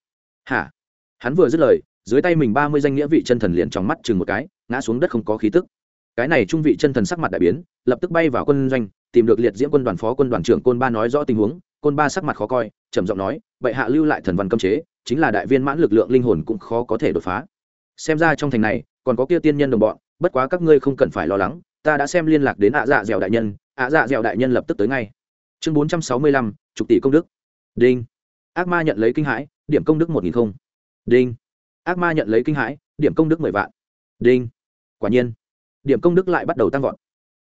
Hả? Hắn vừa dứt lời, dưới tay mình ba mươi danh nghĩa vị chân thần liền trong mắt chừng một cái, ngã xuống đất không có khí tức. Cái này trung vị chân thần sắc mặt đại biến, lập tức bay vào quân doanh, tìm được liệt diễm quân đoàn phó quân đoàn trưởng côn ba nói rõ tình huống. Côn ba sắc mặt khó coi, trầm giọng nói, bệ hạ lưu lại thần văn cấm chế, chính là đại viên mãn lực lượng linh hồn cũng khó có thể đột phá. Xem ra trong thành này, còn có kia tiên nhân đồng bọn, bất quá các ngươi không cần phải lo lắng, ta đã xem liên lạc đến ạ dạ dẻo đại nhân, ạ dạ dẻo đại nhân lập tức tới ngay chương bốn trăm sáu mươi lăm chục tỷ công đức. Đinh. Ác ma nhận lấy kinh hãi, điểm công đức một nghìn không. Đinh. Ác ma nhận lấy kinh hãi, điểm công đức mười vạn. Đinh. Quả nhiên, điểm công đức lại bắt đầu tăng vọt.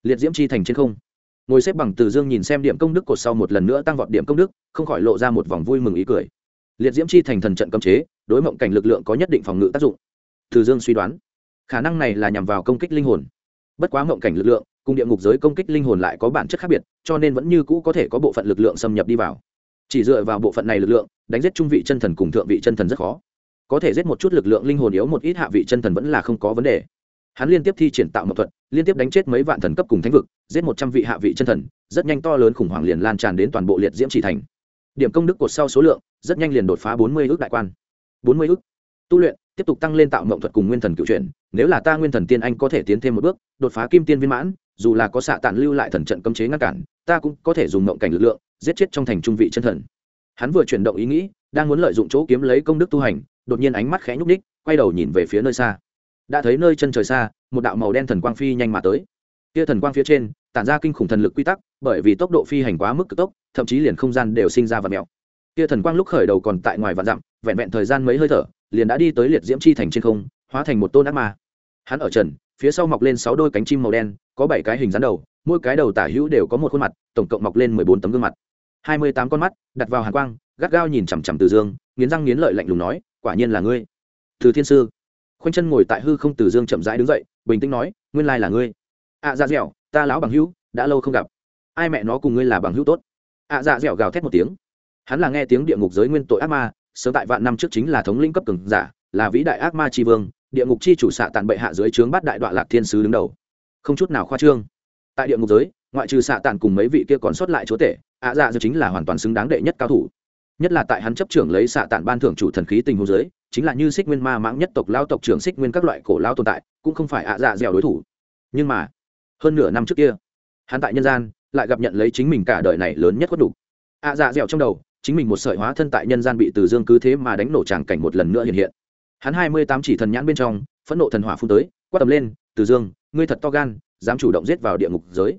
Liệt diễm chi thành trên không. Ngồi xếp bằng từ dương nhìn xem điểm công đức cột sau một lần nữa tăng vọt điểm công đức, không khỏi lộ ra một vòng vui mừng ý cười. Liệt diễm chi thành thần trận cấm chế, đối mộng cảnh lực lượng có nhất định phòng ngự tác dụng. Từ dương suy đoán, khả năng này là nhằm vào công kích linh hồn. Bất quá mộng cảnh lực lượng cùng địa ngục giới công kích linh hồn lại có bản chất khác biệt, cho nên vẫn như cũ có thể có bộ phận lực lượng xâm nhập đi vào. Chỉ dựa vào bộ phận này lực lượng, đánh giết trung vị chân thần cùng thượng vị chân thần rất khó. Có thể giết một chút lực lượng linh hồn yếu một ít hạ vị chân thần vẫn là không có vấn đề. Hắn liên tiếp thi triển tạo mậu thuật, liên tiếp đánh chết mấy vạn thần cấp cùng thánh vực, giết một trăm vị hạ vị chân thần, rất nhanh to lớn khủng hoảng liền lan tràn đến toàn bộ liệt diễm chỉ thành. Điểm công đức cột sau số lượng, rất nhanh liền đột phá bốn mươi ước đại quan. Bốn mươi ước. Tu luyện, tiếp tục tăng lên tạo mộng thuật cùng nguyên thần cựu chuyển, nếu là ta nguyên thần tiên anh có thể tiến thêm một bước, đột phá kim tiên viên mãn dù là có xạ tản lưu lại thần trận cấm chế ngăn cản, ta cũng có thể dùng mộng cảnh lực lượng, giết chết trong thành trung vị chân thần. Hắn vừa chuyển động ý nghĩ, đang muốn lợi dụng chỗ kiếm lấy công đức tu hành, đột nhiên ánh mắt khẽ nhúc ních quay đầu nhìn về phía nơi xa. Đã thấy nơi chân trời xa, một đạo màu đen thần quang phi nhanh mà tới. Kia thần quang phía trên, tản ra kinh khủng thần lực quy tắc, bởi vì tốc độ phi hành quá mức cực tốc, thậm chí liền không gian đều sinh ra và mèo. Kia thần quang lúc khởi đầu còn tại ngoài vạn dặm, vẹn vẹn thời gian mấy hơi thở, liền đã đi tới liệt diễm chi thành trên không, hóa thành một tôn ác ma. Hắn ở trần phía sau mọc lên sáu đôi cánh chim màu đen có bảy cái hình rắn đầu mỗi cái đầu tả hữu đều có một khuôn mặt tổng cộng mọc lên mười bốn tấm gương mặt. Hai mươi tám con mắt đặt vào hàn quang gắt gao nhìn chằm chằm từ dương nghiến răng nghiến lợi lạnh lùng nói quả nhiên là ngươi. Từ thiên sư. Khoanh chân ngồi tại hư không từ dương chậm rãi đứng dậy bình tĩnh nói nguyên lai là ngươi. Ạ à, dạ dẻo ta lão bằng hữu đã lâu không gặp. Ai mẹ nó cùng ngươi là bằng hữu tốt? Ạ à, dạ dẻo gào thét một tiếng. Hắn là nghe tiếng địa ngục giới nguyên tội ác ma sớm tại vạn năm trước chính là thống lĩnh cấp cường giả là vĩ đại ác ma tri vương địa ngục chi chủ xạ tàn bệ hạ dưới trướng bắt đại đoạn lạc thiên sứ đứng đầu. Không chút nào khoa trương. Tại địa ngục giới, ngoại trừ xạ tàn cùng mấy vị kia còn sót lại chúa tể, ạ dạ dẻo chính là hoàn toàn xứng đáng đệ nhất cao thủ. Nhất là tại hắn chấp trưởng lấy xạ tàn ban thưởng chủ thần khí tình hồ giới, chính là như xích nguyên ma mãng nhất tộc lao tộc trưởng xích nguyên các loại cổ lao tồn tại, cũng không phải ạ dạ dẻo đối thủ. Nhưng mà, hơn nửa năm trước kia, hắn tại nhân gian lại gặp nhận lấy chính mình cả đời này lớn nhất khuất đủ. Ạ dạ dẻo trong đầu, chính mình một sợi hóa thân tại nhân gian bị từ dương cứ thế mà đánh nổ tràng cảnh một lần nữa hiện hiện hắn hai mươi tám chỉ thần nhãn bên trong, phẫn nộ thần hỏa phun tới, quát tầm lên, từ dương, ngươi thật to gan, dám chủ động giết vào địa ngục giới.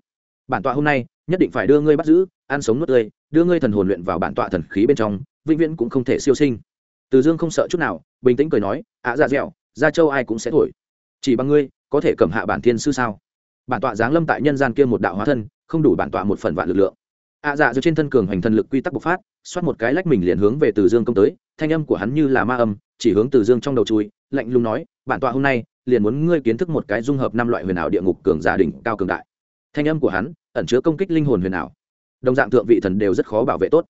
Bản tọa hôm nay nhất định phải đưa ngươi bắt giữ, ăn sống nuốt tươi, đưa ngươi thần hồn luyện vào bản tọa thần khí bên trong, vĩnh viễn cũng không thể siêu sinh. Từ dương không sợ chút nào, bình tĩnh cười nói, ạ dạ dẻo, ra châu ai cũng sẽ thổi. Chỉ bằng ngươi, có thể cầm hạ bản thiên sư sao? Bản tọa giáng lâm tại nhân gian kia một đạo hóa thân, không đủ bản tọa một phần vạn lực lượng ạ dạ dẻo trên thân cường hành thần lực quy tắc bộc phát, xoát một cái lách mình liền hướng về từ dương công tới, thanh âm của hắn như là ma âm, chỉ hướng từ dương trong đầu chui, lạnh lùng nói, bản tọa hôm nay liền muốn ngươi kiến thức một cái dung hợp năm loại huyền ảo địa ngục cường giả đỉnh cao cường đại. Thanh âm của hắn ẩn chứa công kích linh hồn huyền ảo. Đồng dạng thượng vị thần đều rất khó bảo vệ tốt.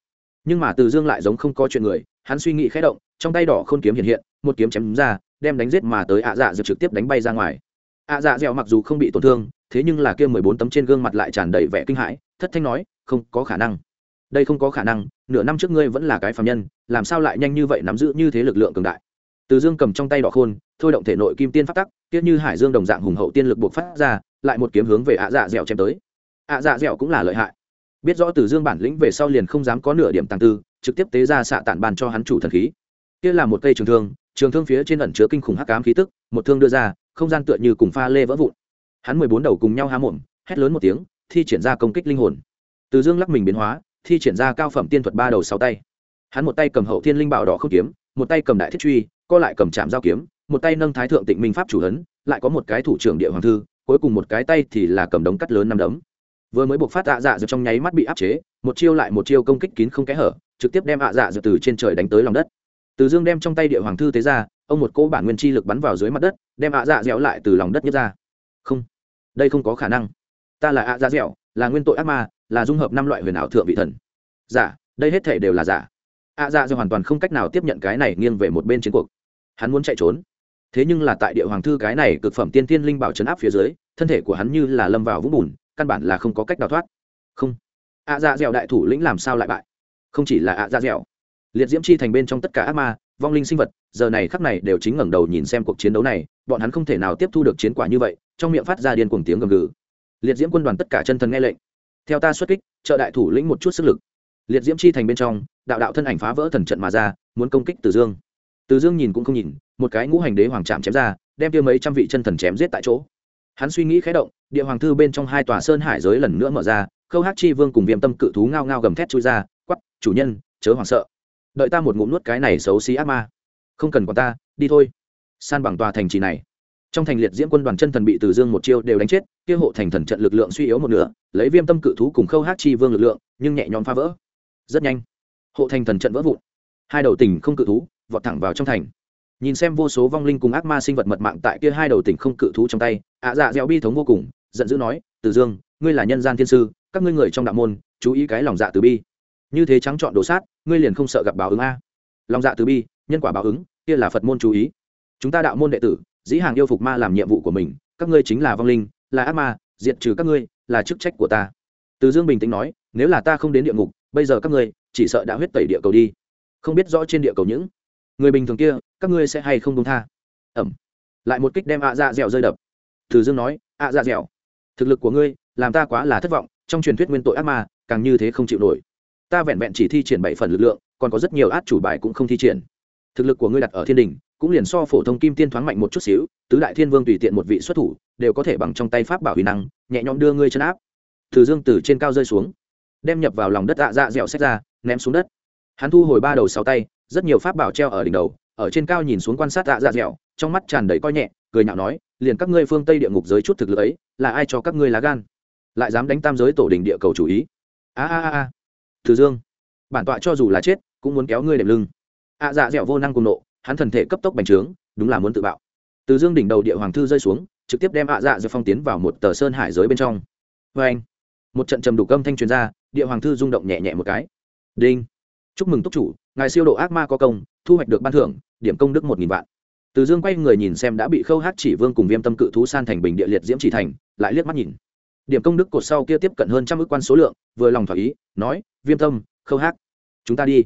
Nhưng mà từ dương lại giống không có chuyện người, hắn suy nghĩ khẽ động, trong tay đỏ khôn kiếm hiện hiện, một kiếm chém ra, đem đánh giết mà tới ạ dạ dược trực tiếp đánh bay ra ngoài. ạ dạ dẻo mặc dù không bị tổn thương, thế nhưng là kia mười bốn tấm trên gương mặt lại tràn đầy vẻ kinh hãi, thất thanh nói không có khả năng. Đây không có khả năng, nửa năm trước ngươi vẫn là cái phạm nhân, làm sao lại nhanh như vậy nắm giữ như thế lực lượng cường đại? Từ dương cầm trong tay đỏ khôn, thôi động thể nội kim tiên phát tắc tiếc như hải dương đồng dạng hùng hậu tiên lực buộc phát ra, lại một kiếm hướng về ạ dạ dẻo chém tới. Ạ dạ dẻo cũng là lợi hại. Biết rõ từ dương bản lĩnh về sau liền không dám có nửa điểm tàng tư, trực tiếp tế ra xạ tản bàn cho hắn chủ thần khí. Kia là một cây trường thương trường thương phía trên ẩn chứa kinh khủng hắc ám khí tức, một thương đưa ra, không gian tựa như cùng pha lê vỡ vụn. Hắn mười bốn đầu cùng nhau há mồm, hét lớn một tiếng, thi triển ra công kích linh hồn từ dương lắc mình biến hóa thi triển ra cao phẩm tiên thuật ba đầu sáu tay. Hắn một tay cầm hậu thiên linh bảo đỏ không kiếm một tay cầm đại thiết truy co lại cầm chạm giao kiếm một tay nâng thái thượng tịnh minh pháp chủ hấn, lại có một cái thủ trưởng địa hoàng thư cuối cùng một cái tay thì là cầm đống cắt lớn năm đấm. Vừa mới buộc phát ạ dạ dược trong nháy mắt bị áp chế một chiêu lại một chiêu công kích kín không kẽ hở trực tiếp đem ạ dạ dược từ trên trời đánh tới lòng đất. Từ dương đem trong tay địa hoàng thư tế ra ông một cỗ bản nguyên chi lực bắn vào dưới mặt đất đem ạ dạ dẻo lại từ lòng đất nhấc ra. Không đây không có khả năng. Ta là ạ dạ dẻo là nguyên tội ác ma là dung hợp năm loại huyền ảo thượng vị thần. Giả, đây hết thể đều là giả. Ạ dạ do hoàn toàn không cách nào tiếp nhận cái này nghiêng về một bên chiến cuộc. Hắn muốn chạy trốn. Thế nhưng là tại địa hoàng thư cái này cực phẩm tiên tiên linh bảo chấn áp phía dưới, thân thể của hắn như là lâm vào vũng bùn, căn bản là không có cách đào thoát. Không. Ạ dạ dẻo đại thủ lĩnh làm sao lại bại? Không chỉ là ạ dạ dẻo liệt diễm chi thành bên trong tất cả ác ma, vong linh sinh vật, giờ này khắc này đều chính ngẩng đầu nhìn xem cuộc chiến đấu này, bọn hắn không thể nào tiếp thu được chiến quả như vậy, trong miệng phát ra điên cuồng tiếng gầm gừ. Liệt diễm quân đoàn tất cả chân thần nghe lệnh theo ta xuất kích, trợ đại thủ lĩnh một chút sức lực. Liệt diễm chi thành bên trong, đạo đạo thân ảnh phá vỡ thần trận mà ra, muốn công kích từ dương. Từ dương nhìn cũng không nhìn, một cái ngũ hành đế hoàng trạm chém ra, đem tiêu mấy trăm vị chân thần chém giết tại chỗ. Hắn suy nghĩ khé động, địa hoàng thư bên trong hai tòa sơn hải giới lần nữa mở ra, khâu hát chi vương cùng viêm tâm cự thú ngao ngao gầm thét chui ra quắp chủ nhân, chớ hoảng sợ. Đợi ta một ngụm nuốt cái này xấu xí ác ma. Không cần còn ta, đi thôi. San bằng tòa thành trì này trong thành liệt diễm quân đoàn chân thần bị từ dương một chiêu đều đánh chết, kia hộ thành thần trận lực lượng suy yếu một nửa, lấy viêm tâm cự thú cùng khâu hát chi vương lực lượng, nhưng nhẹ nhõm phá vỡ. Rất nhanh, hộ thành thần trận vỡ vụn. Hai đầu tỉnh không cự thú vọt thẳng vào trong thành. Nhìn xem vô số vong linh cùng ác ma sinh vật mật mạng tại kia hai đầu tỉnh không cự thú trong tay, ạ dạ dẻo bi thống vô cùng, giận dữ nói, từ dương, ngươi là nhân gian thiên sư, các ngươi người trong đạo môn, chú ý cái lòng dạ từ bi. Như thế trắng chọn đồ sát, ngươi liền không sợ gặp báo ứng a. Lòng dạ từ bi, nhân quả báo ứng, kia là phật môn chú ý. Chúng ta đạo môn đệ tử dĩ hàng yêu phục ma làm nhiệm vụ của mình, các ngươi chính là vong linh, là ác ma, diệt trừ các ngươi, là chức trách của ta. Từ dương bình tĩnh nói, nếu là ta không đến địa ngục, bây giờ các ngươi chỉ sợ đã huyết tẩy địa cầu đi. Không biết rõ trên địa cầu những người bình thường kia, các ngươi sẽ hay không công tha. Ẩm. Lại một kích đem ạ dạ dẻo rơi đập. Từ dương nói, ạ dạ dẻo, thực lực của ngươi làm ta quá là thất vọng, trong truyền thuyết nguyên tội ác ma, càng như thế không chịu nổi. Ta vẹn vẹn chỉ thi triển bảy phần lực lượng, còn có rất nhiều át chủ bài cũng không thi triển. Thực lực của ngươi đặt ở thiên đình cũng liền so phổ thông kim tiên thoáng mạnh một chút xíu, tứ đại thiên vương tùy tiện một vị xuất thủ, đều có thể bằng trong tay pháp bảo huy năng, nhẹ nhõm đưa ngươi chân áp. Từ dương từ trên cao rơi xuống, đem nhập vào lòng đất dạ dạ dẻo xét ra, ném xuống đất. Hắn thu hồi ba đầu sáu tay, rất nhiều pháp bảo treo ở đỉnh đầu, ở trên cao nhìn xuống quan sát dạ dạ dẻo, trong mắt tràn đầy coi nhẹ, cười nhạo nói, liền các ngươi phương tây địa ngục giới chút thực lực ấy, là ai cho các ngươi lá gan? Lại dám đánh tam giới tổ đình địa cầu chủ ý? A a a a. Từ dương, bản tọa cho dù là chết, cũng muốn kéo ngươi đệm lưng. Ạ dạ dẻo vô năng cùng nộ hắn thần thể cấp tốc bành trướng, đúng là muốn tự bạo. Từ dương đỉnh đầu địa hoàng thư rơi xuống, trực tiếp đem ạ dạ dược phong tiến vào một tờ sơn hải giới bên trong. Vê anh, một trận trầm đủ âm thanh truyền ra, địa hoàng thư rung động nhẹ nhẹ một cái. Đinh. Chúc mừng túc chủ, ngài siêu độ ác ma có công, thu hoạch được ban thưởng, điểm công đức một nghìn vạn. Từ dương quay người nhìn xem đã bị khâu hát chỉ vương cùng viêm tâm cự thú san thành bình địa liệt diễm chỉ thành, lại liếc mắt nhìn. Điểm công đức cột sau kia tiếp cận hơn trăm ước quan số lượng, vừa lòng thỏa ý, nói, viêm tâm, khâu hát, chúng ta đi.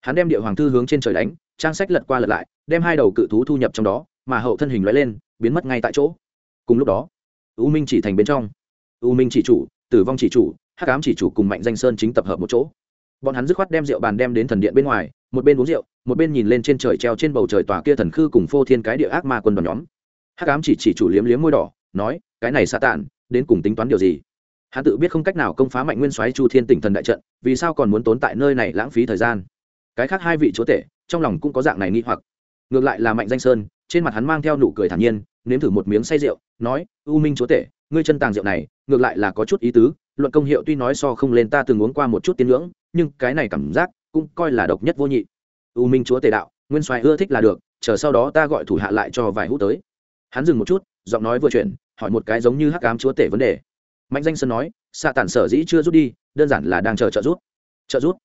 Hắn đem địa hoàng thư hướng trên trời đánh trang sách lật qua lật lại, đem hai đầu cự thú thu nhập trong đó, mà hậu thân hình loại lên, biến mất ngay tại chỗ. Cùng lúc đó, u minh chỉ thành bên trong. U minh chỉ chủ, tử vong chỉ chủ, hắc ám chỉ chủ cùng mạnh danh sơn chính tập hợp một chỗ. Bọn hắn dứt khoát đem rượu bàn đem đến thần điện bên ngoài, một bên uống rượu, một bên nhìn lên trên trời treo trên bầu trời tòa kia thần khư cùng phô thiên cái địa ác ma quân đoàn nhóm. Hắc ám chỉ chỉ chủ liếm liếm môi đỏ, nói, cái này xa tản đến cùng tính toán điều gì? Hắn tự biết không cách nào công phá mạnh nguyên soái chu thiên tỉnh thần đại trận, vì sao còn muốn tốn tại nơi này lãng phí thời gian? Cái khác hai vị chúa tể trong lòng cũng có dạng này nghi hoặc. Ngược lại là mạnh danh sơn, trên mặt hắn mang theo nụ cười thản nhiên, nếm thử một miếng say rượu, nói, u minh chúa tể, ngươi chân tàng rượu này, ngược lại là có chút ý tứ, luận công hiệu tuy nói so không lên ta từng uống qua một chút tiên ngưỡng, nhưng cái này cảm giác cũng coi là độc nhất vô nhị. U minh chúa tể đạo, nguyên soái ưa thích là được, chờ sau đó ta gọi thủ hạ lại cho vài hút tới. Hắn dừng một chút, giọng nói vừa chuyển, hỏi một cái giống như hắc cám chúa tể vấn đề. Mạnh danh sơn nói xạ tản sở dĩ chưa rút đi, đơn giản là đang chờ trợ rút trợ rút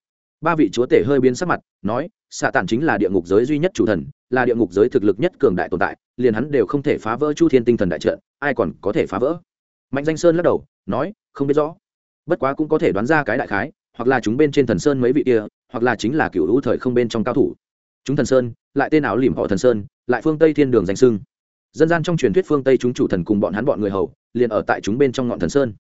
ba vị chúa tể hơi biến sắc mặt, nói, xạ Tàn chính là địa ngục giới duy nhất chủ thần, là địa ngục giới thực lực nhất cường đại tồn tại, liền hắn đều không thể phá vỡ chu thiên tinh thần đại trận, ai còn có thể phá vỡ? Mạnh danh sơn lắc đầu, nói, không biết rõ. Bất quá cũng có thể đoán ra cái đại khái, hoặc là chúng bên trên thần sơn mấy vị kia, hoặc là chính là cựu hữu thời không bên trong cao thủ. Chúng thần sơn, lại tên áo lìm họ thần sơn, lại phương tây thiên đường danh sưng dân gian trong truyền thuyết phương tây chúng chủ thần cùng bọn hắn bọn người hầu, liền ở tại chúng bên trong ngọn thần sơn.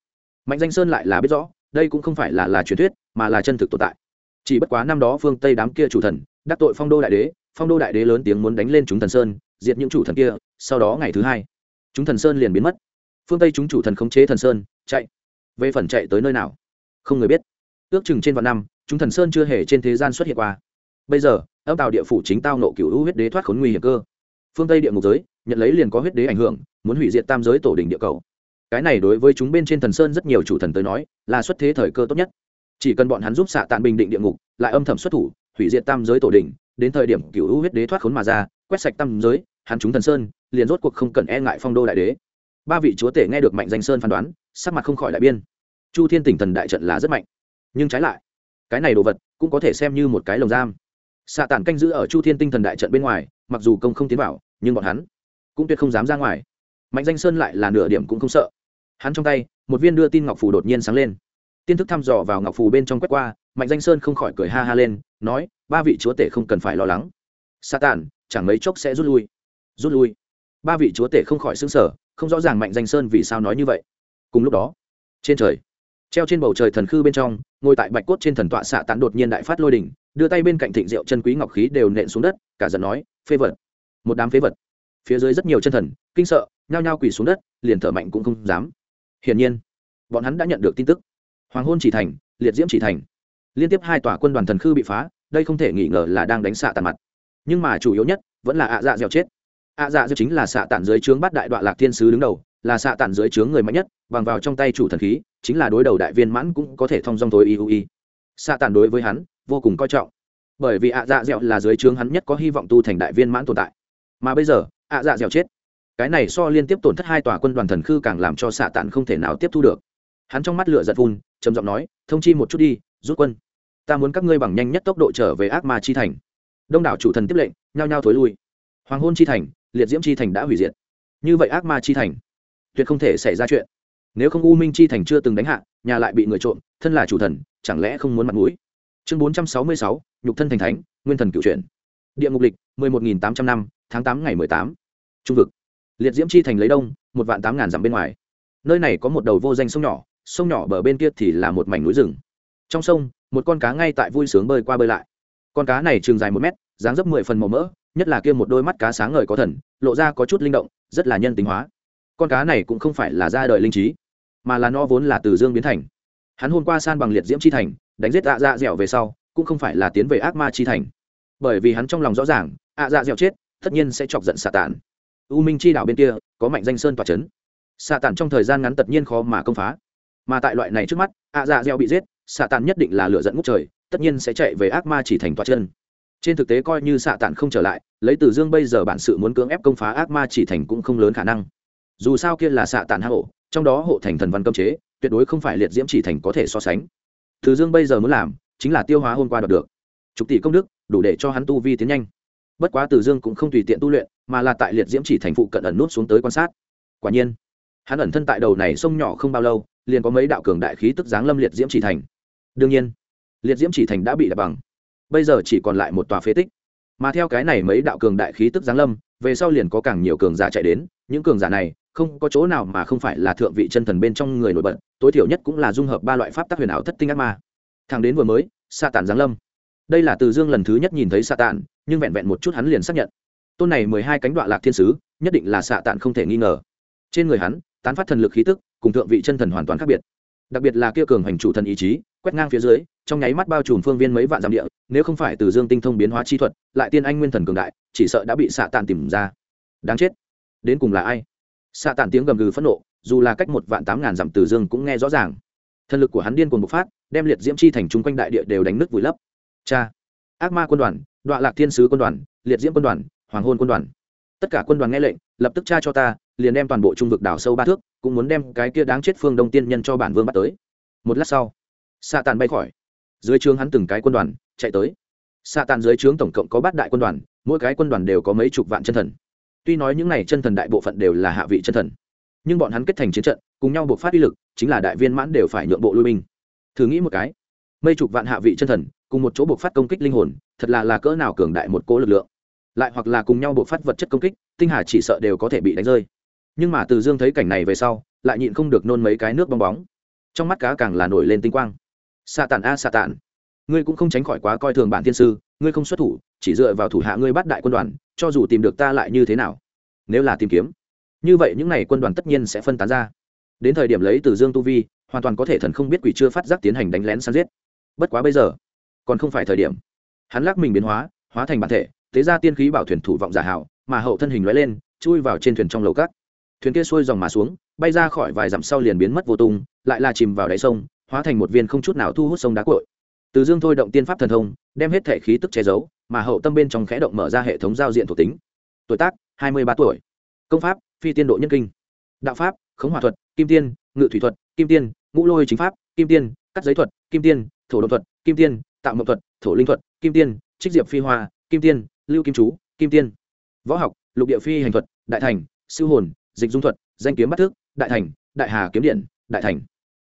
Mạnh danh sơn lại là biết rõ, đây cũng không phải là là truyền thuyết, mà là chân thực tồn tại chỉ bất quá năm đó phương tây đám kia chủ thần, đắc tội phong đô đại đế, phong đô đại đế lớn tiếng muốn đánh lên chúng thần sơn, diệt những chủ thần kia, sau đó ngày thứ hai, chúng thần sơn liền biến mất. Phương tây chúng chủ thần khống chế thần sơn, chạy. Về phần chạy tới nơi nào? Không người biết. Ước chừng trên vạn năm, chúng thần sơn chưa hề trên thế gian xuất hiện qua. Bây giờ, âm tàu địa phủ chính tao nộ cựu hữu huyết đế thoát khốn nguy hiểm cơ. Phương tây địa ngục giới, nhận lấy liền có huyết đế ảnh hưởng, muốn hủy diệt tam giới tổ đình địa cầu. Cái này đối với chúng bên trên thần sơn rất nhiều chủ thần tới nói, là xuất thế thời cơ tốt nhất chỉ cần bọn hắn giúp xạ tàn bình định địa ngục, lại âm thầm xuất thủ, hủy diệt tam giới tổ đình đến thời điểm cựu hữu huyết đế thoát khốn mà ra, quét sạch tam giới, hắn chúng thần sơn, liền rốt cuộc không cần e ngại phong đô đại đế. Ba vị chúa tể nghe được mạnh danh sơn phán đoán, sắc mặt không khỏi đại biên. Chu thiên tỉnh thần đại trận là rất mạnh. Nhưng trái lại, cái này đồ vật cũng có thể xem như một cái lồng giam. Xạ tản canh giữ ở chu thiên tinh thần đại trận bên ngoài, mặc dù công không tiến vào, nhưng bọn hắn cũng tuyệt không dám ra ngoài. Mạnh danh sơn lại là nửa điểm cũng không sợ. Hắn trong tay, một viên đưa tin ngọc phù đột nhiên sáng lên tiên thức thăm dò vào ngọc phù bên trong quét qua, mạnh danh sơn không khỏi cười ha ha lên, nói, ba vị chúa tể không cần phải lo lắng. Sa tàn chẳng mấy chốc sẽ rút lui. Rút lui. Ba vị chúa tể không khỏi xứng sở không rõ ràng mạnh danh sơn vì sao nói như vậy. Cùng lúc đó, trên trời, treo trên bầu trời thần khư bên trong, ngồi tại bạch cốt trên thần tọa xạ tán đột nhiên đại phát lôi đỉnh, đưa tay bên cạnh thịnh rượu chân quý ngọc khí đều nện xuống đất, cả giận nói, phế vật, một đám phế vật. Phía dưới rất nhiều chân thần, kinh sợ, nhao nhao quỳ xuống đất, liền thở mạnh cũng không dám. Hiển nhiên, bọn hắn đã nhận được tin tức hoàng hôn chỉ thành, liệt diễm chỉ thành. Liên tiếp hai tòa quân đoàn thần khư bị phá, đây không thể nghi ngờ là đang đánh xạ tàn mặt. Nhưng mà chủ yếu nhất, vẫn là ạ dạ dẻo chết. Ạ dạ dẻo chính là xạ tàn dưới trướng bắt đại đoạn lạc thiên sứ đứng đầu, là xạ tàn dưới trướng người mạnh nhất, bằng vào trong tay chủ thần khí, chính là đối đầu đại viên mãn cũng có thể thông dong tối iui. Xạ tàn đối với hắn, vô cùng coi trọng. Bởi vì ạ dạ dẻo là dưới trướng hắn nhất có hy vọng tu thành đại viên mãn tồn tại. Mà bây giờ, ạ dạ dẻo chết. Cái này so liên tiếp tổn thất hai tòa quân đoàn thần khư càng làm cho xạ tàn không thể nào tiếp thu được. Hắn trong mắt lửa giật vun trầm giọng nói, thông chi một chút đi, rút quân. Ta muốn các ngươi bằng nhanh nhất tốc độ trở về ác ma chi thành. Đông đảo chủ thần tiếp lệnh, nhao nhao thối lui. Hoàng hôn chi thành, liệt diễm chi thành đã hủy diệt. Như vậy ác ma chi thành, tuyệt không thể xảy ra chuyện. Nếu không u minh chi thành chưa từng đánh hạ, nhà lại bị người trộm, thân là chủ thần, chẳng lẽ không muốn mặt mũi? Chương bốn trăm sáu mươi sáu, nhục thân thành thánh, nguyên thần cựu chuyển địa ngục lịch, mười một nghìn tám trăm năm, tháng tám ngày mười tám. Trung vực. Liệt diễm chi thành lấy đông, một vạn tám ngàn dặm bên ngoài. Nơi này có một đầu vô danh sông nhỏ sông nhỏ bờ bên kia thì là một mảnh núi rừng. Trong sông, một con cá ngay tại vui sướng bơi qua bơi lại. Con cá này trường dài một mét, dáng dấp mười phần màu mỡ, nhất là kia một đôi mắt cá sáng ngời có thần, lộ ra có chút linh động, rất là nhân tính hóa. Con cá này cũng không phải là ra đời linh trí, mà là no vốn là từ dương biến thành. Hắn hôm qua san bằng liệt diễm chi thành, đánh giết ạ dạ dẻo về sau, cũng không phải là tiến về ác ma chi thành. Bởi vì hắn trong lòng rõ ràng, ạ dạ dẻo chết, tất nhiên sẽ chọc giận xạ tản. U minh chi đảo bên kia, có mạnh danh sơn tòa c h ấ n xạ tản trong thời gian ngắn tất nhiên khó mà công phá mà tại loại này trước mắt, ạ dạ gieo bị giết, xạ tản nhất định là lựa dẫn ngút trời, tất nhiên sẽ chạy về ác ma chỉ thành toa chân. Trên thực tế coi như xạ tản không trở lại, lấy từ dương bây giờ bản sự muốn cưỡng ép công phá ác ma chỉ thành cũng không lớn khả năng. Dù sao kia là xạ tản hạ hộ trong đó hộ thành thần văn cấm chế, tuyệt đối không phải liệt diễm chỉ thành có thể so sánh. Từ dương bây giờ muốn làm, chính là tiêu hóa hôm qua đoạt được. Chục tỷ công đức, đủ để cho hắn tu vi tiến nhanh. Bất quá từ dương cũng không tùy tiện tu luyện, mà là tại liệt diễm chỉ thành phụ cận ẩn nút xuống tới quan sát. Quả nhiên, hắn ẩn thân tại đầu này sông nhỏ không bao lâu liền có mấy đạo cường đại khí tức giáng lâm liệt diễm chỉ thành. Đương nhiên, liệt diễm chỉ thành đã bị đập bằng. Bây giờ chỉ còn lại một tòa phế tích. Mà theo cái này mấy đạo cường đại khí tức giáng lâm, về sau liền có càng nhiều cường giả chạy đến. Những cường giả này không có chỗ nào mà không phải là thượng vị chân thần bên trong người nổi bật, tối thiểu nhất cũng là dung hợp ba loại pháp tác huyền ảo thất tinh ác ma. Thằng đến vừa mới sa tản giáng lâm. Đây là từ dương lần thứ nhất nhìn thấy sa tản nhưng vẹn vẹn một chút hắn liền xác nhận. Tôn này mười hai cánh đoạn lạc thiên sứ, nhất định là xạ tản không thể nghi ngờ. Trên người hắn, tán phát thần lực khí tức cùng thượng vị chân thần hoàn toàn khác biệt. Đặc biệt là kia cường hành chủ thần ý chí, quét ngang phía dưới, trong nháy mắt bao trùm phương viên mấy vạn dặm địa, nếu không phải từ dương tinh thông biến hóa chi thuật, lại tiên anh nguyên thần cường đại, chỉ sợ đã bị xạ tàn tìm ra. Đáng chết. Đến cùng là ai? Xạ tàn tiếng gầm gừ phẫn nộ, dù là cách một vạn tám ngàn dặm từ dương cũng nghe rõ ràng. Thần lực của hắn điên cuồng bộc phát, đem liệt diễm chi thành chung quanh đại địa đều đánh nước vùi lấp. Cha. Ác ma quân đoàn đoạn lạc thiên sứ quân đoàn, liệt diễm quân đoàn, hoàng hôn quân đoàn. Tất cả quân đoàn nghe lệnh, lập tức tra cho ta liền đem toàn bộ trung vực đảo sâu ba thước, cũng muốn đem cái kia đáng chết phương đông tiên nhân cho bản vương bắt tới. Một lát sau xạ tàn bay khỏi. Dưới trướng hắn từng cái quân đoàn, chạy tới. Xạ tàn dưới trướng tổng cộng có bát đại quân đoàn, mỗi cái quân đoàn đều có mấy chục vạn chân thần. Tuy nói những n à y chân thần đại bộ phận đều là hạ vị chân thần, nhưng bọn hắn kết thành chiến trận, cùng nhau buộc phát uy lực, chính là đại viên mãn đều phải nhượng bộ lui binh. Thử nghĩ một cái, mấy chục vạn hạ vị chân thần, cùng một chỗ buộc phát công kích linh hồn, thật là là cỡ nào cường đại một cố lực lượng. Lại hoặc là cùng nhau buộc phát vật chất công kích, tinh hà chỉ sợ đều có thể bị đánh rơi nhưng mà từ dương thấy cảnh này về sau, lại nhịn không được nôn mấy cái nước bong bóng. Trong mắt cá càng là nổi lên tinh quang. Xạ tàn a xạ tàn ngươi cũng không tránh khỏi quá coi thường bản thiên sư, ngươi không xuất thủ, chỉ dựa vào thủ hạ ngươi bắt đại quân đoàn, cho dù tìm được ta lại như thế nào? Nếu là tìm kiếm, như vậy những n à y quân đoàn tất nhiên sẽ phân tán ra. Đến thời điểm lấy từ dương tu vi, hoàn toàn có thể thần không biết quỷ chưa phát giác tiến hành đánh lén săn giết. Bất quá bây giờ, còn không phải thời điểm. Hắn lắc mình biến hóa hóa thành bản thể tế ra tiên khí bảo thuyền thủ vọng giả hảo mà hậu thân hình lóe lên, chui vào trên thuyền trong lầu cát thuyền kia xuôi dòng mà xuống, bay ra khỏi vài dặm sau liền biến mất vô tung, lại là chìm vào đáy sông, hóa thành một viên không chút nào thu hút sông đá cội từ dương thôi động tiên pháp thần thông, đem hết thể khí tức che giấu, mà hậu tâm bên trong khẽ động mở ra hệ thống giao diện thuộc tính. Tuổi tác, hai mươi ba tuổi. Công pháp, phi tiên độ nhân kinh. Đạo pháp, khống hòa thuật, kim tiên, ngự thủy thuật, kim tiên, ngũ lôi chính pháp, kim tiên, cắt giấy thuật, kim tiên, thổ đ thuật, kim tiên, tạo mậu thuật, thổ linh thuật, kim tiên, trích diệp phi hoa, kim tiên, lưu kim chú, kim tiên. Võ học, lục địa phi hành thuật, đại thành siêu hồn dịch dung thuật, danh kiếm bắt thước đại thành, đại hà kiếm điện, đại thành.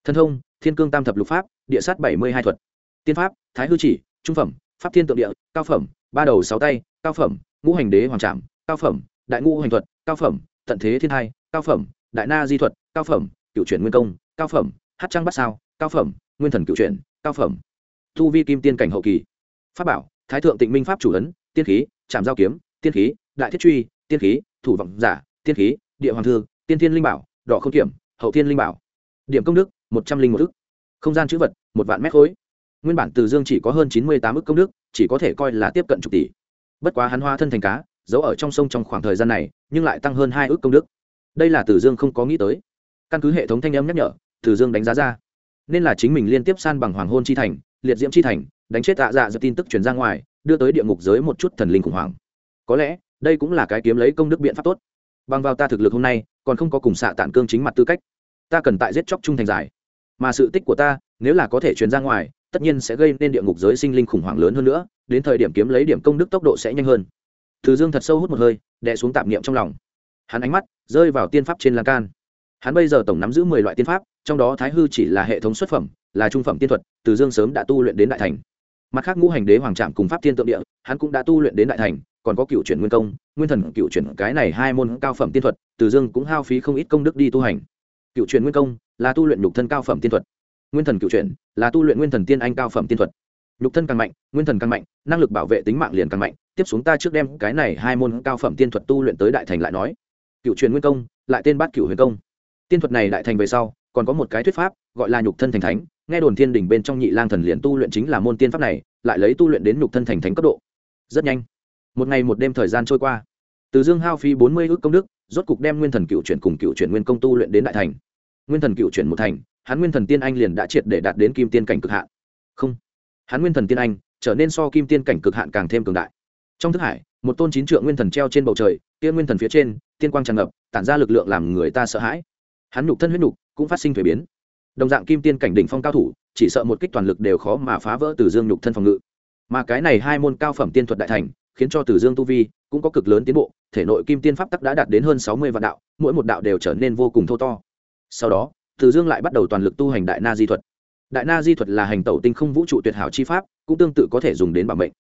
Thân thông, thiên cương tam thập lục pháp, địa sát bảy mươi hai thuật. Tiên pháp, thái hư chỉ, trung phẩm, pháp thiên tượng địa, cao phẩm, ba đầu sáu tay, cao phẩm, ngũ hành đế hoàng trạm cao phẩm, đại ngũ hành thuật, cao phẩm, tận thế thiên hai cao phẩm, đại na di thuật, cao phẩm, cựu chuyển nguyên công, cao phẩm, hát trăng bắt sao, cao phẩm, nguyên thần cựu chuyển, cao phẩm. Thu vi kim tiên cảnh hậu kỳ. Pháp bảo, thái thượng tịnh minh pháp chủ ấn, tiên khí trạm giao kiếm, tiên khí, đại thiết truy, tiên khí, thủ vọng giả, tiên khí địa hoàng thư, tiên thiên linh bảo, đỏ không kiểm, hậu thiên linh bảo. Điểm công đức, một trăm linh một ức. Không gian chữ vật, một vạn mét khối. Nguyên bản từ dương chỉ có hơn chín mươi tám ức công đức, chỉ có thể coi là tiếp cận chục tỷ. Bất quá hắn hoa thân thành cá, giấu ở trong sông trong khoảng thời gian này, nhưng lại tăng hơn hai ước công đức. Đây là từ dương không có nghĩ tới. Căn cứ hệ thống thanh âm nhắc nhở, từ dương đánh giá ra. Nên là chính mình liên tiếp san bằng hoàng hôn chi thành, liệt diễm chi thành, đánh chết tạ dạ do tin tức truyền ra ngoài, đưa tới địa ngục giới một chút thần linh khủng hoảng. Có lẽ, đây cũng là cái kiếm lấy công đức biện pháp tốt bằng vào ta thực lực hôm nay, còn không có cùng xạ tản cương chính mặt tư cách. Ta cần tại giết chóc trung thành giải. Mà sự tích của ta, nếu là có thể truyền ra ngoài, tất nhiên sẽ gây nên địa ngục giới sinh linh khủng hoảng lớn hơn nữa, đến thời điểm kiếm lấy điểm công đức tốc độ sẽ nhanh hơn. Từ dương thật sâu hút một hơi, đè xuống tạp niệm trong lòng. Hắn ánh mắt rơi vào tiên pháp trên lan can. Hắn bây giờ tổng nắm giữ mười loại tiên pháp, trong đó thái hư chỉ là hệ thống xuất phẩm, là trung phẩm tiên thuật, từ dương sớm đã tu luyện đến đại thành. Mặt khác ngũ hành đế hoàng trạm cùng pháp tiên tượng địa, hắn cũng đã tu luyện đến đại thành còn có cựu chuyển nguyên công, nguyên thần cựu chuyển cái này hai môn cao phẩm tiên thuật, từ dương cũng hao phí không ít công đức đi tu hành. Cựu chuyển nguyên công là tu luyện nhục thân cao phẩm tiên thuật. Nguyên thần cựu chuyển là tu luyện nguyên thần tiên anh cao phẩm tiên thuật. Nhục thân càng mạnh, nguyên thần càng mạnh, năng lực bảo vệ tính mạng liền càng mạnh. Tiếp xuống ta trước đem cái này hai môn cao phẩm tiên thuật tu luyện tới đại thành lại nói. Cựu truyền nguyên công, lại tên bát cựu huyền công. Tiên thuật này đại thành về sau, còn có một cái thuyết pháp, gọi là nhục thân thành thánh. Nghe đồn thiên đình bên trong nhị lang thần liền tu luyện chính là môn tiên pháp này, lại lấy tu luyện đến nhục thân thành thánh cấp độ. Rất nhanh một ngày một đêm thời gian trôi qua. Từ dương hao phí bốn mươi ước công đức, rốt cục đem nguyên thần cựu chuyển cùng cựu chuyển nguyên công tu luyện đến đại thành. Nguyên thần cựu chuyển một thành, hắn nguyên thần tiên anh liền đã triệt để đạt đến kim tiên cảnh cực hạn. Không, hắn nguyên thần tiên anh trở nên so kim tiên cảnh cực hạn càng thêm cường đại. Trong thức hải, một tôn chín trượng nguyên thần treo trên bầu trời, kia nguyên thần phía trên, tiên quang tràn ngập, tản ra lực lượng làm người ta sợ hãi. Hắn nhục thân huyết nhục cũng phát sinh thuế biến. Đồng dạng kim tiên cảnh đỉnh phong cao thủ, chỉ sợ một kích toàn lực đều khó mà phá vỡ từ dương nhục thân phòng ngự. Mà cái này hai môn cao phẩm tiên thuật đại thành khiến cho từ dương tu vi cũng có cực lớn tiến bộ, thể nội kim tiên pháp tắc đã đạt đến hơn sáu mươi vạn đạo, mỗi một đạo đều trở nên vô cùng thô to. Sau đó, từ dương lại bắt đầu toàn lực tu hành đại na di thuật. Đại na di thuật là hành tẩu tinh không vũ trụ tuyệt hảo chi pháp, cũng tương tự có thể dùng đến bảo mệnh.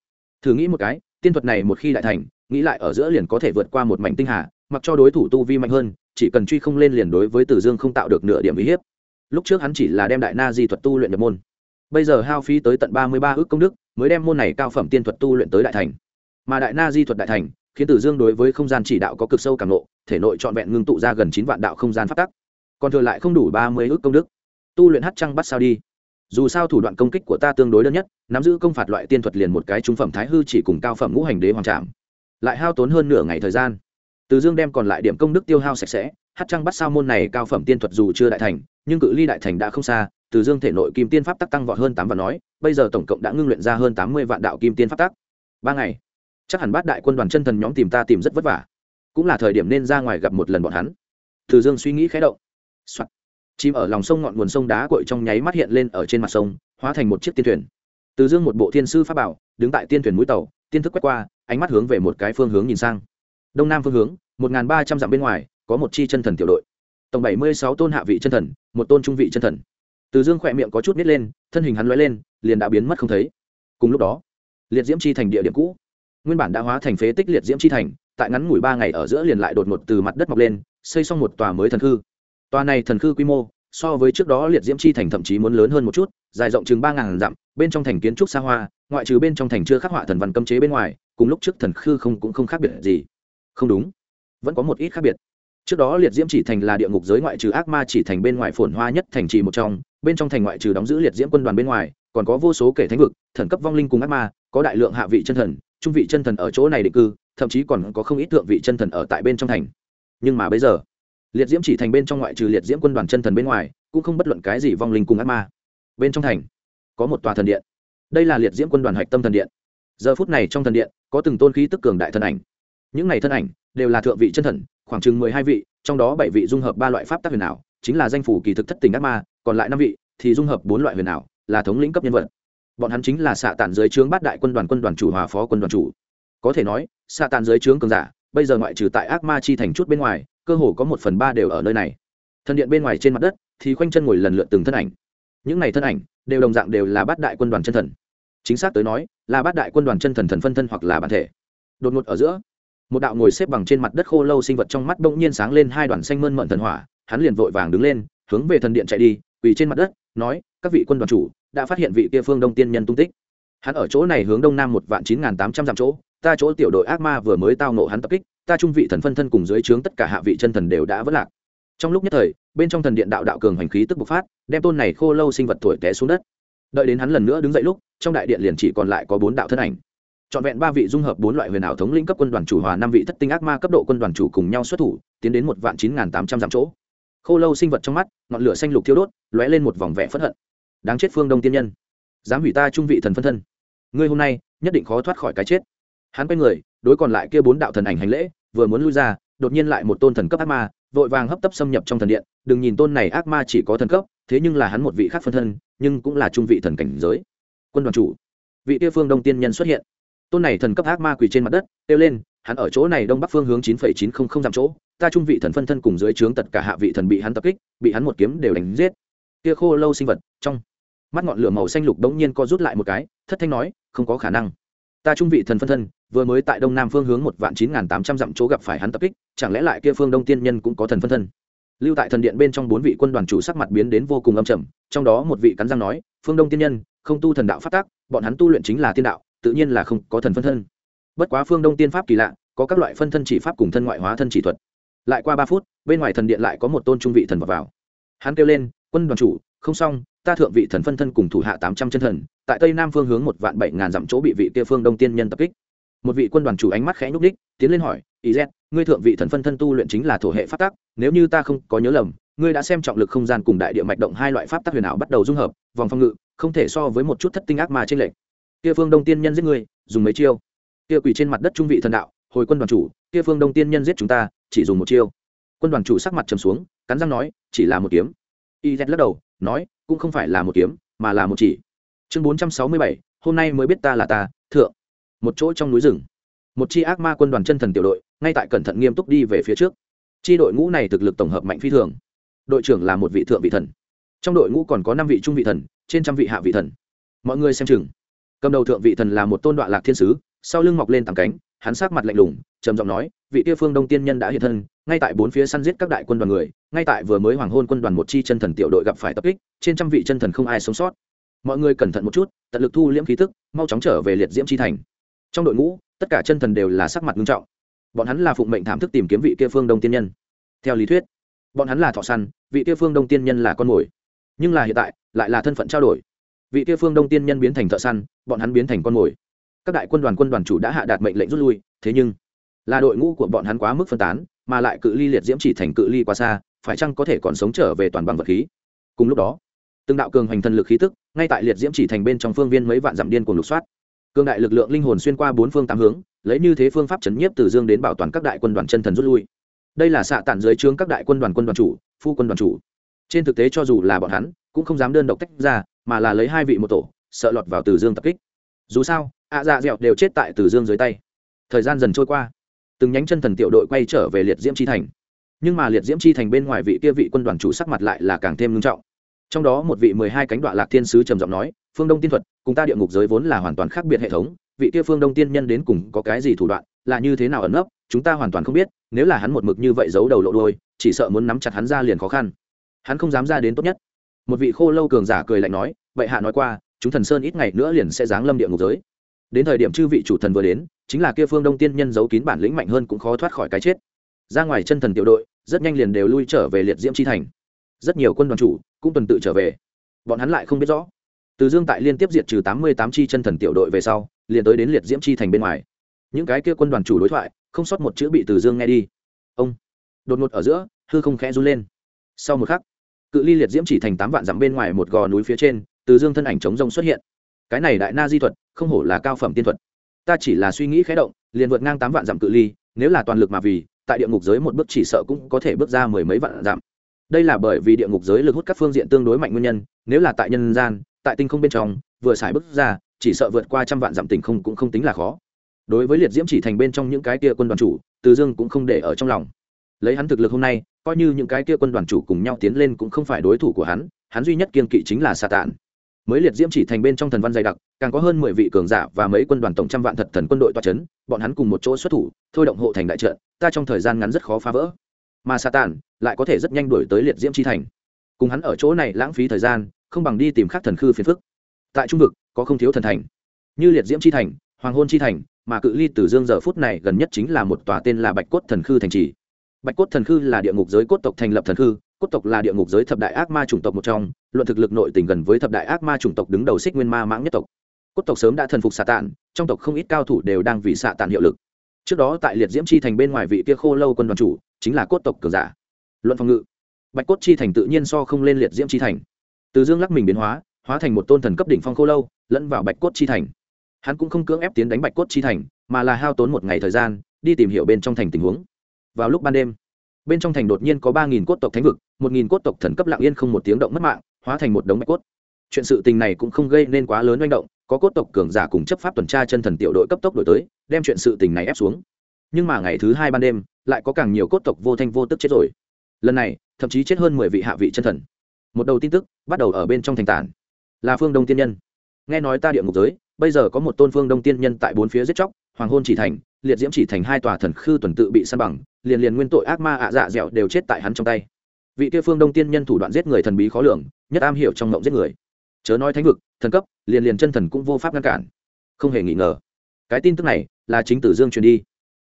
Thử nghĩ một cái, tiên thuật này một khi đại thành, nghĩ lại ở giữa liền có thể vượt qua một mảnh tinh hà, mặc cho đối thủ tu vi mạnh hơn, chỉ cần truy không lên liền đối với Từ dương không tạo được nửa điểm uy hiếp. Lúc trước hắn chỉ là đem đại na di thuật tu luyện nhập môn. Bây giờ hao phí tới tận ba mươi ba ước công đức, mới đem môn này cao phẩm tiên thuật tu luyện tới đại thành mà đại na di thuật đại thành, khiến tử dương đối với không gian chỉ đạo có cực sâu càng lộ thể nội trọn vẹn ngưng tụ ra gần chín vạn đạo không gian phát tắc. Còn thừa lại không đủ ba mươi ước công đức. Tu luyện hát trăng bắt sao đi. Dù sao thủ đoạn công kích của ta tương đối đơn nhất, nắm giữ công phạt loại tiên thuật liền một cái trung phẩm thái hư chỉ cùng cao phẩm ngũ hành đế hoàng trạm lại hao tốn hơn nửa ngày thời gian. Từ dương đem còn lại điểm công đức tiêu hao sạch sẽ hát trăng bắt sao môn này cao phẩm tiên thuật dù chưa đại thành, nhưng cự ly đại thành đã không xa, từ dương thể nội kim tiên pháp tắc tăng vọt hơn tám vạn nói, bây giờ tổng cộng đã ngưng luyện ra hơn tám mươi vạn đạo kim tiên pháp tắc. Ba ngày chắc hẳn bát đại quân đoàn chân thần nhóm tìm ta tìm rất vất vả. Cũng là thời điểm nên ra ngoài gặp một lần bọn hắn. Từ dương suy nghĩ khẽ động、Soạn. chim ở lòng sông ngọn nguồn sông đá cội trong nháy mắt hiện lên ở trên mặt sông, hóa thành một chiếc tiên thuyền. Từ dương một bộ thiên sư pháp bảo, đứng tại tiên thuyền mũi tàu, tiên thức quét qua, ánh mắt hướng về một cái phương hướng nhìn sang. Đông nam phương hướng, một ba trăm dặm bên ngoài, có một chi chân thần tiểu đội. Tổng bảy mươi sáu tôn hạ vị chân thần, một tôn trung vị chân thần. Từ dương khỏe miệng có chút nít lên, thân hình hắn l lên, liền đã biến mất không thấy. Cùng lúc đó, liệt diễm chi thành địa điểm cũ nguyên bản đã hóa thành phế tích liệt diễm chi thành, tại ngắn ngủi ba ngày ở giữa liền lại đột ngột từ mặt đất mọc lên, xây xong một tòa mới thần khư. Tòa này thần khư quy mô, so với trước đó liệt diễm chi thành thậm chí muốn lớn hơn một chút, dài rộng chừng ba ngàn dặm, bên trong thành kiến trúc xa hoa, ngoại trừ bên trong thành chưa khắc họa thần văn cấm chế bên ngoài, cùng lúc trước thần khư không cũng không khác biệt gì. Không đúng, vẫn có một ít khác biệt. Trước đó liệt diễm chỉ thành là địa ngục giới ngoại trừ ác ma chỉ thành bên ngoài phồn hoa nhất thành trì một trong, bên trong thành ngoại trừ đóng giữ liệt diễm quân đoàn bên ngoài, còn có vô số kể thánh vực, thần cấp vong linh cùng ác ma, có đại lượng hạ vị chân thần trung vị chân thần ở chỗ này định cư, thậm chí còn có không ít thượng vị chân thần ở tại bên trong thành. Nhưng mà bây giờ, liệt diễm chỉ thành bên trong ngoại trừ liệt diễm quân đoàn chân thần bên ngoài, cũng không bất luận cái gì vong linh cùng ác ma. Bên trong thành, có một tòa thần điện. Đây là liệt diễm quân đoàn hạch tâm thần điện. Giờ phút này trong thần điện, có từng tôn khí tức cường đại thân ảnh. Những này thân ảnh đều là thượng vị chân thần, khoảng chừng mười hai vị, trong đó bảy vị dung hợp ba loại pháp tác huyền ảo, chính là danh phủ kỳ thực thất tình ác ma, còn lại năm vị thì dung hợp bốn loại huyền ảo, là thống lĩnh cấp nhân vật bọn hắn chính là xạ tản dưới trướng bát đại quân đoàn quân đoàn chủ hòa phó quân đoàn chủ. Có thể nói, xạ tản dưới trướng cường giả, bây giờ ngoại trừ tại ác ma chi thành chút bên ngoài, cơ hồ có một phần ba đều ở nơi này. Thân điện bên ngoài trên mặt đất, thì khoanh chân ngồi lần lượt từng thân ảnh. Những này thân ảnh, đều đồng dạng đều là bát đại quân đoàn chân thần. Chính xác tới nói, là bát đại quân đoàn chân thần thần phân thân hoặc là bản thể. Đột ngột ở giữa, một đạo ngồi xếp bằng trên mặt đất khô lâu sinh vật trong mắt bỗng nhiên sáng lên hai đoàn xanh mơn mận thần hỏa, hắn liền vội vàng đứng lên, hướng về thần điện chạy đi, quỳ trên mặt đất, nói, các vị quân đoàn chủ đã phát hiện vị kia phương đông tiên nhân tung tích. Hắn ở chỗ này hướng đông nam một vạn chín n g h n tám trăm dặm chỗ, ta chỗ tiểu đội ác ma vừa mới tao nộ hắn tập kích, ta trung vị thần phân thân cùng dưới trướng tất cả hạ vị chân thần đều đã vất lạc. Trong lúc nhất thời, bên trong thần điện đạo đạo cường hành khí tức bộc phát, đem tôn này khô lâu sinh vật thổi té xuống đất. Đợi đến hắn lần nữa đứng dậy lúc, trong đại điện liền chỉ còn lại có bốn đạo thân ảnh. Trọn vẹn ba vị dung hợp bốn loại huyền ảo thống lĩnh cấp quân đoàn chủ hòa năm vị thất tinh ác ma cấp độ quân đoàn chủ cùng nhau xuất thủ, tiến đến một vạn chín n tám trăm dặm chỗ. Khô lâu sinh vật trong mắt, ngọn lửa xanh lục thiêu đốt, lóe lên một vòng vẽ phất hận đáng chết phương đông tiên nhân. Dám hủy ta trung vị thần phân thân. Ngươi hôm nay, nhất định khó thoát khỏi cái chết. Hắn quay người, đối còn lại kia bốn đạo thần ảnh hành lễ, vừa muốn lui ra, đột nhiên lại một tôn thần cấp ác ma, vội vàng hấp tấp xâm nhập trong thần điện. Đừng nhìn tôn này ác ma chỉ có thần cấp, thế nhưng là hắn một vị khác phân thân, nhưng cũng là trung vị thần cảnh giới. Quân đoàn chủ, vị kia phương đông tiên nhân xuất hiện. Tôn này thần cấp ác ma quỳ trên mặt đất, kêu lên, hắn ở chỗ này đông bắc phương hướng chín phẩy chín không không dặm chỗ, ta trung vị thần phân thân cùng dưới trướng tất cả hạ vị thần bị hắn tập kích, bị hắn một kiếm đều đánh giết. Kia khô lâu sinh vật, trong mắt ngọn lửa màu xanh lục đống nhiên co rút lại một cái thất thanh nói không có khả năng. Ta trung vị thần phân thân vừa mới tại đông nam phương hướng một vạn chín n tám trăm dặm chỗ gặp phải hắn tập kích chẳng lẽ lại kia phương đông tiên nhân cũng có thần phân thân? Lưu tại thần điện bên trong bốn vị quân đoàn chủ sắc mặt biến đến vô cùng âm trầm trong đó một vị cắn răng nói phương đông tiên nhân không tu thần đạo phát tác bọn hắn tu luyện chính là tiên đạo tự nhiên là không có thần phân thân. Bất quá phương đông tiên pháp kỳ lạ có các loại phân thân chỉ pháp cùng thân ngoại hóa thân chỉ thuật. Lại qua ba phút bên ngoài thần điện lại có một tôn trung vị thần vào, vào. hắn kêu lên quân đoàn chủ không xong ta thượng vị thần phân thân cùng thủ hạ tám trăm chân thần, tại tây nam phương hướng một vạn bảy ngàn dặm chỗ bị vị kia phương đông tiên nhân tập kích. Một vị quân đoàn chủ ánh mắt khẽ nhúc đích tiến lên hỏi, ý z, ngươi thượng vị thần phân thân tu luyện chính là thổ hệ pháp tắc, nếu như ta không có nhớ lầm, ngươi đã xem trọng lực không gian cùng đại địa mạch động hai loại pháp tắc huyền ảo bắt đầu dung hợp, vòng phòng ngự, không thể so với một chút thất tinh ác mà trên lệch. Kia phương đông tiên nhân giết ngươi, dùng mấy chiêu? Kia quỳ trên mặt đất trung vị thần đạo, hồi quân đoàn chủ, kia phương đông tiên nhân giết chúng ta, chỉ dùng một chiêu. Quân đoàn chủ sắc mặt trầm xuống, cắn răng nói, chỉ là một kiếm. Y z lắc đầu, nói cũng không phải là một kiếm, mà là một chỉ. Chương bốn trăm sáu mươi bảy, hôm nay mới biết ta là ta, thượng. Một chỗ trong núi rừng. Một chi ác ma quân đoàn chân thần tiểu đội, ngay tại cẩn thận nghiêm túc đi về phía trước. Chi đội ngũ này thực lực tổng hợp mạnh phi thường. Đội trưởng là một vị thượng vị thần. Trong đội ngũ còn có năm vị trung vị thần, trên trăm vị hạ vị thần. Mọi người xem chừng. Cầm đầu thượng vị thần là một tôn đoạn lạc thiên sứ, sau lưng mọc lên tàng cánh, hắn sát mặt lạnh lùng, trầm giọng nói, vị kia phương đông tiên nhân đã hiện thân ngay tại bốn phía săn giết các đại quân đoàn người, ngay tại vừa mới hoàng hôn quân đoàn một chi chân thần tiểu đội gặp phải tập kích, trên trăm vị chân thần không ai sống sót. Mọi người cẩn thận một chút, tận lực thu liễm khí tức, mau chóng trở về liệt diễm chi thành. Trong đội ngũ, tất cả chân thần đều là sắc mặt nghiêm trọng. Bọn hắn là phụng mệnh thảm thức tìm kiếm vị kia phương đông tiên nhân. Theo lý thuyết, bọn hắn là thọ săn, vị kia phương đông tiên nhân là con mồi. Nhưng là hiện tại, lại là thân phận trao đổi. Vị kia phương đông tiên nhân biến thành thợ săn, bọn hắn biến thành con mồi. Các đại quân đoàn quân đoàn chủ đã hạ đạt mệnh lệnh rút lui, thế nhưng, là đội ngũ của bọn hắn quá mức phân tán mà lại cự ly liệt diễm chỉ thành cự ly quá xa, phải chăng có thể còn sống trở về toàn bằng vật khí? Cùng lúc đó, từng đạo cường hành thần lực khí tức, ngay tại liệt diễm chỉ thành bên trong phương viên mấy vạn dặm điên cùng lục soát. Cường đại lực lượng linh hồn xuyên qua bốn phương tám hướng, lấy như thế phương pháp chấn nhiếp từ dương đến bảo toàn các đại quân đoàn chân thần rút lui. Đây là xạ tản dưới trướng các đại quân đoàn quân đoàn chủ, phu quân đoàn chủ. Trên thực tế cho dù là bọn hắn, cũng không dám đơn độc tách ra, mà là lấy hai vị một tổ, sợ lọt vào từ dương tập kích. Dù sao, ạ dạ dẹo đều chết tại từ dương dưới tay. Thời gian dần trôi qua từng nhánh chân thần tiểu đội quay trở về liệt diễm chi thành. Nhưng mà liệt diễm chi thành bên ngoài vị kia vị quân đoàn chủ sắc mặt lại là càng thêm nghiêm trọng. Trong đó một vị mười hai cánh đoạn lạc thiên sứ trầm giọng nói, phương đông tiên thuật, cùng ta địa ngục giới vốn là hoàn toàn khác biệt hệ thống, vị kia phương đông tiên nhân đến cùng có cái gì thủ đoạn, là như thế nào ẩn nấp, chúng ta hoàn toàn không biết, nếu là hắn một mực như vậy giấu đầu lộ đôi chỉ sợ muốn nắm chặt hắn ra liền khó khăn. Hắn không dám ra đến tốt nhất. Một vị khô lâu cường giả cười lạnh nói, vậy hạ nói qua, chúng thần sơn ít ngày nữa liền sẽ giáng lâm địa ngục giới. Đến thời điểm chư vị chủ thần vừa đến chính là kia phương đông tiên nhân giấu kín bản lĩnh mạnh hơn cũng khó thoát khỏi cái chết. Ra ngoài chân thần tiểu đội, rất nhanh liền đều lui trở về liệt diễm chi thành. Rất nhiều quân đoàn chủ cũng tuần tự trở về. Bọn hắn lại không biết rõ. Từ dương tại liên tiếp diệt trừ tám mươi tám chi chân thần tiểu đội về sau, liền tới đến liệt diễm chi thành bên ngoài. Những cái kia quân đoàn chủ đối thoại, không sót một chữ bị từ dương nghe đi. Ông, đột ngột ở giữa, hư không khẽ run lên. Sau một khắc, cự ly liệt diễm chỉ thành tám vạn dặm bên ngoài một gò núi phía trên, từ dương thân ảnh chống rông xuất hiện. Cái này đại na di thuật, không hổ là cao phẩm tiên thuật ta chỉ là suy nghĩ khé động, liền vượt ngang tám vạn dặm cự ly, nếu là toàn lực mà vì, tại địa ngục giới một bước chỉ sợ cũng có thể bước ra mười mấy vạn dặm. Đây là bởi vì địa ngục giới lực hút các phương diện tương đối mạnh nguyên nhân, nếu là tại nhân gian, tại tinh không bên trong, vừa xài bước ra, chỉ sợ vượt qua trăm vạn dặm tình không cũng không tính là khó. Đối với liệt diễm chỉ thành bên trong những cái kia quân đoàn chủ, từ dương cũng không để ở trong lòng. Lấy hắn thực lực hôm nay, coi như những cái kia quân đoàn chủ cùng nhau tiến lên cũng không phải đối thủ của hắn hắn duy nhất kiên kỵ chính là sa Tàn mới liệt diễm chỉ thành bên trong thần văn dày đặc, càng có hơn mười vị cường giả và mấy quân đoàn tổng trăm vạn thật thần quân đội toa c h ấ n bọn hắn cùng một chỗ xuất thủ, thôi động hộ thành đại trận, ta trong thời gian ngắn rất khó phá vỡ. Mà sa tản lại có thể rất nhanh đuổi tới liệt diễm chi thành. Cùng hắn ở chỗ này lãng phí thời gian, không bằng đi tìm khắc thần khư phiền phức. Tại trung vực, có không thiếu thần thành. Như liệt diễm chi thành, hoàng hôn chi thành, mà cự ly từ dương giờ phút này gần nhất chính là một tòa tên là bạch cốt thần khư thành trì. Bạch cốt thần khư là địa ngục giới cốt tộc thành lập thần khư cốt tộc là địa ngục giới thập đại ác ma chủng tộc một trong, luận thực lực nội tình gần với thập đại ác ma chủng tộc đứng đầu xích nguyên ma mãng nhất tộc. Cốt tộc sớm đã thần phục xạ tản, trong tộc không ít cao thủ đều đang vì xạ tản hiệu lực. Trước đó tại liệt diễm chi thành bên ngoài vị kia khô lâu quân đoàn chủ, chính là cốt tộc cường giả. Luận phòng ngự, bạch cốt chi thành tự nhiên so không lên liệt diễm chi thành. Từ dương lắc mình biến hóa hóa thành một tôn thần cấp đỉnh phong khô lâu, lẫn vào bạch cốt chi thành. Hắn cũng không cưỡng ép tiến đánh bạch cốt chi thành, mà là hao tốn một ngày thời gian, đi tìm hiểu bên trong thành tình huống. Vào lúc ban đêm, bên trong thành đột nhiên có ba nghìn cốt tộc thánh vực một nghìn cốt tộc thần cấp lạng yên không một tiếng động mất mạng, hóa thành một đống bạch cốt. Chuyện sự tình này cũng không gây nên quá lớn manh động, có cốt tộc cường giả cùng chấp pháp tuần tra chân thần tiểu đội cấp tốc đổi tới, đem chuyện sự tình này ép xuống. Nhưng mà ngày thứ hai ban đêm, lại có càng nhiều cốt tộc vô thanh vô tức chết rồi. Lần này, thậm chí chết hơn mười vị hạ vị chân thần. Một đầu tin tức bắt đầu ở bên trong thành tản. Là phương đông tiên nhân. Nghe nói ta địa ngục giới, bây giờ có một tôn phương đông tiên nhân tại bốn phía giết chóc, hoàng hôn chỉ thành, liệt diễm chỉ thành hai tòa thần khư tuần tự bị săn bằng, liền liền nguyên tội ác ma ạ dạ dẻo đều chết tại hắn trong tay vị kia phương đông tiên nhân thủ đoạn giết người thần bí khó lường, nhất am hiểu trong mộng giết người. Chớ nói thánh vực, thần cấp, liền liền chân thần cũng vô pháp ngăn cản. Không hề nghi ngờ. Cái tin tức này là chính tử dương truyền đi.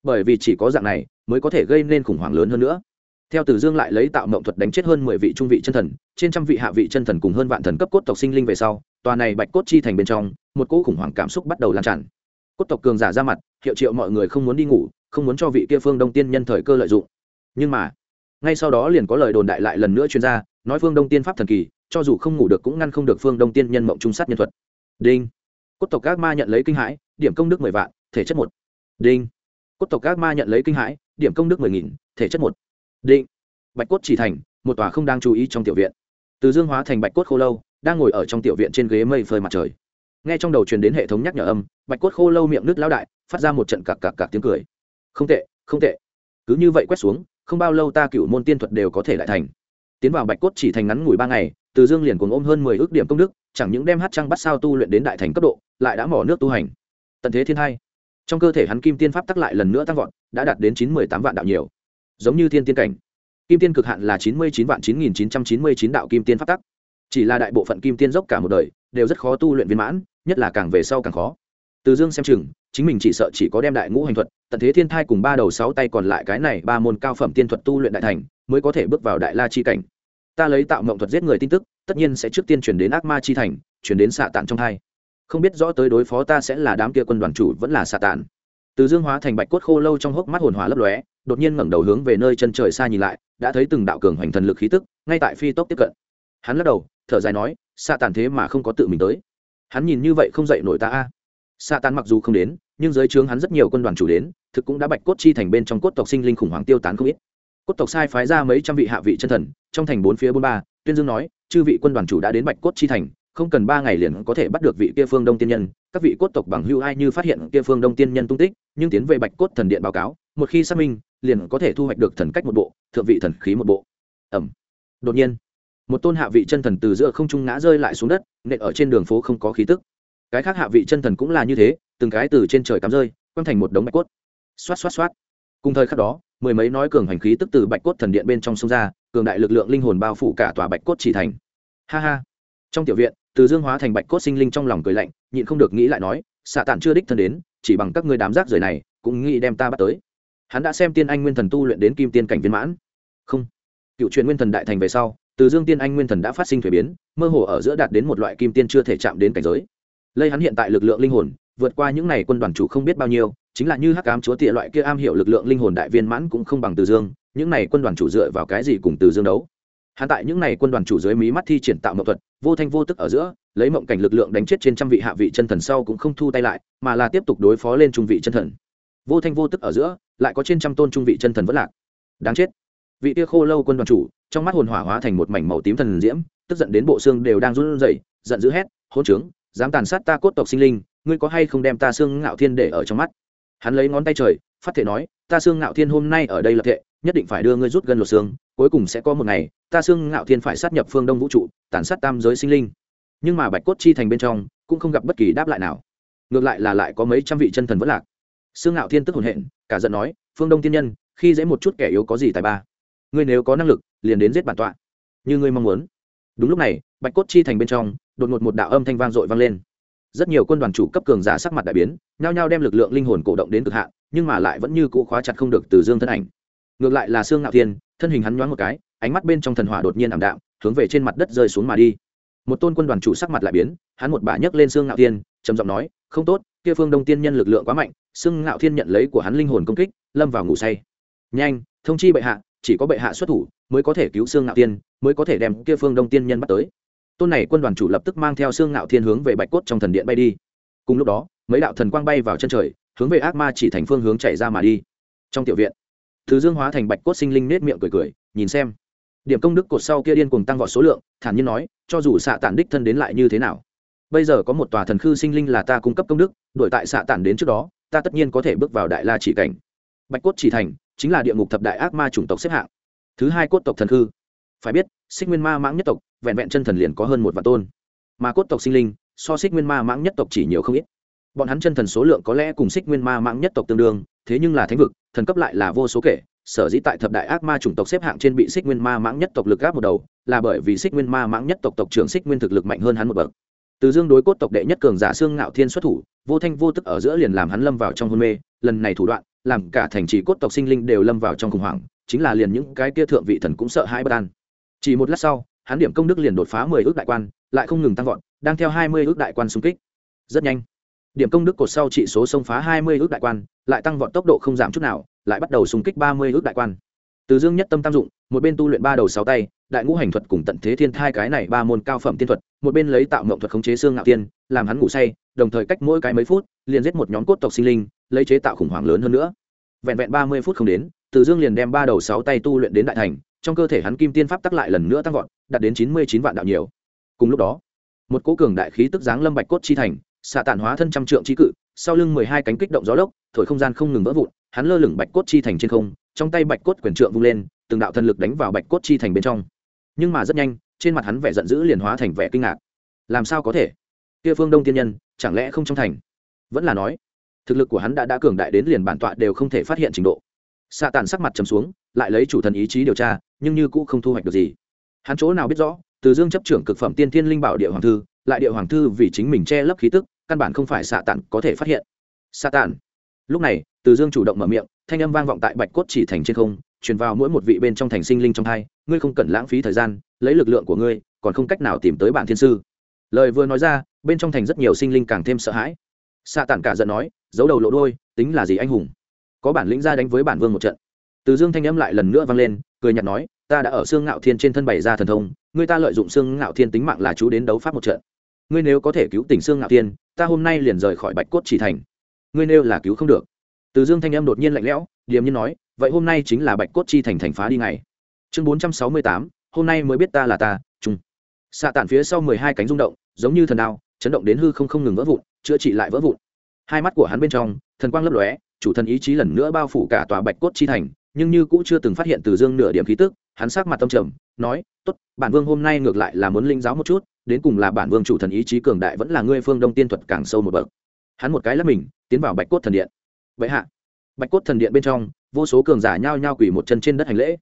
Bởi vì chỉ có dạng này mới có thể gây nên khủng hoảng lớn hơn nữa. Theo tử dương lại lấy tạo mộng thuật đánh chết hơn mười vị trung vị chân thần, trên trăm vị hạ vị chân thần cùng hơn vạn thần cấp cốt tộc sinh linh về sau, tòa này bạch cốt chi thành bên trong, một cỗ khủng hoảng cảm xúc bắt đầu lan tràn. Cốt tộc cường giả ra mặt, hiệu triệu mọi người không muốn đi ngủ, không muốn cho vị kia phương đông tiên nhân thời cơ lợi dụng. Nhưng mà ngay sau đó liền có lời đồn đại lại lần nữa chuyên gia nói phương đông tiên pháp thần kỳ, cho dù không ngủ được cũng ngăn không được phương đông tiên nhân mộng trung sát nhân thuật. Đinh. Cốt tộc các ma nhận lấy kinh hãi, điểm công đức mười vạn, thể chất một. Đinh. Cốt tộc các ma nhận lấy kinh hãi, điểm công đức mười nghìn, thể chất một. Đinh. Bạch cốt chỉ thành, một tòa không đang chú ý trong tiểu viện. Từ dương hóa thành bạch cốt khô lâu, đang ngồi ở trong tiểu viện trên ghế mây phơi mặt trời. Nghe trong đầu truyền đến hệ thống nhắc nhở âm, bạch cốt khô lâu miệng nước lão đại, phát ra một trận cặc cặc cặc tiếng cười. Không tệ không tệ. Cứ như vậy quét xuống không bao lâu ta cựu môn tiên thuật đều có thể lại thành. Tiến vào bạch cốt chỉ thành ngắn ngủi ba ngày, từ dương liền cùng ôm hơn mười ước điểm công đức, chẳng những đem hát trăng bắt sao tu luyện đến đại thành cấp độ, lại đã mỏ nước tu hành. Tận thế thiên hai. Trong cơ thể hắn kim tiên pháp tắc lại lần nữa tăng vọt, đã đạt đến chín mươi tám vạn đạo nhiều. Giống như thiên tiên cảnh. Kim tiên cực hạn là chín mươi chín vạn chín nghìn chín trăm chín mươi chín đạo kim tiên pháp tắc. Chỉ là đại bộ phận kim tiên dốc cả một đời, đều rất khó tu luyện viên mãn, nhất là càng về sau càng khó. Từ dương xem chừng chính mình chỉ sợ chỉ có đem đại ngũ hành thuật, tận thế thiên thai cùng ba đầu sáu tay còn lại cái này ba môn cao phẩm tiên thuật tu luyện đại thành, mới có thể bước vào đại la chi cảnh. Ta lấy tạo mộng thuật giết người tin tức, tất nhiên sẽ trước tiên chuyển đến ác ma chi thành, chuyển đến xạ tản trong thai. Không biết rõ tới đối phó ta sẽ là đám kia quân đoàn chủ vẫn là xạ tản. Từ dương hóa thành bạch cốt khô lâu trong hốc mắt hồn hỏa lấp lóe, đột nhiên ngẩng đầu hướng về nơi chân trời xa nhìn lại, đã thấy từng đạo cường hoành thần lực khí tức, ngay tại phi tốc tiếp cận. Hắn lắc đầu, thở dài nói, xạ tản thế mà không có tự mình tới. Hắn nhìn như vậy không dậy nổi ta a xạ tàn mặc dù không đến, nhưng dưới trướng hắn rất nhiều quân đoàn chủ đến, thực cũng đã bạch cốt chi thành bên trong cốt tộc sinh linh khủng hoảng tiêu tán không ít. Cốt tộc sai phái ra mấy trăm vị hạ vị chân thần, trong thành bốn phía bốn ba, tuyên dương nói, chư vị quân đoàn chủ đã đến bạch cốt chi thành, không cần ba ngày liền có thể bắt được vị kia phương đông tiên nhân. Các vị cốt tộc bằng hưu ai như phát hiện kia phương đông tiên nhân tung tích, nhưng tiến về bạch cốt thần điện báo cáo, một khi xác minh, liền có thể thu hoạch được thần cách một bộ, thượng vị thần khí một bộ. Ẩm. Đột nhiên, một tôn hạ vị chân thần từ giữa không trung ngã rơi lại xuống đất, nện ở trên đường phố không có khí tức cái khác hạ vị chân thần cũng là như thế, từng cái từ trên trời cắm rơi, quăng thành một đống bạch cốt. Xoát xoát xoát. Cùng thời khắc đó, mười mấy nói cường hành khí tức từ bạch cốt thần điện bên trong sông ra, cường đại lực lượng linh hồn bao phủ cả tòa bạch cốt chỉ thành. Ha ha. Trong tiểu viện, từ dương hóa thành bạch cốt sinh linh trong lòng cười lạnh, nhịn không được nghĩ lại nói xạ tản chưa đích thân đến, chỉ bằng các ngươi đám rác rời này, cũng nghĩ đem ta bắt tới. Hắn đã xem tiên anh nguyên thần tu luyện đến kim tiên cảnh viên mãn. Không. Cựu truyền nguyên thần đại thành về sau, từ dương tiên anh nguyên thần đã phát sinh thuế biến, mơ hồ ở giữa đạt đến một loại kim tiên chưa thể chạm đến cảnh giới lây hắn hiện tại lực lượng linh hồn, vượt qua những n à y quân đoàn chủ không biết bao nhiêu, chính là như hắc ám chúa tịa loại kia am hiểu lực lượng linh hồn đại viên mãn cũng không bằng từ dương, những n à y quân đoàn chủ dựa vào cái gì cùng từ dương đấu? Hắn tại những n à y quân đoàn chủ dưới mí mắt thi triển tạo mậu thuật, vô thanh vô tức ở giữa, lấy mộng cảnh lực lượng đánh chết trên trăm vị hạ vị chân thần sau cũng không thu tay lại, mà là tiếp tục đối phó lên trung vị chân thần. Vô thanh vô tức ở giữa, lại có trên trăm tôn trung vị chân thần vẫn lạc. Đáng chết. Vị tia khô lâu quân đoàn chủ, trong mắt hồn hỏa hóa thành một mảnh màu tím thần diễm, tức giận đến bộ xương đều đang run rẩy, giận dữ hét hôn trướng dám tàn sát ta cốt tộc sinh linh, ngươi có hay không đem ta xương ngạo thiên để ở trong mắt? Hắn lấy ngón tay trời, phát thể nói, ta xương ngạo thiên hôm nay ở đây lập thệ, nhất định phải đưa ngươi rút gần lột xương, cuối cùng sẽ có một ngày, ta xương ngạo thiên phải sát nhập phương đông vũ trụ, tàn sát tam giới sinh linh. Nhưng mà bạch cốt chi thành bên trong, cũng không gặp bất kỳ đáp lại nào. Ngược lại là lại có mấy trăm vị chân thần vẫn lạc. Xương ngạo thiên tức hồn hện, cả giận nói, phương đông tiên nhân, khi dễ một chút kẻ yếu có gì tài ba? Ngươi nếu có năng lực, liền đến giết bản tọa. Như ngươi mong muốn. Đúng lúc này, bạch cốt chi thành bên trong đột ngột một đạo âm thanh vang dội vang lên. Rất nhiều quân đoàn chủ cấp cường giả sắc mặt đại biến, nhao nhao đem lực lượng linh hồn cổ động đến cực hạn, nhưng mà lại vẫn như cũ khóa chặt không được từ dương thân ảnh. Ngược lại là xương ngạo thiên, thân hình hắn nhoáng một cái, ánh mắt bên trong thần hỏa đột nhiên ảm đạm, hướng về trên mặt đất rơi xuống mà đi. Một tôn quân đoàn chủ sắc mặt lại biến, hắn một bà nhấc lên xương ngạo thiên, trầm giọng nói, không tốt, kia phương đông tiên nhân lực lượng quá mạnh xương ngạo thiên nhận lấy của hắn linh hồn công kích, lâm vào ngủ say. Nhanh, thông chi bệ hạ, chỉ có bệ hạ xuất thủ mới có thể cứu xương ngạo tiên mới có thể đem kia phương đông tiên nhân bắt tới tôn này quân đoàn chủ lập tức mang theo xương ngạo thiên hướng về bạch cốt trong thần điện bay đi. Cùng lúc đó, mấy đạo thần quang bay vào chân trời, hướng về ác ma chỉ thành phương hướng chạy ra mà đi. Trong tiểu viện, thứ dương hóa thành bạch cốt sinh linh nết miệng cười cười, nhìn xem. Điểm công đức cột sau kia điên cùng tăng vọt số lượng, thản nhiên nói, cho dù xạ tản đích thân đến lại như thế nào. Bây giờ có một tòa thần khư sinh linh là ta cung cấp công đức đổi tại xạ tản đến trước đó, ta tất nhiên có thể bước vào đại la chỉ cảnh. Bạch cốt chỉ thành, chính là địa ngục thập đại ác ma chủng tộc xếp hạng. Thứ hai cốt tộc thần khư phải biết, xích nguyên ma mãng nhất tộc, vẹn vẹn chân thần liền có hơn một vạn tôn. Mà cốt tộc sinh linh, so xích nguyên ma mãng nhất tộc chỉ nhiều không ít. Bọn hắn chân thần số lượng có lẽ cùng xích nguyên ma mãng nhất tộc tương đương, thế nhưng là thánh vực, thần cấp lại là vô số kể, sở dĩ tại thập đại ác ma chủng tộc xếp hạng trên bị xích nguyên ma mãng nhất tộc lực gáp một đầu, là bởi vì xích nguyên ma mãng nhất tộc tộc trưởng xích nguyên thực lực mạnh hơn hắn một bậc. Từ dương đối cốt tộc đệ nhất cường giả xương ngạo thiên xuất thủ, vô thanh vô tức ở giữa liền làm hắn lâm vào trong hôn mê, lần này thủ đoạn, làm cả thành trì cốt tộc sinh linh đều lâm vào trong khủng hoảng, chính là liền những cái kia thượng vị thần cũng sợ hãi bất an chỉ một lát sau, hắn điểm công đức liền đột phá mười ước đại quan, lại không ngừng tăng vọt, đang theo hai mươi ước đại quan xung kích. Rất nhanh, điểm công đức cột sau trị số xông phá hai mươi ước đại quan, lại tăng vọt tốc độ không giảm chút nào, lại bắt đầu xung kích ba mươi ước đại quan. Từ dương nhất tâm tam dụng, một bên tu luyện ba đầu sáu tay, đại ngũ hành thuật cùng tận thế thiên thai cái này ba môn cao phẩm tiên thuật, một bên lấy tạo mộng thuật khống chế xương ngạo tiên, làm hắn ngủ say, đồng thời cách mỗi cái mấy phút, liền giết một nhóm cốt tộc sinh linh, lấy chế tạo khủng hoảng lớn hơn nữa. Vẹn vẹn ba mươi phút không đến, từ dương liền đem ba đầu sáu tay tu luyện đến đại thành trong cơ thể hắn kim tiên pháp tắc lại lần nữa tăng vọt, đạt đến chín mươi chín vạn đạo nhiều. Cùng lúc đó, một cố cường đại khí tức giáng lâm bạch cốt chi thành, xạ tản hóa thân trăm trượng chí cự, sau lưng mười hai cánh kích động gió lốc, thổi không gian không ngừng vỡ vụn, hắn lơ lửng bạch cốt chi thành trên không, trong tay bạch cốt quyền trượng vung lên, từng đạo thần lực đánh vào bạch cốt chi thành bên trong. Nhưng mà rất nhanh, trên mặt hắn vẻ giận dữ liền hóa thành vẻ kinh ngạc. Làm sao có thể? Kia phương đông tiên nhân, chẳng lẽ không trong thành? Vẫn là nói, thực lực của hắn đã đã cường đại đến liền bản tọa đều không thể phát hiện trình độ. Xạ tàn sắc mặt trầm xuống lại lấy chủ thần ý chí điều tra, nhưng như cũ không thu hoạch được gì. Hắn chỗ nào biết rõ, từ dương chấp trưởng cực phẩm tiên thiên linh bảo địa hoàng thư, lại địa hoàng thư vì chính mình che lấp khí tức, căn bản không phải xạ tản có thể phát hiện. Xạ tản. lúc này, từ dương chủ động mở miệng, thanh âm vang vọng tại bạch cốt chỉ thành trên không, truyền vào mỗi một vị bên trong thành sinh linh trong hai, ngươi không cần lãng phí thời gian, lấy lực lượng của ngươi, còn không cách nào tìm tới bản thiên sư. Lời vừa nói ra, bên trong thành rất nhiều sinh linh càng thêm sợ hãi. Xạ tản cả giận nói, giấu đầu lộ đôi tính là gì anh hùng? Có bản lĩnh ra đánh với bản vương một trận từ dương thanh âm lại lần nữa vang lên, cười nhạt nói, ta đã ở xương ngạo thiên trên thân bày ra thần thông, ngươi ta lợi dụng xương ngạo thiên tính mạng là chú đến đấu pháp một trận. Ngươi nếu có thể cứu tỉnh xương ngạo thiên, ta hôm nay liền rời khỏi bạch cốt chỉ thành. Ngươi nêu là cứu không được. Từ dương thanh Âm đột nhiên lạnh lẽo, điềm nhiên nói, vậy hôm nay chính là bạch cốt chi thành thành phá đi ngày chương bốn trăm sáu mươi tám, hôm nay mới biết ta là ta trung xạ tản phía sau mười hai cánh rung động, giống như thần đao, chấn động đến hư không không ngừng vỡ vụn, chữa trị lại vỡ vụn. Hai mắt của hắn bên trong, thần quang lấp lóe, chủ thần ý chí lần nữa bao phủ cả tòa bạch cốt chi thành nhưng như cũ chưa từng phát hiện từ dương nửa điểm khí tức, hắn sắc mặt tâm trầm, nói, tốt, bản vương hôm nay ngược lại là muốn linh giáo một chút, đến cùng là bản vương chủ thần ý chí cường đại vẫn là ngươi phương đông tiên thuật càng sâu một bậc. Hắn một cái lắp mình, tiến vào bạch cốt thần điện. Vậy hạ. Bạch cốt thần điện bên trong, vô số cường giả nhao nhao quỳ một chân trên đất hành lễ.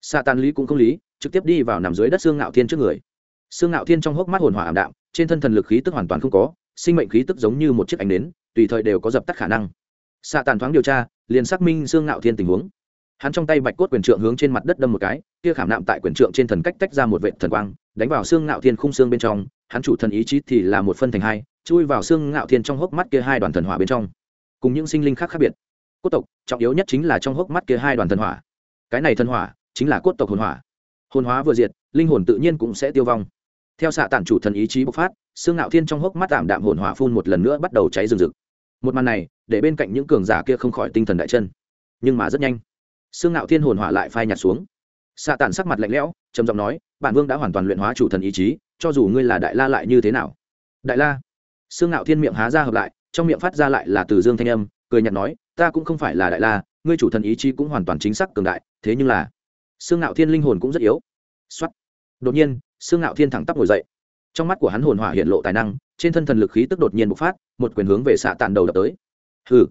Sa tan lý cũng không lý, trực tiếp đi vào nằm dưới đất xương ngạo thiên trước người. Xương ngạo thiên trong hốc mắt hồn hỏa ảm đạm, trên thân thần lực khí tức hoàn toàn không có, sinh mệnh khí tức giống như một chiếc ánh nến, tùy thời đều có dập tắt khả năng. Sa tàn thoáng điều tra, liền xác minh xương ngạo thiên tình huống hắn trong tay bạch cốt quyền trượng hướng trên mặt đất đâm một cái, kia khảm nạm tại quyền trượng trên thần cách tách ra một vệ thần quang, đánh vào xương ngạo thiên khung xương bên trong. Hắn chủ thần ý chí thì là một phân thành hai, chui vào xương ngạo thiên trong hốc mắt kia hai đoàn thần hỏa bên trong. Cùng những sinh linh khác khác biệt. Cốt tộc, trọng yếu nhất chính là trong hốc mắt kia hai đoàn thần hỏa. Cái này thần hỏa chính là cốt tộc hồn hỏa. Hồn hóa vừa diệt, linh hồn tự nhiên cũng sẽ tiêu vong. Theo xạ tản chủ thần ý chí bộc phát, xương ngạo thiên trong hốc mắt tạm đạm hồn hỏa phun một lần nữa bắt đầu cháy rừng rực. Một màn này, để bên cạnh những cường giả kia không khỏi tinh thần đại chân. Nhưng mà rất nhanh xương ngạo thiên hồn hỏa lại phai nhạt xuống. Xạ tản sắc mặt lạnh lẽo, trầm giọng nói, bản vương đã hoàn toàn luyện hóa chủ thần ý chí, cho dù ngươi là đại la lại như thế nào? Đại la? Xương ngạo thiên miệng há ra hợp lại, trong miệng phát ra lại là từ dương thanh âm, cười nhạt nói, ta cũng không phải là đại la, ngươi chủ thần ý chí cũng hoàn toàn chính xác cường đại, thế nhưng là xương ngạo thiên linh hồn cũng rất yếu. Xuất đột nhiên xương ngạo thiên thẳng tắp ngồi dậy. Trong mắt của hắn hồn hỏa hiện lộ tài năng, trên thân thần lực khí tức đột nhiên bộc phát, một quyền hướng về xạ tàn đầu đập tới. Hừ.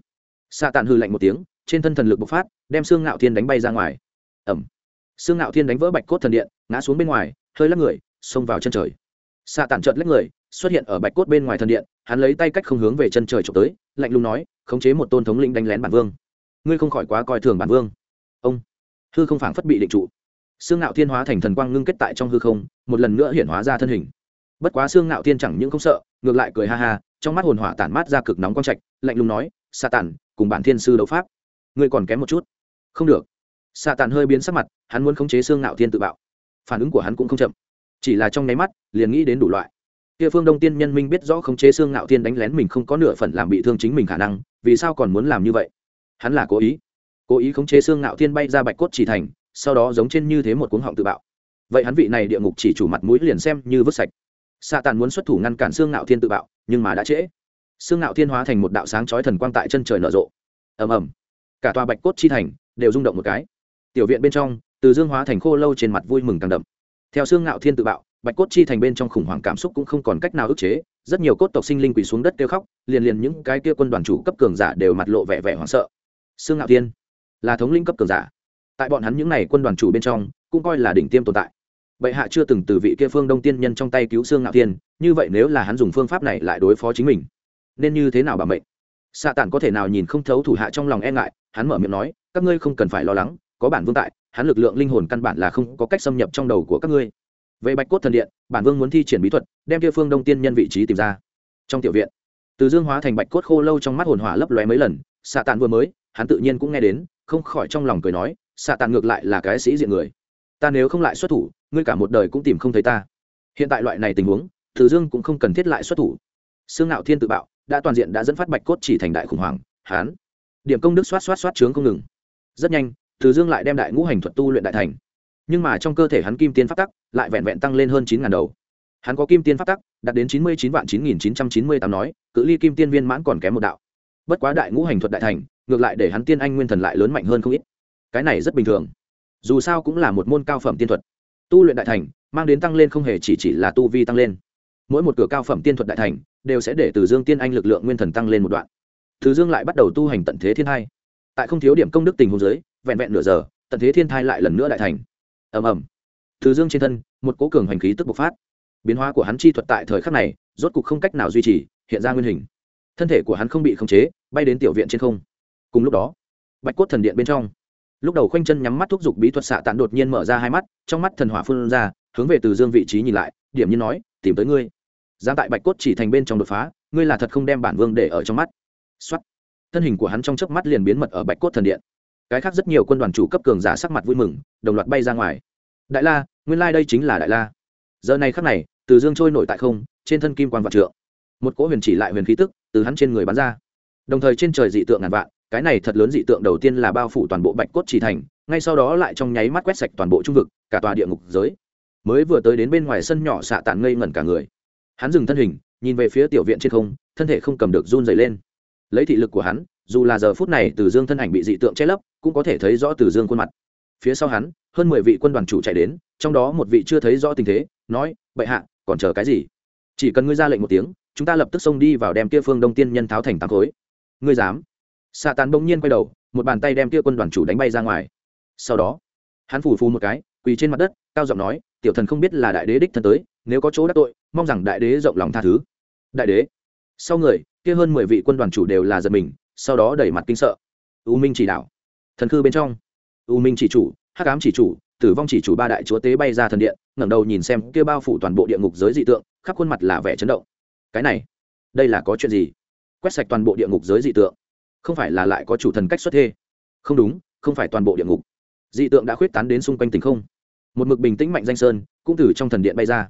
Xạ tàn hư lạnh một tiếng, trên thân thần lực bộc phát đem xương ngạo thiên đánh bay ra ngoài. Ẩm xương ngạo thiên đánh vỡ bạch cốt thần điện, ngã xuống bên ngoài, hơi lắc người, xông vào chân trời. Xạ tản trợt lách người, xuất hiện ở bạch cốt bên ngoài thần điện, hắn lấy tay cách không hướng về chân trời trộm tới, lạnh lùng nói, khống chế một tôn thống lĩnh đánh lén bản vương. Ngươi không khỏi quá coi thường bản vương. Ông. Hư không phảng phất bị định trụ. Xương ngạo thiên hóa thành thần quang ngưng kết tại trong hư không, một lần nữa hiện hóa ra thân hình. Bất quá xương ngạo thiên chẳng những không sợ, ngược lại cười ha ha, trong mắt hồn hỏa tản mát ra cực nóng quang trạch, lạnh lùng nói, sa tản, cùng bản thiên sư đấu pháp, ngươi còn kém một chút không được. Sa tàn hơi biến sắc mặt, hắn muốn khống chế xương ngạo thiên tự bạo. Phản ứng của hắn cũng không chậm. Chỉ là trong nháy mắt, liền nghĩ đến đủ loại. Kia phương đông tiên nhân minh biết rõ khống chế xương ngạo thiên đánh lén mình không có nửa phần làm bị thương chính mình khả năng, vì sao còn muốn làm như vậy? Hắn là cố ý. Cố ý khống chế xương ngạo thiên bay ra bạch cốt chỉ thành, sau đó giống trên như thế một cuống họng tự bạo. Vậy hắn vị này địa ngục chỉ chủ mặt mũi liền xem như vứt sạch. Xạ tàn muốn xuất thủ ngăn cản xương ngạo thiên tự bạo, nhưng mà đã trễ. Xương ngạo thiên hóa thành một đạo sáng chói thần quang tại chân trời nở rộ. Ầm ầm. Cả tòa bạch cốt chi thành đều rung động một cái. Tiểu viện bên trong, từ dương hóa thành khô lâu trên mặt vui mừng càng đậm. Theo xương ngạo thiên tự bạo, bạch cốt chi thành bên trong khủng hoảng cảm xúc cũng không còn cách nào ức chế, rất nhiều cốt tộc sinh linh quỳ xuống đất kêu khóc, liền liền những cái kia quân đoàn chủ cấp cường giả đều mặt lộ vẻ vẻ hoảng sợ. Xương ngạo thiên là thống linh cấp cường giả. Tại bọn hắn những n à y quân đoàn chủ bên trong, cũng coi là đỉnh tiêm tồn tại. Bệ hạ chưa từng từ vị kia phương đông tiên nhân trong tay cứu xương ngạo thiên, như vậy nếu là hắn dùng phương pháp này lại đối phó chính mình, nên như thế nào bảo mệnh? Xạ tản có thể nào nhìn không thấu thủ hạ trong lòng e ngại, hắn mở miệng nói, các ngươi không cần phải lo lắng, có bản vương tại, hắn lực lượng linh hồn căn bản là không có cách xâm nhập trong đầu của các ngươi. Về bạch cốt thần điện, bản vương muốn thi triển bí thuật, đem kia phương đông tiên nhân vị trí tìm ra. Trong tiểu viện, từ dương hóa thành bạch cốt khô lâu trong mắt hồn hỏa lấp lóe mấy lần xạ tàn vừa mới, hắn tự nhiên cũng nghe đến, không khỏi trong lòng cười nói xạ tàn ngược lại là cái sĩ diện người. Ta nếu không lại xuất thủ, ngươi cả một đời cũng tìm không thấy ta. Hiện tại loại này tình huống, từ dương cũng không cần thiết lại xuất thủ. Xương ngạo thiên tự bạo đã toàn diện đã dẫn phát bạch cốt chỉ thành đại khủng hoảng, hán. Điểm công đức xoát xoát xoát trướng không ngừng. Rất nhanh, từ dương lại đem đại ngũ hành thuật tu luyện đại thành. Nhưng mà trong cơ thể hắn kim tiên phát tắc lại vẹn vẹn tăng lên hơn chín ngàn đầu. Hắn có kim tiên phát tắc, đạt đến chín mươi chín vạn chín nghìn chín trăm chín mươi tám nói, cự ly kim tiên viên mãn còn kém một đạo. Bất quá đại ngũ hành thuật đại thành, ngược lại để hắn tiên anh nguyên thần lại lớn mạnh hơn không ít. Cái này rất bình thường. Dù sao cũng là một môn cao phẩm tiên thuật. Tu luyện đại thành, mang đến tăng lên không hề chỉ chỉ là tu vi tăng lên. Mỗi một cửa cao phẩm tiên thuật đại thành đều sẽ để từ dương tiên anh lực lượng nguyên thần tăng lên một đoạn. Từ dương lại bắt đầu tu hành tận thế thiên thai. Tại không thiếu điểm công đức tình hồ dưới, vẹn vẹn nửa giờ, tận thế thiên thai lại lần nữa đại thành. Ầm ầm. Từ dương trên thân, một cố cường hành khí tức bộc phát. Biến hóa của hắn chi thuật tại thời khắc này, rốt cục không cách nào duy trì, hiện ra nguyên hình. Thân thể của hắn không bị khống chế, bay đến tiểu viện trên không. Cùng lúc đó, bạch cốt thần điện bên trong, lúc đầu khoanh chân nhắm mắt thúc giục bí thuật xạ tàn đột nhiên mở ra hai mắt, trong mắt thần hỏa phun ra, hướng về từ dương vị trí nhìn lại, điểm như nói, tìm tới ngươi dám tại bạch cốt chỉ thành bên trong đột phá, ngươi là thật không đem bản vương để ở trong mắt. Xuất thân hình của hắn trong chớp mắt liền biến mật ở bạch cốt thần điện. Cái khác rất nhiều quân đoàn chủ cấp cường giả sắc mặt vui mừng, đồng loạt bay ra ngoài. Đại la, nguyên lai、like、đây chính là đại la. Giờ này khắc này, từ dương trôi nổi tại không, trên thân kim quan vạn trượng. Một cỗ huyền chỉ lại huyền khí tức từ hắn trên người bắn ra. Đồng thời trên trời dị tượng ngàn vạn, cái này thật lớn dị tượng đầu tiên là bao phủ toàn bộ bạch cốt chỉ thành, ngay sau đó lại trong nháy mắt quét sạch toàn bộ trung vực, cả tòa địa ngục giới. Mới vừa tới đến bên ngoài sân nhỏ xạ tàn ngây ngẩn cả người hắn dừng thân hình, nhìn về phía tiểu viện trên không, thân thể không cầm được run dày lên. Lấy thị lực của hắn, dù là giờ phút này từ dương thân ảnh bị dị tượng che lấp, cũng có thể thấy rõ từ dương khuôn mặt. Phía sau hắn, hơn mười vị quân đoàn chủ chạy đến, trong đó một vị chưa thấy rõ tình thế, nói, bệ hạ, còn chờ cái gì? Chỉ cần ngươi ra lệnh một tiếng, chúng ta lập tức xông đi vào đem kia phương đông tiên nhân tháo thành tám khối. Ngươi dám? Xạ tàn bỗng nhiên quay đầu, một bàn tay đem kia quân đoàn chủ đánh bay ra ngoài. Sau đó, hắn phủ phù một cái, quỳ trên mặt đất, cao giọng nói, tiểu thần không biết là đại đế đích thân tới nếu có chỗ đắc tội, mong rằng đại đế rộng lòng tha thứ. Đại đế. Sau người, kia hơn mười vị quân đoàn chủ đều là giật mình, sau đó đẩy mặt kinh sợ. U minh chỉ đạo. Thần khư bên trong. U minh chỉ chủ, hắc ám chỉ chủ, tử vong chỉ chủ ba đại chúa tế bay ra thần điện, ngẩng đầu nhìn xem kia bao phủ toàn bộ địa ngục giới dị tượng, khắp khuôn mặt là vẻ chấn động. Cái này, đây là có chuyện gì? Quét sạch toàn bộ địa ngục giới dị tượng. Không phải là lại có chủ thần cách xuất thê? Không đúng, không phải toàn bộ địa ngục. Dị tượng đã khuyết tán đến xung quanh tình không. Một mực bình tĩnh mạnh danh sơn, cũng từ trong thần điện bay ra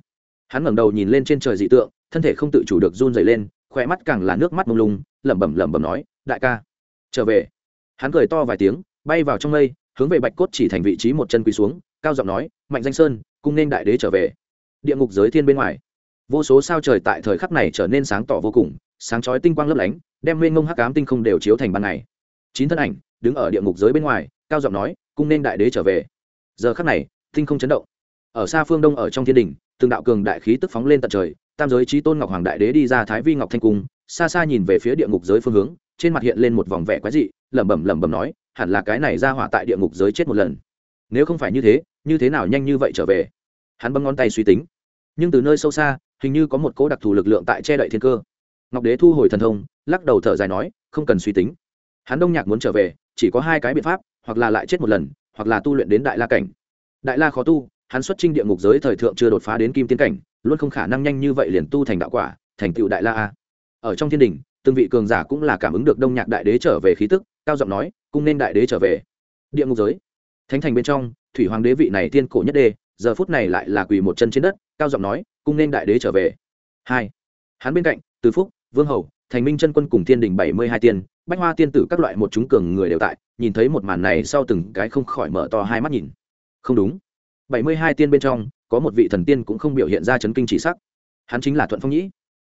hắn ngẩng đầu nhìn lên trên trời dị tượng, thân thể không tự chủ được run dày lên khỏe mắt càng là nước mắt mông lung, lẩm bẩm lẩm bẩm nói, đại ca, trở về. Hắn cười to vài tiếng, bay vào trong mây, hướng về bạch cốt chỉ thành vị trí một chân quỳ xuống, cao giọng nói, mạnh danh sơn cung nên đại đế trở về. Địa ngục giới thiên bên ngoài. Vô số sao trời tại thời khắc này trở nên sáng tỏ vô cùng, sáng chói tinh quang lấp lánh, đem mênh ngông hắc ám tinh không đều chiếu thành ban ngày. Chín thân ảnh, đứng ở địa ngục giới bên ngoài, cao giọng nói cung nên đại đế trở về. Giờ khắc này, tinh không chấn động. Ở xa phương đông ở trong thiên đình từng đạo cường đại khí tức phóng lên tận trời, tam giới trí tôn ngọc hoàng đại đế đi ra thái vi ngọc thanh cung, xa xa nhìn về phía địa ngục giới phương hướng, trên mặt hiện lên một vòng vẻ quái dị, lẩm bẩm lẩm bẩm nói, hẳn là cái này ra hỏa tại địa ngục giới chết một lần. Nếu không phải như thế như thế nào nhanh như vậy trở về? Hắn bấm ngón tay suy tính. Nhưng từ nơi sâu xa, hình như có một cỗ đặc thù lực lượng tại che đậy thiên cơ. Ngọc đế thu hồi thần thông, lắc đầu thở dài nói, không cần suy tính. Hắn đông nhạc muốn trở về, chỉ có hai cái biện pháp, hoặc là lại chết một lần, hoặc là tu luyện đến đại la cảnh. Đại la khó tu hắn xuất trinh địa ngục giới thời thượng chưa đột phá đến kim tiến cảnh, luôn không khả năng nhanh như vậy liền tu thành đạo quả, thành tựu đại la a. Ở trong thiên đình, từng vị cường giả cũng là cảm ứng được đông nhạc đại đế trở về khí tức, cao giọng nói, cung nên đại đế trở về. Địa ngục giới. Thánh thành bên trong, thủy hoàng đế vị này tiên cổ nhất đê, giờ phút này lại là quỳ một chân trên đất, cao giọng nói, cung nên đại đế trở về. Hai. Hắn bên cạnh, từ phúc, vương hầu, thành minh chân quân cùng thiên đình bảy mươi hai tiên, bách hoa tiên tử các loại một chúng cường người đều tại, nhìn thấy một màn này sau từng cái không khỏi mở to hai mắt nhìn. Không đúng bảy mươi hai tiên bên trong, có một vị thần tiên cũng không biểu hiện ra chấn kinh chỉ sắc. Hắn chính là thuận phong nhĩ.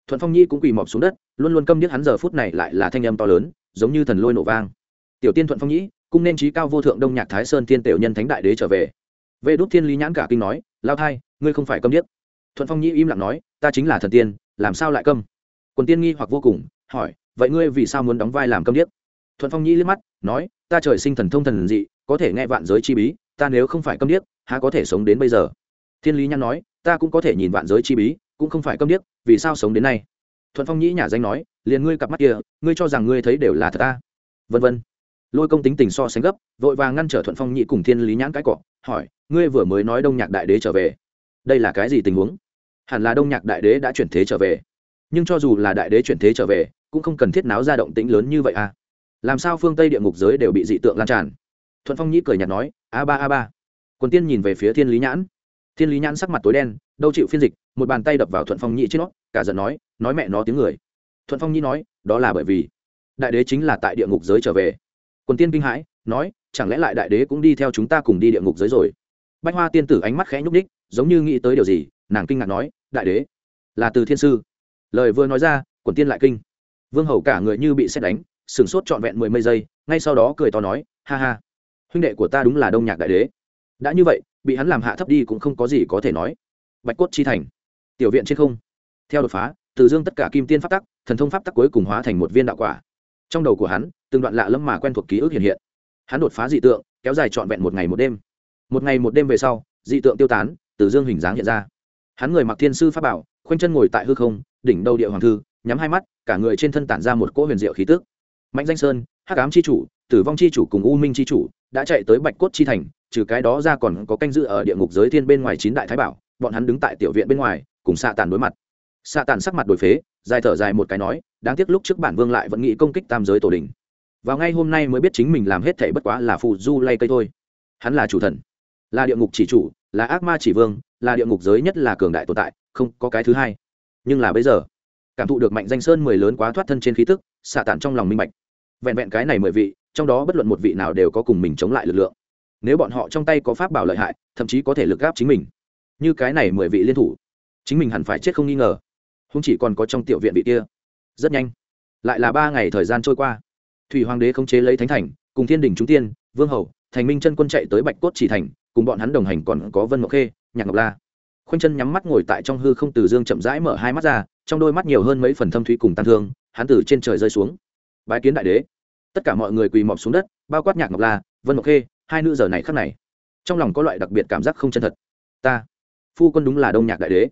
Thuận phong nhĩ cũng quỳ mọp xuống đất, luôn luôn câm điếc hắn giờ phút này lại là thanh âm to lớn, giống như thần lôi nổ vang. Tiểu tiên thuận phong nhĩ, cung nên trí cao vô thượng đông nhạc thái sơn tiên tiểu nhân thánh đại đế trở về. Vệ đốt thiên lý nhãn cả kinh nói, lao thai, ngươi không phải câm điếc. Thuận phong nhĩ im lặng nói, ta chính là thần tiên, làm sao lại câm? Quần tiên nghi hoặc vô cùng, hỏi, vậy ngươi vì sao muốn đóng vai làm câm điếc? Thuận phong nhĩ liếc mắt, nói, ta trời sinh thần thông thần dị, có thể nghe vạn giới chi bí, ta nếu không phải câm điếc há có thể sống đến bây giờ? Thiên lý nhan nói, ta cũng có thể nhìn vạn giới chi bí, cũng không phải câm điếc, vì sao sống đến nay? Thuận phong nhĩ nhà danh nói, liền ngươi cặp mắt kia, ngươi cho rằng ngươi thấy đều là thật ta vân vân. Lôi công tính tình so sánh gấp, vội vàng ngăn trở thuận phong nhĩ cùng thiên lý nhãn cái cọ, hỏi, ngươi vừa mới nói đông nhạc đại đế trở về. Đây là cái gì tình huống? Hẳn là đông nhạc đại đế đã chuyển thế trở về. Nhưng cho dù là đại đế chuyển thế trở về, cũng không cần thiết náo ra động tĩnh lớn như vậy à? Làm sao phương tây địa ngục giới đều bị dị tượng lan tràn? Thuận phong nhĩ cười nhạt nói, a ba a ba quần tiên nhìn về phía thiên lý nhãn. Thiên lý nhãn sắc mặt tối đen, đâu chịu phiên dịch, một bàn tay đập vào thuận phong nhĩ trên nó, cả giận nói nói mẹ nó tiếng người. Thuận phong nhĩ nói, đó là bởi vì đại đế chính là tại địa ngục giới trở về. Quần tiên kinh hãi, nói, chẳng lẽ lại đại đế cũng đi theo chúng ta cùng đi địa ngục giới rồi? Bách hoa tiên tử ánh mắt khẽ nhúc ních giống như nghĩ tới điều gì, nàng kinh ngạc nói, đại đế, là từ thiên sư. Lời vừa nói ra, quần tiên lại kinh. Vương hầu cả người như bị xét đánh, sửng sốt trọn vẹn mười mấy giây, ngay sau đó cười to nói, ha ha, huynh đệ của ta đúng là đông nhạc đại đế đã như vậy, bị hắn làm hạ thấp đi cũng không có gì có thể nói. Bạch cốt chi thành, tiểu viện trên không. Theo đột phá, từ dương tất cả kim tiên pháp tắc, thần thông pháp tắc cuối cùng hóa thành một viên đạo quả. Trong đầu của hắn, từng đoạn lạ lâm mà quen thuộc ký ức hiện hiện. Hắn đột phá dị tượng, kéo dài trọn vẹn một ngày một đêm. Một ngày một đêm về sau, dị tượng tiêu tán, từ dương hình dáng hiện ra. Hắn người mặc thiên sư pháp bảo, khoanh chân ngồi tại hư không, đỉnh đầu địa hoàng thư, nhắm hai mắt, cả người trên thân tản ra một cỗ huyền diệu khí tức. Mạnh danh sơn, hắc ám c h i chủ, tử vong c h i chủ cùng u minh c h i chủ, đã chạy tới bạch cốt chi thành trừ cái đó ra còn có canh dự ở địa ngục giới thiên bên ngoài chín đại thái bảo, bọn hắn đứng tại tiểu viện bên ngoài, cùng xạ tàn đối mặt. Xạ tàn sắc mặt đổi phế, dài thở dài một cái nói, đáng tiếc lúc trước bản vương lại vẫn nghĩ công kích tam giới tổ đình. Vào ngay hôm nay mới biết chính mình làm hết thể bất quá là phù du lay cây thôi. Hắn là chủ thần, là địa ngục chỉ chủ, là ác ma chỉ vương, là địa ngục giới nhất là cường đại tồn tại, không có cái thứ hai. Nhưng là bây giờ, cảm thụ được mạnh danh sơn mười lớn quá thoát thân trên khí tức, xạ tản trong lòng minh bạch. Vẹn vẹn cái này mười vị, trong đó bất luận một vị nào đều có cùng mình chống lại lực lượng nếu bọn họ trong tay có pháp bảo lợi hại, thậm chí có thể lực gáp chính mình. Như cái này mười vị liên thủ, chính mình hẳn phải chết không nghi ngờ. Không chỉ còn có trong tiểu viện vị kia. Rất nhanh. Lại là ba ngày thời gian trôi qua. Thủy hoàng đế không chế lấy thánh thành, cùng thiên đình trung tiên, vương hầu, thành minh chân quân chạy tới bạch cốt chỉ thành, cùng bọn hắn đồng hành còn có vân ngọc khê, nhạc ngọc la. Khoanh chân nhắm mắt ngồi tại trong hư không từ dương chậm rãi mở hai mắt ra, trong đôi mắt nhiều hơn mấy phần thâm thúy cùng tàn thương, hắn từ trên trời rơi xuống. Bái kiến đại đế. Tất cả mọi người quỳ mọp xuống đất, bao quát nhạc ngọc la, vân ngọc khê hai nữ giờ này khắc này, trong lòng có loại đặc biệt cảm giác không chân thật. Ta, phu quân đúng là đông nhạc đại đế.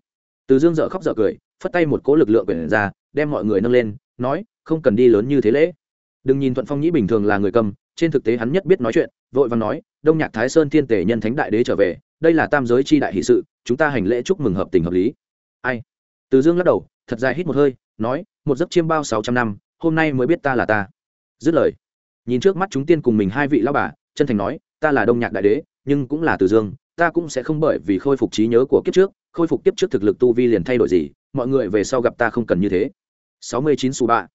Từ dương dợ khóc dợ cười, phất tay một cỗ lực lượng quyển ra, đem mọi người nâng lên, nói, không cần đi lớn như thế lễ. Đừng nhìn thuận phong nhĩ bình thường là người cầm, trên thực tế hắn nhất biết nói chuyện, vội và nói, đông nhạc thái sơn thiên tể nhân thánh đại đế trở về, đây là tam giới c h i đại hỷ sự, chúng ta hành lễ chúc mừng hợp tình hợp lý. Ai? Từ dương lắc đầu, thật dài hít một hơi, nói, một giấc chiêm bao sáu trăm năm, hôm nay mới biết ta là ta. Dứt lời, nhìn trước mắt chúng tiên cùng mình hai vị lao bà, chân thành nói ta là đông nhạc đại đế, nhưng cũng là từ dương, ta cũng sẽ không bởi vì khôi phục trí nhớ của kiếp trước, khôi phục kiếp trước thực lực tu vi liền thay đổi gì, mọi người về sau gặp ta không cần như thế. Sáu mươi chín ba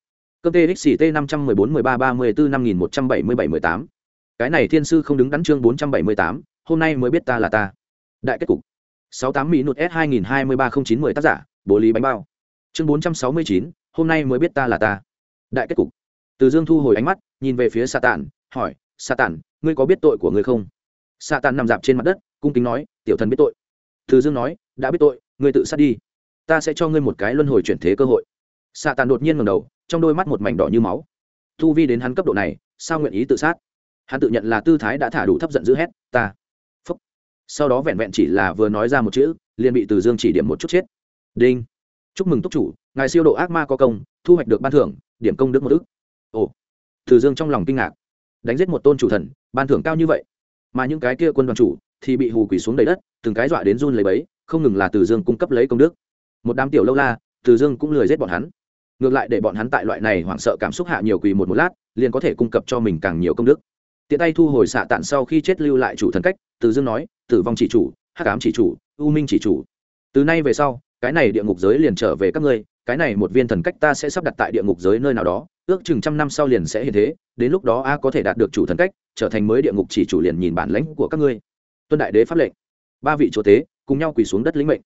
cơm txt năm trăm mười bốn mười ba ba mươi bốn năm nghìn một trăm bảy mươi bảy, mười tám. Cái này thiên sư không đứng đắn chương bốn trăm bảy mươi tám, hôm nay mới biết ta là ta. Đại kết cục. Sáu tám mỹ nụt s hai nghìn hai mươi ba không chín mười tác giả, bố lý bánh bao. Chương bốn trăm sáu mươi chín, hôm nay mới biết ta là ta. Đại kết cục. Từ dương thu hồi ánh mắt, nhìn về phía sa tản, hỏi, sa tản ngươi có biết tội của ngươi không? Sa Tàn nằm dạp trên mặt đất, cung kính nói, tiểu thần biết tội. Từ dương nói, đã biết tội, ngươi tự sát đi. Ta sẽ cho ngươi một cái luân hồi chuyển thế cơ hội. Sa Tàn đột nhiên ngầm đầu, trong đôi mắt một mảnh đỏ như máu. Thu vi đến hắn cấp độ này, sao nguyện ý tự sát? Hắn tự nhận là tư thái đã thả đủ thấp giận d ữ hét, ta! Phúc. Sau đó vẹn vẹn chỉ là vừa nói ra một chữ, liền bị từ dương chỉ điểm một chút chết. Đinh. Chúc mừng túc chủ, ngài siêu độ ác ma có công, thu hoạch được ban thưởng, điểm công đức một ức. Ồ. Từ dương trong lòng kinh ngạc đánh giết một tôn chủ thần, ban thưởng cao như vậy. Mà những cái kia quân đoàn chủ thì bị hù quỳ xuống đầy đất, từng cái dọa đến run lấy bấy không ngừng là từ dương cung cấp lấy công đức. Một đám tiểu lâu la, từ dương cũng lười giết bọn hắn. Ngược lại để bọn hắn tại loại này hoảng sợ cảm xúc hạ nhiều quỳ một một lát, liền có thể cung cấp cho mình càng nhiều công đức. Tiện tay thu hồi xạ tạn sau khi chết lưu lại chủ thần cách, từ dương nói, tử vong chỉ chủ, hắc ám chỉ chủ, u minh chỉ chủ. Từ nay về sau, cái này địa ngục giới liền trở về các ngươi cái này một viên thần cách ta sẽ sắp đặt tại địa ngục giới nơi nào đó, ước chừng trăm năm sau liền sẽ hiện thế, đến lúc đó a có thể đạt được chủ thần cách, trở thành mới địa ngục chỉ chủ liền nhìn bản lãnh của các ngươi. Tuân đại đế pháp lệnh. Ba vị chúa tế cùng nhau quỳ xuống đất lĩnh mệnh.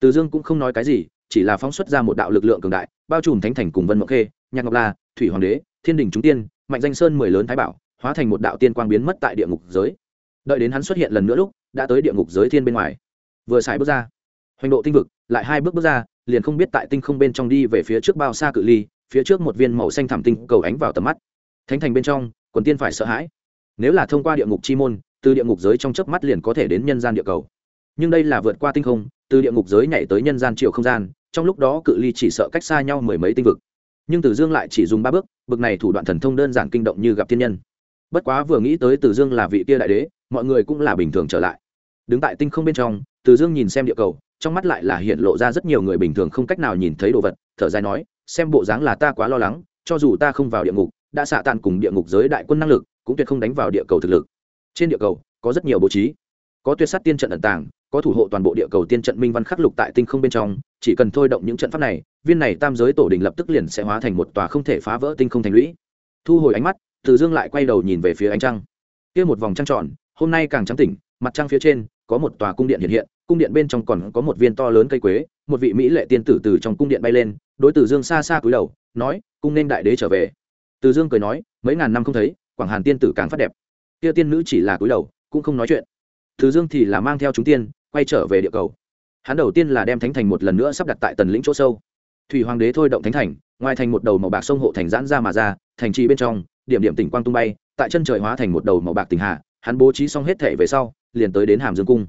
Từ dương cũng không nói cái gì, chỉ là phóng xuất ra một đạo lực lượng cường đại, bao trùm thánh thành cùng vân mộng khê, nhạc ngọc la, thủy hoàng đế, thiên đình trung tiên, mạnh danh sơn mười lớn thái bảo, hóa thành một đạo tiên quang biến mất tại địa ngục giới. Đợi đến hắn xuất hiện lần nữa lúc, đã tới địa ngục giới thiên bên ngoài. Vừa xài bước ra, hoành độ tinh vực, lại hai bước bước ra liền không biết tại tinh không bên trong đi về phía trước bao xa cự ly, phía trước một viên màu xanh thảm tinh cầu ánh vào tầm mắt. Thánh thành bên trong, quần tiên phải sợ hãi. Nếu là thông qua địa ngục chi môn, từ địa ngục giới trong chớp mắt liền có thể đến nhân gian địa cầu. Nhưng đây là vượt qua tinh không, từ địa ngục giới nhảy tới nhân gian triệu không gian, trong lúc đó cự ly chỉ sợ cách xa nhau mười mấy tinh vực. Nhưng tử dương lại chỉ dùng ba bước, bực này thủ đoạn thần thông đơn giản kinh động như gặp thiên nhân. Bất quá vừa nghĩ tới tử dương là vị kia đại đế, mọi người cũng là bình thường trở lại. Đứng tại tinh không bên trong tử dương nhìn xem địa cầu trong mắt lại là hiện lộ ra rất nhiều người bình thường không cách nào nhìn thấy đồ vật, thở dài nói, xem bộ dáng là ta quá lo lắng, cho dù ta không vào địa ngục, đã xạ tàn cùng địa ngục giới đại quân năng lực, cũng tuyệt không đánh vào địa cầu thực lực. Trên địa cầu, có rất nhiều bố trí. Có tuyệt sát tiên trận ẩn tàng, có thủ hộ toàn bộ địa cầu tiên trận minh văn khắc lục tại tinh không bên trong, chỉ cần thôi động những trận pháp này, viên này tam giới tổ đình lập tức liền sẽ hóa thành một tòa không thể phá vỡ tinh không thành lũy. Thu hồi ánh mắt, từ dương lại quay đầu nhìn về phía ánh trăng. Kia một vòng trăng tròn, hôm nay càng trắng tỉnh, mặt trăng phía trên, có một tòa cung điện hiện hiện cung điện bên trong còn có một viên to lớn cây quế, một vị mỹ lệ tiên tử từ trong cung điện bay lên, đối từ dương xa xa cúi đầu, nói, cung nên đại đế trở về. Từ dương cười nói, mấy ngàn năm không thấy, quảng hàn tiên tử càng phát đẹp. Kia tiên nữ chỉ là cúi đầu, cũng không nói chuyện. Từ dương thì là mang theo chúng tiên, quay trở về địa cầu. Hắn đầu tiên là đem thánh thành một lần nữa sắp đặt tại tần lĩnh chỗ sâu. Thủy hoàng đế thôi động thánh thành, ngoài thành một đầu màu bạc sông hộ thành giãn ra mà ra, thành trì bên trong, điểm điểm tỉnh quang tung bay, tại chân trời hóa thành một đầu màu bạc tỉnh hạ hắn bố trí xong hết thể về sau, liền tới đến hàm dương cung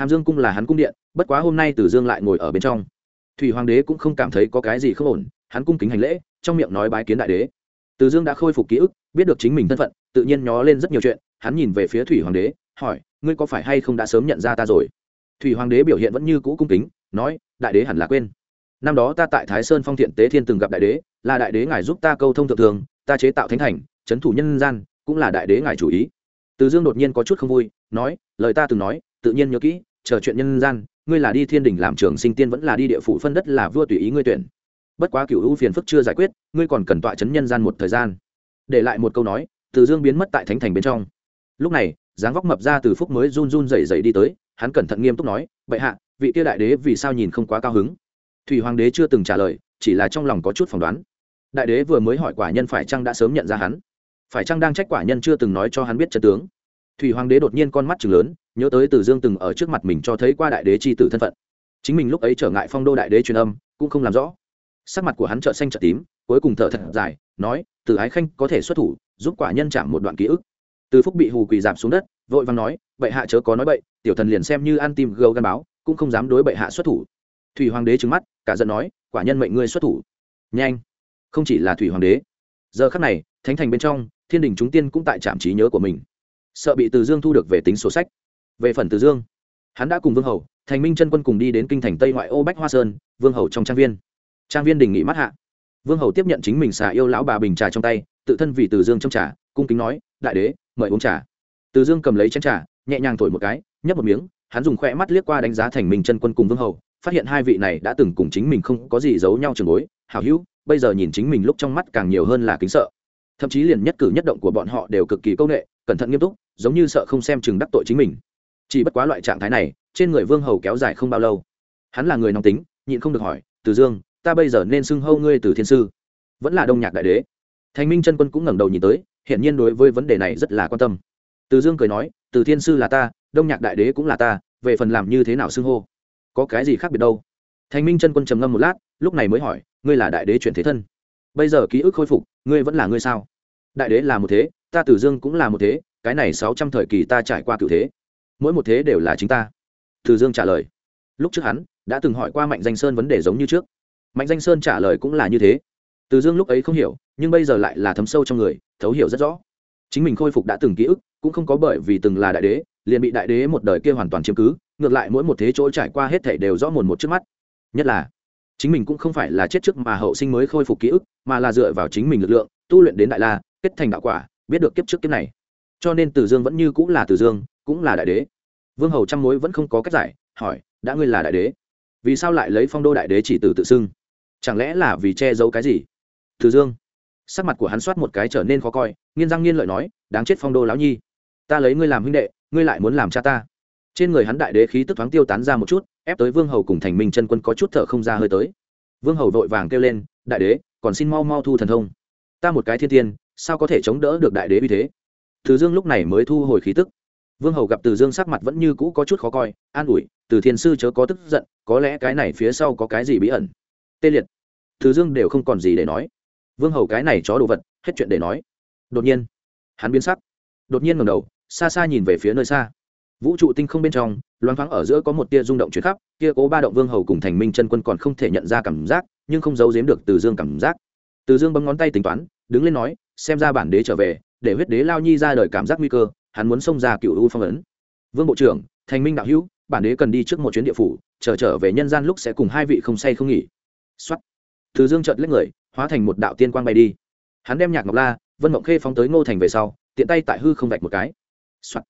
hàm dương cung là hắn cung điện, bất quá hôm nay từ dương lại ngồi ở bên trong. Thủy hoàng đế cũng không cảm thấy có cái gì không ổn, hắn cung kính hành lễ, trong miệng nói bái kiến đại đế. Từ dương đã khôi phục ký ức, biết được chính mình thân phận, tự nhiên nhó lên rất nhiều chuyện, hắn nhìn về phía thủy hoàng đế, hỏi, ngươi có phải hay không đã sớm nhận ra ta rồi? Thủy hoàng đế biểu hiện vẫn như cũ cung kính, nói, đại đế hẳn là quên. Năm đó ta tại thái sơn phong thiện tế thiên từng gặp đại đế, là đại đế ngài giúp ta câu thông thượng thường, ta chế tạo thánh thành trấn thủ nhân gian, cũng là đại đế ngài chủ ý. Từ dương đột nhiên có chút không vui, nói, lời ta từng nói, tự nhiên nhớ kỹ chờ chuyện nhân gian, ngươi là đi thiên đình làm trường sinh tiên vẫn là đi địa phủ phân đất là vua tùy ý ngươi tuyển. Bất quá cựu u phiền phức chưa giải quyết, ngươi còn cần tọa chấn nhân gian một thời gian. Để lại một câu nói, từ dương biến mất tại thánh thành bên trong. Lúc này, dáng vóc mập ra từ phúc mới run run rẩy rẩy đi tới, hắn cẩn thận nghiêm túc nói, bệ hạ, vị kia đại đế vì sao nhìn không quá cao hứng? Thủy hoàng đế chưa từng trả lời, chỉ là trong lòng có chút phỏng đoán. Đại đế vừa mới hỏi quả nhân phải chăng đã sớm nhận ra hắn? Phải chăng đang trách quả nhân chưa từng nói cho hắn biết chân tướng? Thủy hoàng đế đột nhiên con mắt chừng lớn nhớ tới từ dương từng ở trước mặt mình cho thấy qua đại đế c h i tử thân phận chính mình lúc ấy trở ngại phong đô đại đế truyền âm cũng không làm rõ sắc mặt của hắn trợn xanh trợn tím cuối cùng thở thật dài nói từ ái khanh có thể xuất thủ giúp quả nhân chạm một đoạn ký ức từ phúc bị hù quỳ giảm xuống đất vội vàng nói bệ hạ chớ có nói bậy tiểu thần liền xem như ăn tim gâu gắn báo cũng không dám đối bệ hạ xuất thủ thủy hoàng đế trừng mắt cả giận nói quả nhân mệnh ngươi xuất thủ nhanh không chỉ là thủy hoàng đế giờ khắc này thánh thành bên trong thiên đình chúng tiên cũng tại trạm trí nhớ của mình sợ bị từ dương thu được về tính sổ sách về phần từ dương. Hắn đã cùng vương hầu, thành minh chân quân cùng đi đến kinh thành tây ngoại ô bách hoa sơn, vương hầu trong trang viên. Trang viên đình nghị mắt hạ. Vương hầu tiếp nhận chính mình xà yêu lão bà bình trà trong tay, tự thân vì từ dương trong trà, cung kính nói, đại đế, mời uống trà. Từ dương cầm lấy chén trà, nhẹ nhàng thổi một cái, nhấp một miếng, hắn dùng khoe mắt liếc qua đánh giá thành minh chân quân cùng vương hầu, phát hiện hai vị này đã từng cùng chính mình không có gì giấu nhau trường bối, hảo hữu, bây giờ nhìn chính mình lúc trong mắt càng nhiều hơn là kính sợ. Thậm chí liền nhất cử nhất động của bọn họ đều cực kỳ công nghệ cẩn thận nghiêm túc, giống như sợ không xem chừng đắc tội chính mình chỉ bất quá loại trạng thái này, trên người vương hầu kéo dài không bao lâu. Hắn là người nóng tính, nhịn không được hỏi, từ dương, ta bây giờ nên xưng hâu ngươi từ thiên sư? Vẫn là đông nhạc đại đế. Thành minh chân quân cũng ngẩng đầu nhìn tới, hiển nhiên đối với vấn đề này rất là quan tâm. Từ dương cười nói, từ thiên sư là ta, đông nhạc đại đế cũng là ta, về phần làm như thế nào xưng hô? Có cái gì khác biệt đâu? Thành minh chân quân trầm ngâm một lát, lúc này mới hỏi, ngươi là đại đế chuyển thế thân? Bây giờ ký ức khôi phục, ngươi vẫn là ngươi sao? Đại đế là một thế, ta tử dương cũng là một thế, cái này sáu trăm thời kỳ ta trải qua cựu thế mỗi một thế đều là chính ta. Từ dương trả lời. Lúc trước hắn đã từng hỏi qua mạnh danh sơn vấn đề giống như trước. Mạnh danh sơn trả lời cũng là như thế. Từ dương lúc ấy không hiểu, nhưng bây giờ lại là thấm sâu trong người, thấu hiểu rất rõ. Chính mình khôi phục đã từng ký ức, cũng không có bởi vì từng là đại đế, liền bị đại đế một đời kia hoàn toàn chiếm cứ, ngược lại mỗi một thế chỗ trải qua hết thảy đều rõ mồn một trước mắt. Nhất là, chính mình cũng không phải là chết trước mà hậu sinh mới khôi phục ký ức, mà là dựa vào chính mình lực lượng, tu luyện đến đại la, kết thành đạo quả, biết được kiếp trước kiếp này. Cho nên từ dương vẫn như cũng là từ dương cũng là đại đế. Vương hầu trăm mối vẫn không có cách giải, hỏi, đã ngươi là đại đế, vì sao lại lấy phong đô đại đế chỉ từ tự xưng? Chẳng lẽ là vì che giấu cái gì? Từ dương, sắc mặt của hắn soát một cái trở nên khó coi, nghiên răng nghiên lợi nói, đáng chết phong đô lão nhi, ta lấy ngươi làm huynh đệ, ngươi lại muốn làm cha ta. Trên người hắn đại đế khí tức thoáng tiêu tán ra một chút, ép tới vương hầu cùng thành minh chân quân có chút thở không ra hơi tới. Vương hầu vội vàng kêu lên, đại đế, còn xin mau mau thu thần thông. Ta một cái thiên tiên, sao có thể chống đỡ được đại đế vì thế? Từ dương lúc này mới thu hồi khí tức vương hầu gặp từ dương sắc mặt vẫn như cũ có chút khó coi, an ủi, từ thiên sư chớ có tức giận, có lẽ cái này phía sau có cái gì bí ẩn? Tê liệt. Từ dương đều không còn gì để nói. Vương hầu cái này chó đồ vật, hết chuyện để nói. Đột nhiên, hắn biến sắc. Đột nhiên ngầm đầu, xa xa nhìn về phía nơi xa. Vũ trụ tinh không bên trong, loáng thoáng ở giữa có một tia rung động chuyển khắp, kia cố ba động vương hầu cùng thành minh chân quân còn không thể nhận ra cảm giác, nhưng không giấu giếm được từ dương cảm giác. Từ dương bấm ngón tay tính toán, đứng lên nói, xem ra bản đế trở về, để huyết đế lao nhi ra đời cảm giác nguy cơ hắn muốn xông ra cựu u phong ấn. Vương bộ trưởng, thành minh đạo hữu, bản đế cần đi trước một chuyến địa phủ, chờ trở về nhân gian lúc sẽ cùng hai vị không say không nghỉ. Xuất từ dương chợt lấy người, hóa thành một đạo tiên quang bay đi. Hắn đem nhạc ngọc la, vân mộng khê phóng tới ngô thành về sau, tiện tay tại hư không vạch một cái. Xuất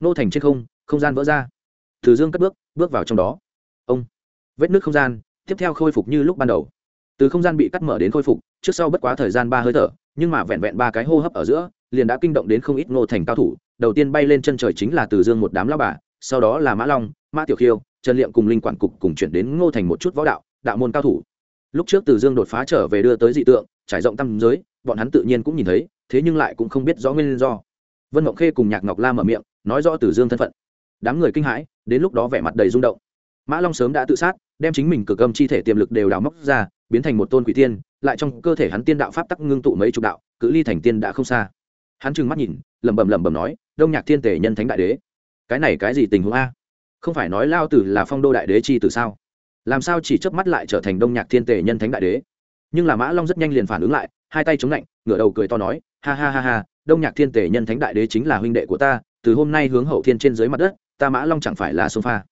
ngô thành trên không không gian vỡ ra. Từ dương cất bước bước vào trong đó. Ông. Vết nước không gian, tiếp theo khôi phục như lúc ban đầu. Từ không gian bị cắt mở đến khôi phục, trước sau bất quá thời gian ba hơi thở, nhưng mà vẹn vẹn ba cái hô hấp ở giữa, liền đã kinh động đến không ít ngô thành cao thủ đầu tiên bay lên chân trời chính là từ dương một đám lao bà, sau đó là mã long, mã tiểu khiêu, trần liệm cùng linh quản cục cùng chuyển đến ngô thành một chút võ đạo đạo môn cao thủ. Lúc trước từ dương đột phá trở về đưa tới dị tượng, trải rộng tâm giới, bọn hắn tự nhiên cũng nhìn thấy, thế nhưng lại cũng không biết rõ nguyên do. Vân ngọc khê cùng nhạc ngọc la mở miệng, nói rõ từ dương thân phận. Đám người kinh hãi, đến lúc đó vẻ mặt đầy rung động. Mã long sớm đã tự sát, đem chính mình cực âm chi thể tiềm lực đều đào móc ra, biến thành một tôn quỷ tiên, lại trong cơ thể hắn tiên đạo pháp tắc ngưng tụ mấy chục đạo, cự ly thành tiên đã không xa. Hắn trừng mắt nhìn, lẩm bẩm lẩm bẩm nói đông nhạc thiên tể nhân thánh đại đế. Cái này cái gì tình huống a? Không phải nói lao tử là phong đô đại đế chi từ sao? Làm sao chỉ chớp mắt lại trở thành đông nhạc thiên tể nhân thánh đại đế? Nhưng là mã long rất nhanh liền phản ứng lại, hai tay chống lạnh, ngửa đầu cười to nói, ha ha ha ha, đông nhạc thiên tể nhân thánh đại đế chính là huynh đệ của ta, từ hôm nay hướng hậu thiên trên dưới mặt đất, ta mã long chẳng phải là sông pha.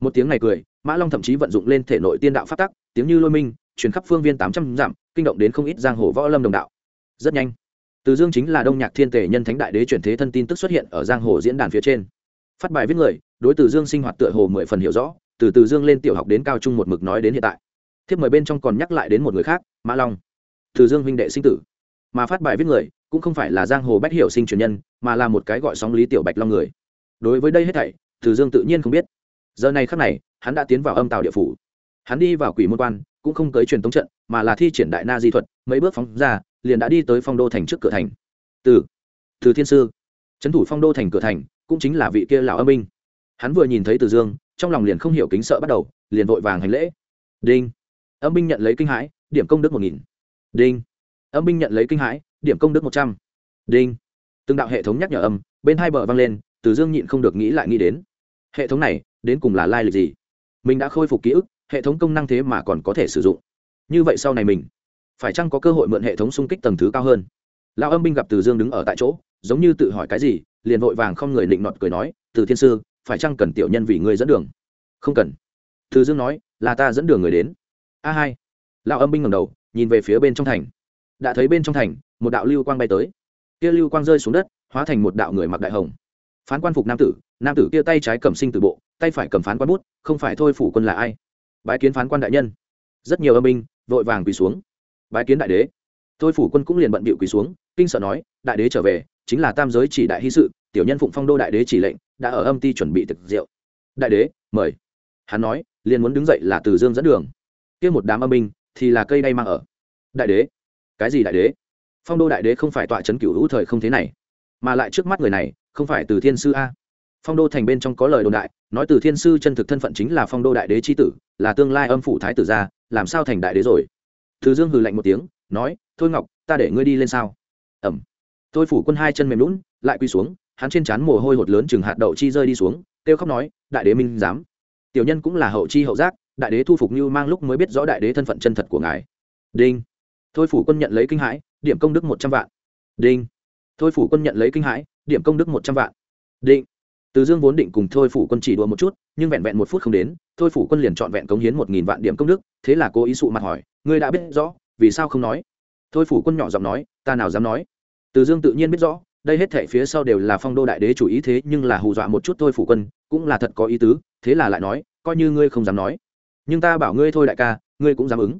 Một tiếng này cười, mã long thậm chí vận dụng lên thể nội tiên đạo phát tắc, tiếng như lôi minh chuyển khắp phương viên tám trăm dặm, kinh động đến không ít giang hồ võ lâm đồng đạo. Rất nhanh từ dương chính là đông nhạc thiên Tề nhân thánh đại đế chuyển thế thân tin tức xuất hiện ở giang hồ diễn đàn phía trên. Phát bài viết người, đối từ dương sinh hoạt tựa hồ mười phần hiểu rõ, từ từ dương lên tiểu học đến cao trung một mực nói đến hiện tại. Thiếp mời bên trong còn nhắc lại đến một người khác, mã long. Từ dương huynh đệ sinh tử. Mà phát bài viết người, cũng không phải là giang hồ bách hiểu sinh truyền nhân, mà là một cái gọi sóng lý tiểu bạch long người. Đối với đây hết thảy, từ dương tự nhiên không biết. Giờ này khắc này, hắn đã tiến vào âm tàu địa phủ. Hắn đi vào quỷ môn quan, cũng không tới truyền tống trận, mà là thi triển đại na di thuật, mấy bước phóng ra liền đã đi tới phong đô thành trước cửa thành. Từ từ thiên sư trấn thủ phong đô thành cửa thành, cũng chính là vị kia lão âm binh. Hắn vừa nhìn thấy từ dương, trong lòng liền không hiểu kính sợ bắt đầu, liền vội vàng hành lễ. Đinh. Âm binh nhận lấy kinh hãi, điểm công đức một nghìn. Đinh. Âm binh nhận lấy kinh hãi, điểm công đức một trăm. Đinh. Từng đạo hệ thống nhắc nhở âm, bên hai bờ vang lên, từ dương nhịn không được nghĩ lại nghĩ đến. Hệ thống này, đến cùng là lai lịch gì? Mình đã khôi phục ký ức, hệ thống công năng thế mà còn có thể sử dụng. Như vậy sau này mình phải chăng có cơ hội mượn hệ thống xung kích tầng thứ cao hơn? Lão âm binh gặp từ dương đứng ở tại chỗ, giống như tự hỏi cái gì, liền vội vàng không người định nọt cười nói, từ thiên sư, phải chăng cần tiểu nhân vì ngươi dẫn đường? Không cần. Từ dương nói, là ta dẫn đường người đến. A hai. Lão âm binh ngầm đầu, nhìn về phía bên trong thành. Đã thấy bên trong thành, một đạo lưu quang bay tới. Kia lưu quang rơi xuống đất, hóa thành một đạo người mặc đại hồng. Phán quan phục nam tử nam tử kia tay trái cầm sinh từ bộ, tay phải cầm phán quan bút, không phải thôi phủ quân là ai? Bái kiến phán quan đại nhân. Rất nhiều âm binh, vội vàng quỳ xuống bái kiến đại đế. Thôi phủ quân cũng liền bận bịu quỳ xuống, kinh sợ nói, đại đế trở về, chính là tam giới chỉ đại hy sự, tiểu nhân phụng phong đô đại đế chỉ lệnh, đã ở âm ti chuẩn bị thực rượu. Đại đế, mời. Hắn nói, liền muốn đứng dậy là từ dương dẫn đường. Kia một đám âm binh, thì là cây đay mang ở. Đại đế. Cái gì đại đế? Phong đô đại đế không phải tọa c h ấ n cửu hữu thời không thế này, mà lại trước mắt người này, không phải từ thiên sư a. Phong đô thành bên trong có lời đồn đại, nói từ thiên sư chân thực thân phận chính là phong đô đại đế c h i tử, là tương lai âm phủ thái tử gia, làm sao thành đại đế rồi? Từ dương hừ lạnh một tiếng, nói, thôi ngọc, ta để ngươi đi lên sao? Ẩm. Thôi phủ quân hai chân mềm lún lại quy xuống, hắn trên trán mồ hôi hột lớn chừng hạt đậu chi rơi đi xuống, kêu khóc nói, đại đế minh dám tiểu nhân cũng là hậu chi hậu giác, đại đế thu phục như mang lúc mới biết rõ đại đế thân phận chân thật của ngài. Đinh. Thôi phủ quân nhận lấy kinh hãi, điểm công đức một trăm vạn. Đinh. Thôi phủ quân nhận lấy kinh hãi, điểm công đức một trăm vạn. Định từ dương vốn định cùng thôi phủ quân chỉ đùa một chút, nhưng vẹn vẹn một phút không đến, thôi phủ quân liền trọn vẹn cống hiến một nghìn vạn điểm công đức, thế là cố ý sụ mặt hỏi ngươi đã biết rõ, vì sao không nói? Thôi phủ quân nhỏ giọng nói, ta nào dám nói? Từ dương tự nhiên biết rõ, đây hết thể phía sau đều là phong đô đại đế chủ ý thế, nhưng là hù dọa một chút thôi phủ quân, cũng là thật có ý tứ, thế là lại nói, coi như ngươi không dám nói. Nhưng ta bảo ngươi thôi đại ca, ngươi cũng dám ứng.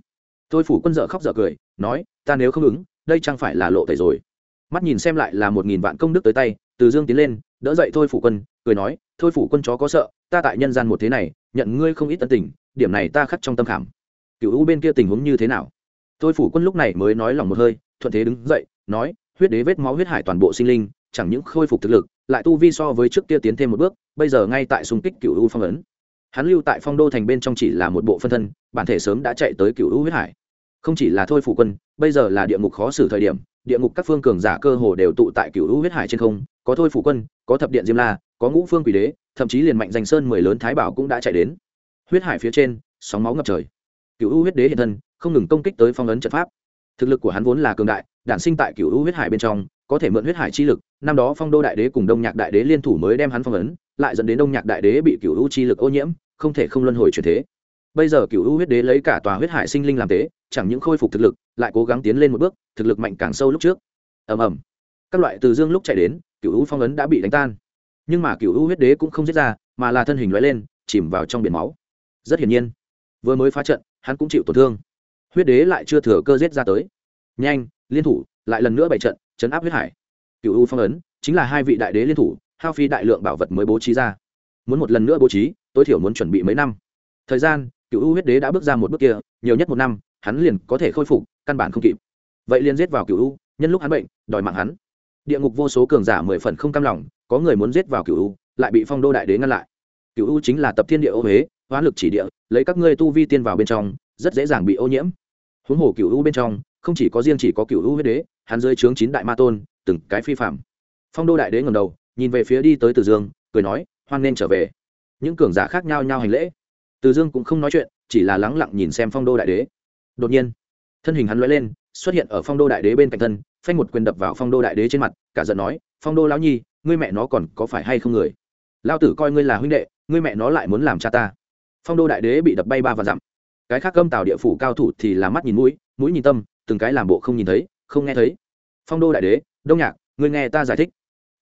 Thôi phủ quân dợ khóc dợ cười, nói, ta nếu không ứng, đây chẳng phải là lộ tẩy rồi. Mắt nhìn xem lại là một nghìn vạn công đức tới tay, từ dương tiến lên, đỡ dậy thôi phủ quân, cười nói, thôi phủ quân chó có sợ, ta tại nhân gian một thế này, nhận ngươi không ít tân tình, điểm này ta khắc trong tâm khảm cựu u bên kia tình huống như thế nào? Thôi phủ quân lúc này mới nói lòng một hơi, thuận thế đứng dậy, nói, huyết đế vết máu huyết hải toàn bộ sinh linh, chẳng những khôi phục thực lực, lại tu vi so với trước kia tiến thêm một bước, bây giờ ngay tại xung kích cựu u phong ấn. Hắn lưu tại phong đô thành bên trong chỉ là một bộ phân thân, bản thể sớm đã chạy tới cựu u huyết hải. Không chỉ là thôi phủ quân, bây giờ là địa ngục khó xử thời điểm, địa ngục các phương cường giả cơ hồ đều tụ tại cựu u huyết hải trên không, có thôi phủ quân, có thập điện diêm la, có ngũ phương quỷ đế, thậm chí liền mạnh danh sơn mười lớn thái bảo cũng đã chạy đến. Huyết hải phía trên, sóng máu ngập trời cựu u huyết đế hiện thân, không ngừng công kích tới phong ấn trận pháp. Thực lực của hắn vốn là cường đại, đản sinh tại cựu u huyết hải bên trong, có thể mượn huyết hải chi lực, năm đó phong đô đại đế cùng đông nhạc đại đế liên thủ mới đem hắn phong ấn, lại dẫn đến đông nhạc đại đế bị cựu u chi lực ô nhiễm, không thể không luân hồi chuyển thế. Bây giờ cựu u huyết đế lấy cả tòa huyết hải sinh linh làm tế, chẳng những khôi phục thực lực, lại cố gắng tiến lên một bước, thực lực mạnh càng sâu lúc trước. Ầm ầm. Các loại từ dương lúc chạy đến cựu u phong ấn đã bị đánh tan. Nhưng mà cựu u huyết đế cũng không giết ra, mà là thân hình loại lên, chìm vào trong biển máu. Rất hiển nhiên vừa mới phá trận, hắn cũng chịu tổn thương. Huyết đế lại chưa thừa cơ giết ra tới. Nhanh, liên thủ, lại lần nữa bày trận, chấn áp huyết hải. Cựu u phong ấn, chính là hai vị đại đế liên thủ, hao phi đại lượng bảo vật mới bố trí ra. Muốn một lần nữa bố trí, tối thiểu muốn chuẩn bị mấy năm. Thời gian cựu u huyết đế đã bước ra một bước kia, nhiều nhất một năm, hắn liền có thể khôi phục, căn bản không kịp. Vậy liền giết vào cựu u, nhân lúc hắn bệnh, đòi mạng hắn. Địa ngục vô số cường giả mười phần không cam lòng, có người muốn giết vào cựu u, lại bị phong đô đại đế ngăn lại. Cựu u chính là tập thiên địa ô huế hóa lực chỉ địa, lấy các ngươi tu vi tiên vào bên trong, rất dễ dàng bị ô nhiễm. Huống hồ cựu u bên trong, không chỉ có riêng chỉ có cựu u huyết đế, hắn dưới trướng chín đại ma tôn, từng cái phi phạm. Phong đô đại đế ngầm đầu, nhìn về phía đi tới từ dương, cười nói, hoan nên trở về. Những cường giả khác nhau nhau hành lễ. Từ dương cũng không nói chuyện, chỉ là lắng lặng nhìn xem phong đô đại đế. Đột nhiên, thân hình hắn lóe lên, xuất hiện ở phong đô đại đế bên cạnh thân, phanh một quyền đập vào phong đô đại đế trên mặt, cả giận nói, phong đô lão nhi, ngươi mẹ nó còn có phải hay không người? Lao tử coi ngươi là huynh đệ, ngươi mẹ nó lại muốn làm cha ta phong đô đại đế bị đập bay ba và dặm. Cái khác gâm tào địa phủ cao thủ thì là mắt nhìn mũi mũi nhìn tâm, từng cái làm bộ không nhìn thấy, không nghe thấy. Phong đô đại đế, đông nhạc, ngươi nghe ta giải thích.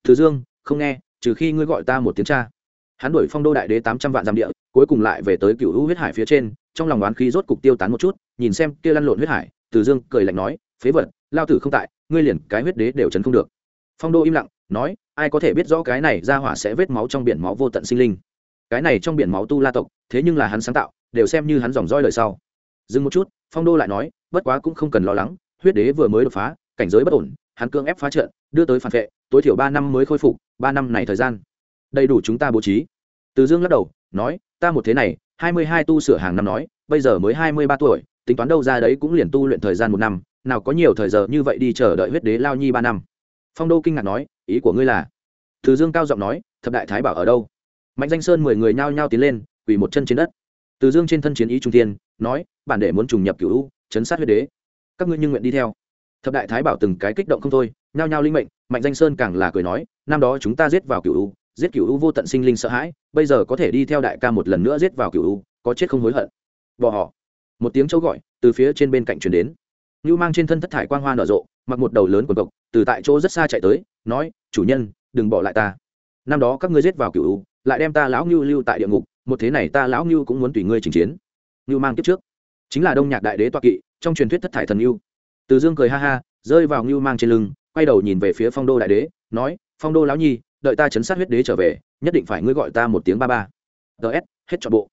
Thứ dương, không nghe, trừ khi ngươi gọi ta một tiếng cha. Hắn đuổi phong đô đại đế tám trăm vạn dặm địa, cuối cùng lại về tới cựu hữu huyết hải phía trên, trong lòng oán khí rốt cục tiêu tán một chút, nhìn xem kia lăn lộn huyết hải, từ dương cười lạnh nói, phế vật, lao tử không tại, ngươi liền cái huyết đế đều chấn không được. Phong đô im lặng, nói, ai có thể biết rõ cái này ra hỏa sẽ vết máu trong biển máu vô tận sinh linh? Cái này trong biển máu tu la tộc, thế nhưng là hắn sáng tạo, đều xem như hắn dòng roi lời sau. Dừng một chút, phong đô lại nói, bất quá cũng không cần lo lắng, huyết đế vừa mới đột phá, cảnh giới bất ổn, hắn cưỡng ép phá trận, đưa tới phản vệ, tối thiểu ba năm mới khôi phục, ba năm này thời gian. Đầy đủ chúng ta bố trí. Từ dương lắc đầu, nói, ta một thế này, hai mươi hai tu sửa hàng năm nói, bây giờ mới hai mươi ba tuổi, tính toán đâu ra đấy cũng liền tu luyện thời gian một năm, nào có nhiều thời giờ như vậy đi chờ đợi huyết đế lao nhi ba năm. Phong đô kinh ngạc nói, ý của ngươi là? Từ dương cao giọng nói, thập đại thái bảo ở đâu? Mạnh danh sơn mười người nhao nhao tiến lên quỳ một chân trên đất. Từ dương trên thân chiến ý trung tiên nói bản đệ muốn trùng nhập cửu u chấn sát huyết đế. Các ngươi nhưng nguyện đi theo. Thập đại thái bảo từng cái kích động không thôi nhao nhao linh mệnh mạnh danh sơn càng là cười nói năm đó chúng ta giết vào cửu u giết cửu u vô tận sinh linh sợ hãi bây giờ có thể đi theo đại ca một lần nữa giết vào cửu u có chết không hối hận. Bỏ họ một tiếng châu gọi từ phía trên bên cạnh truyền đến. Nưu mang trên thân thất thải quang hoa nở rộ, mặc một đầu lớn quần cộc, từ tại chỗ rất xa chạy tới, nói: "Chủ nhân, đừng bỏ lại ta. Năm đó các ngươi giết vào cửu u, lại đem ta lão Nưu lưu tại địa ngục, một thế này ta lão Nưu cũng muốn tùy ngươi chinh chiến." Nưu mang tiếp trước, chính là Đông Nhạc đại đế tọa kỵ, trong truyền thuyết thất thải thần Nưu. Từ Dương cười ha ha, rơi vào Nưu mang trên lưng, quay đầu nhìn về phía Phong Đô đại đế, nói: "Phong Đô lão nhi, đợi ta chấn sát huyết đế trở về, nhất định phải ngươi gọi ta một tiếng ba ba." DS, hết trọn bộ.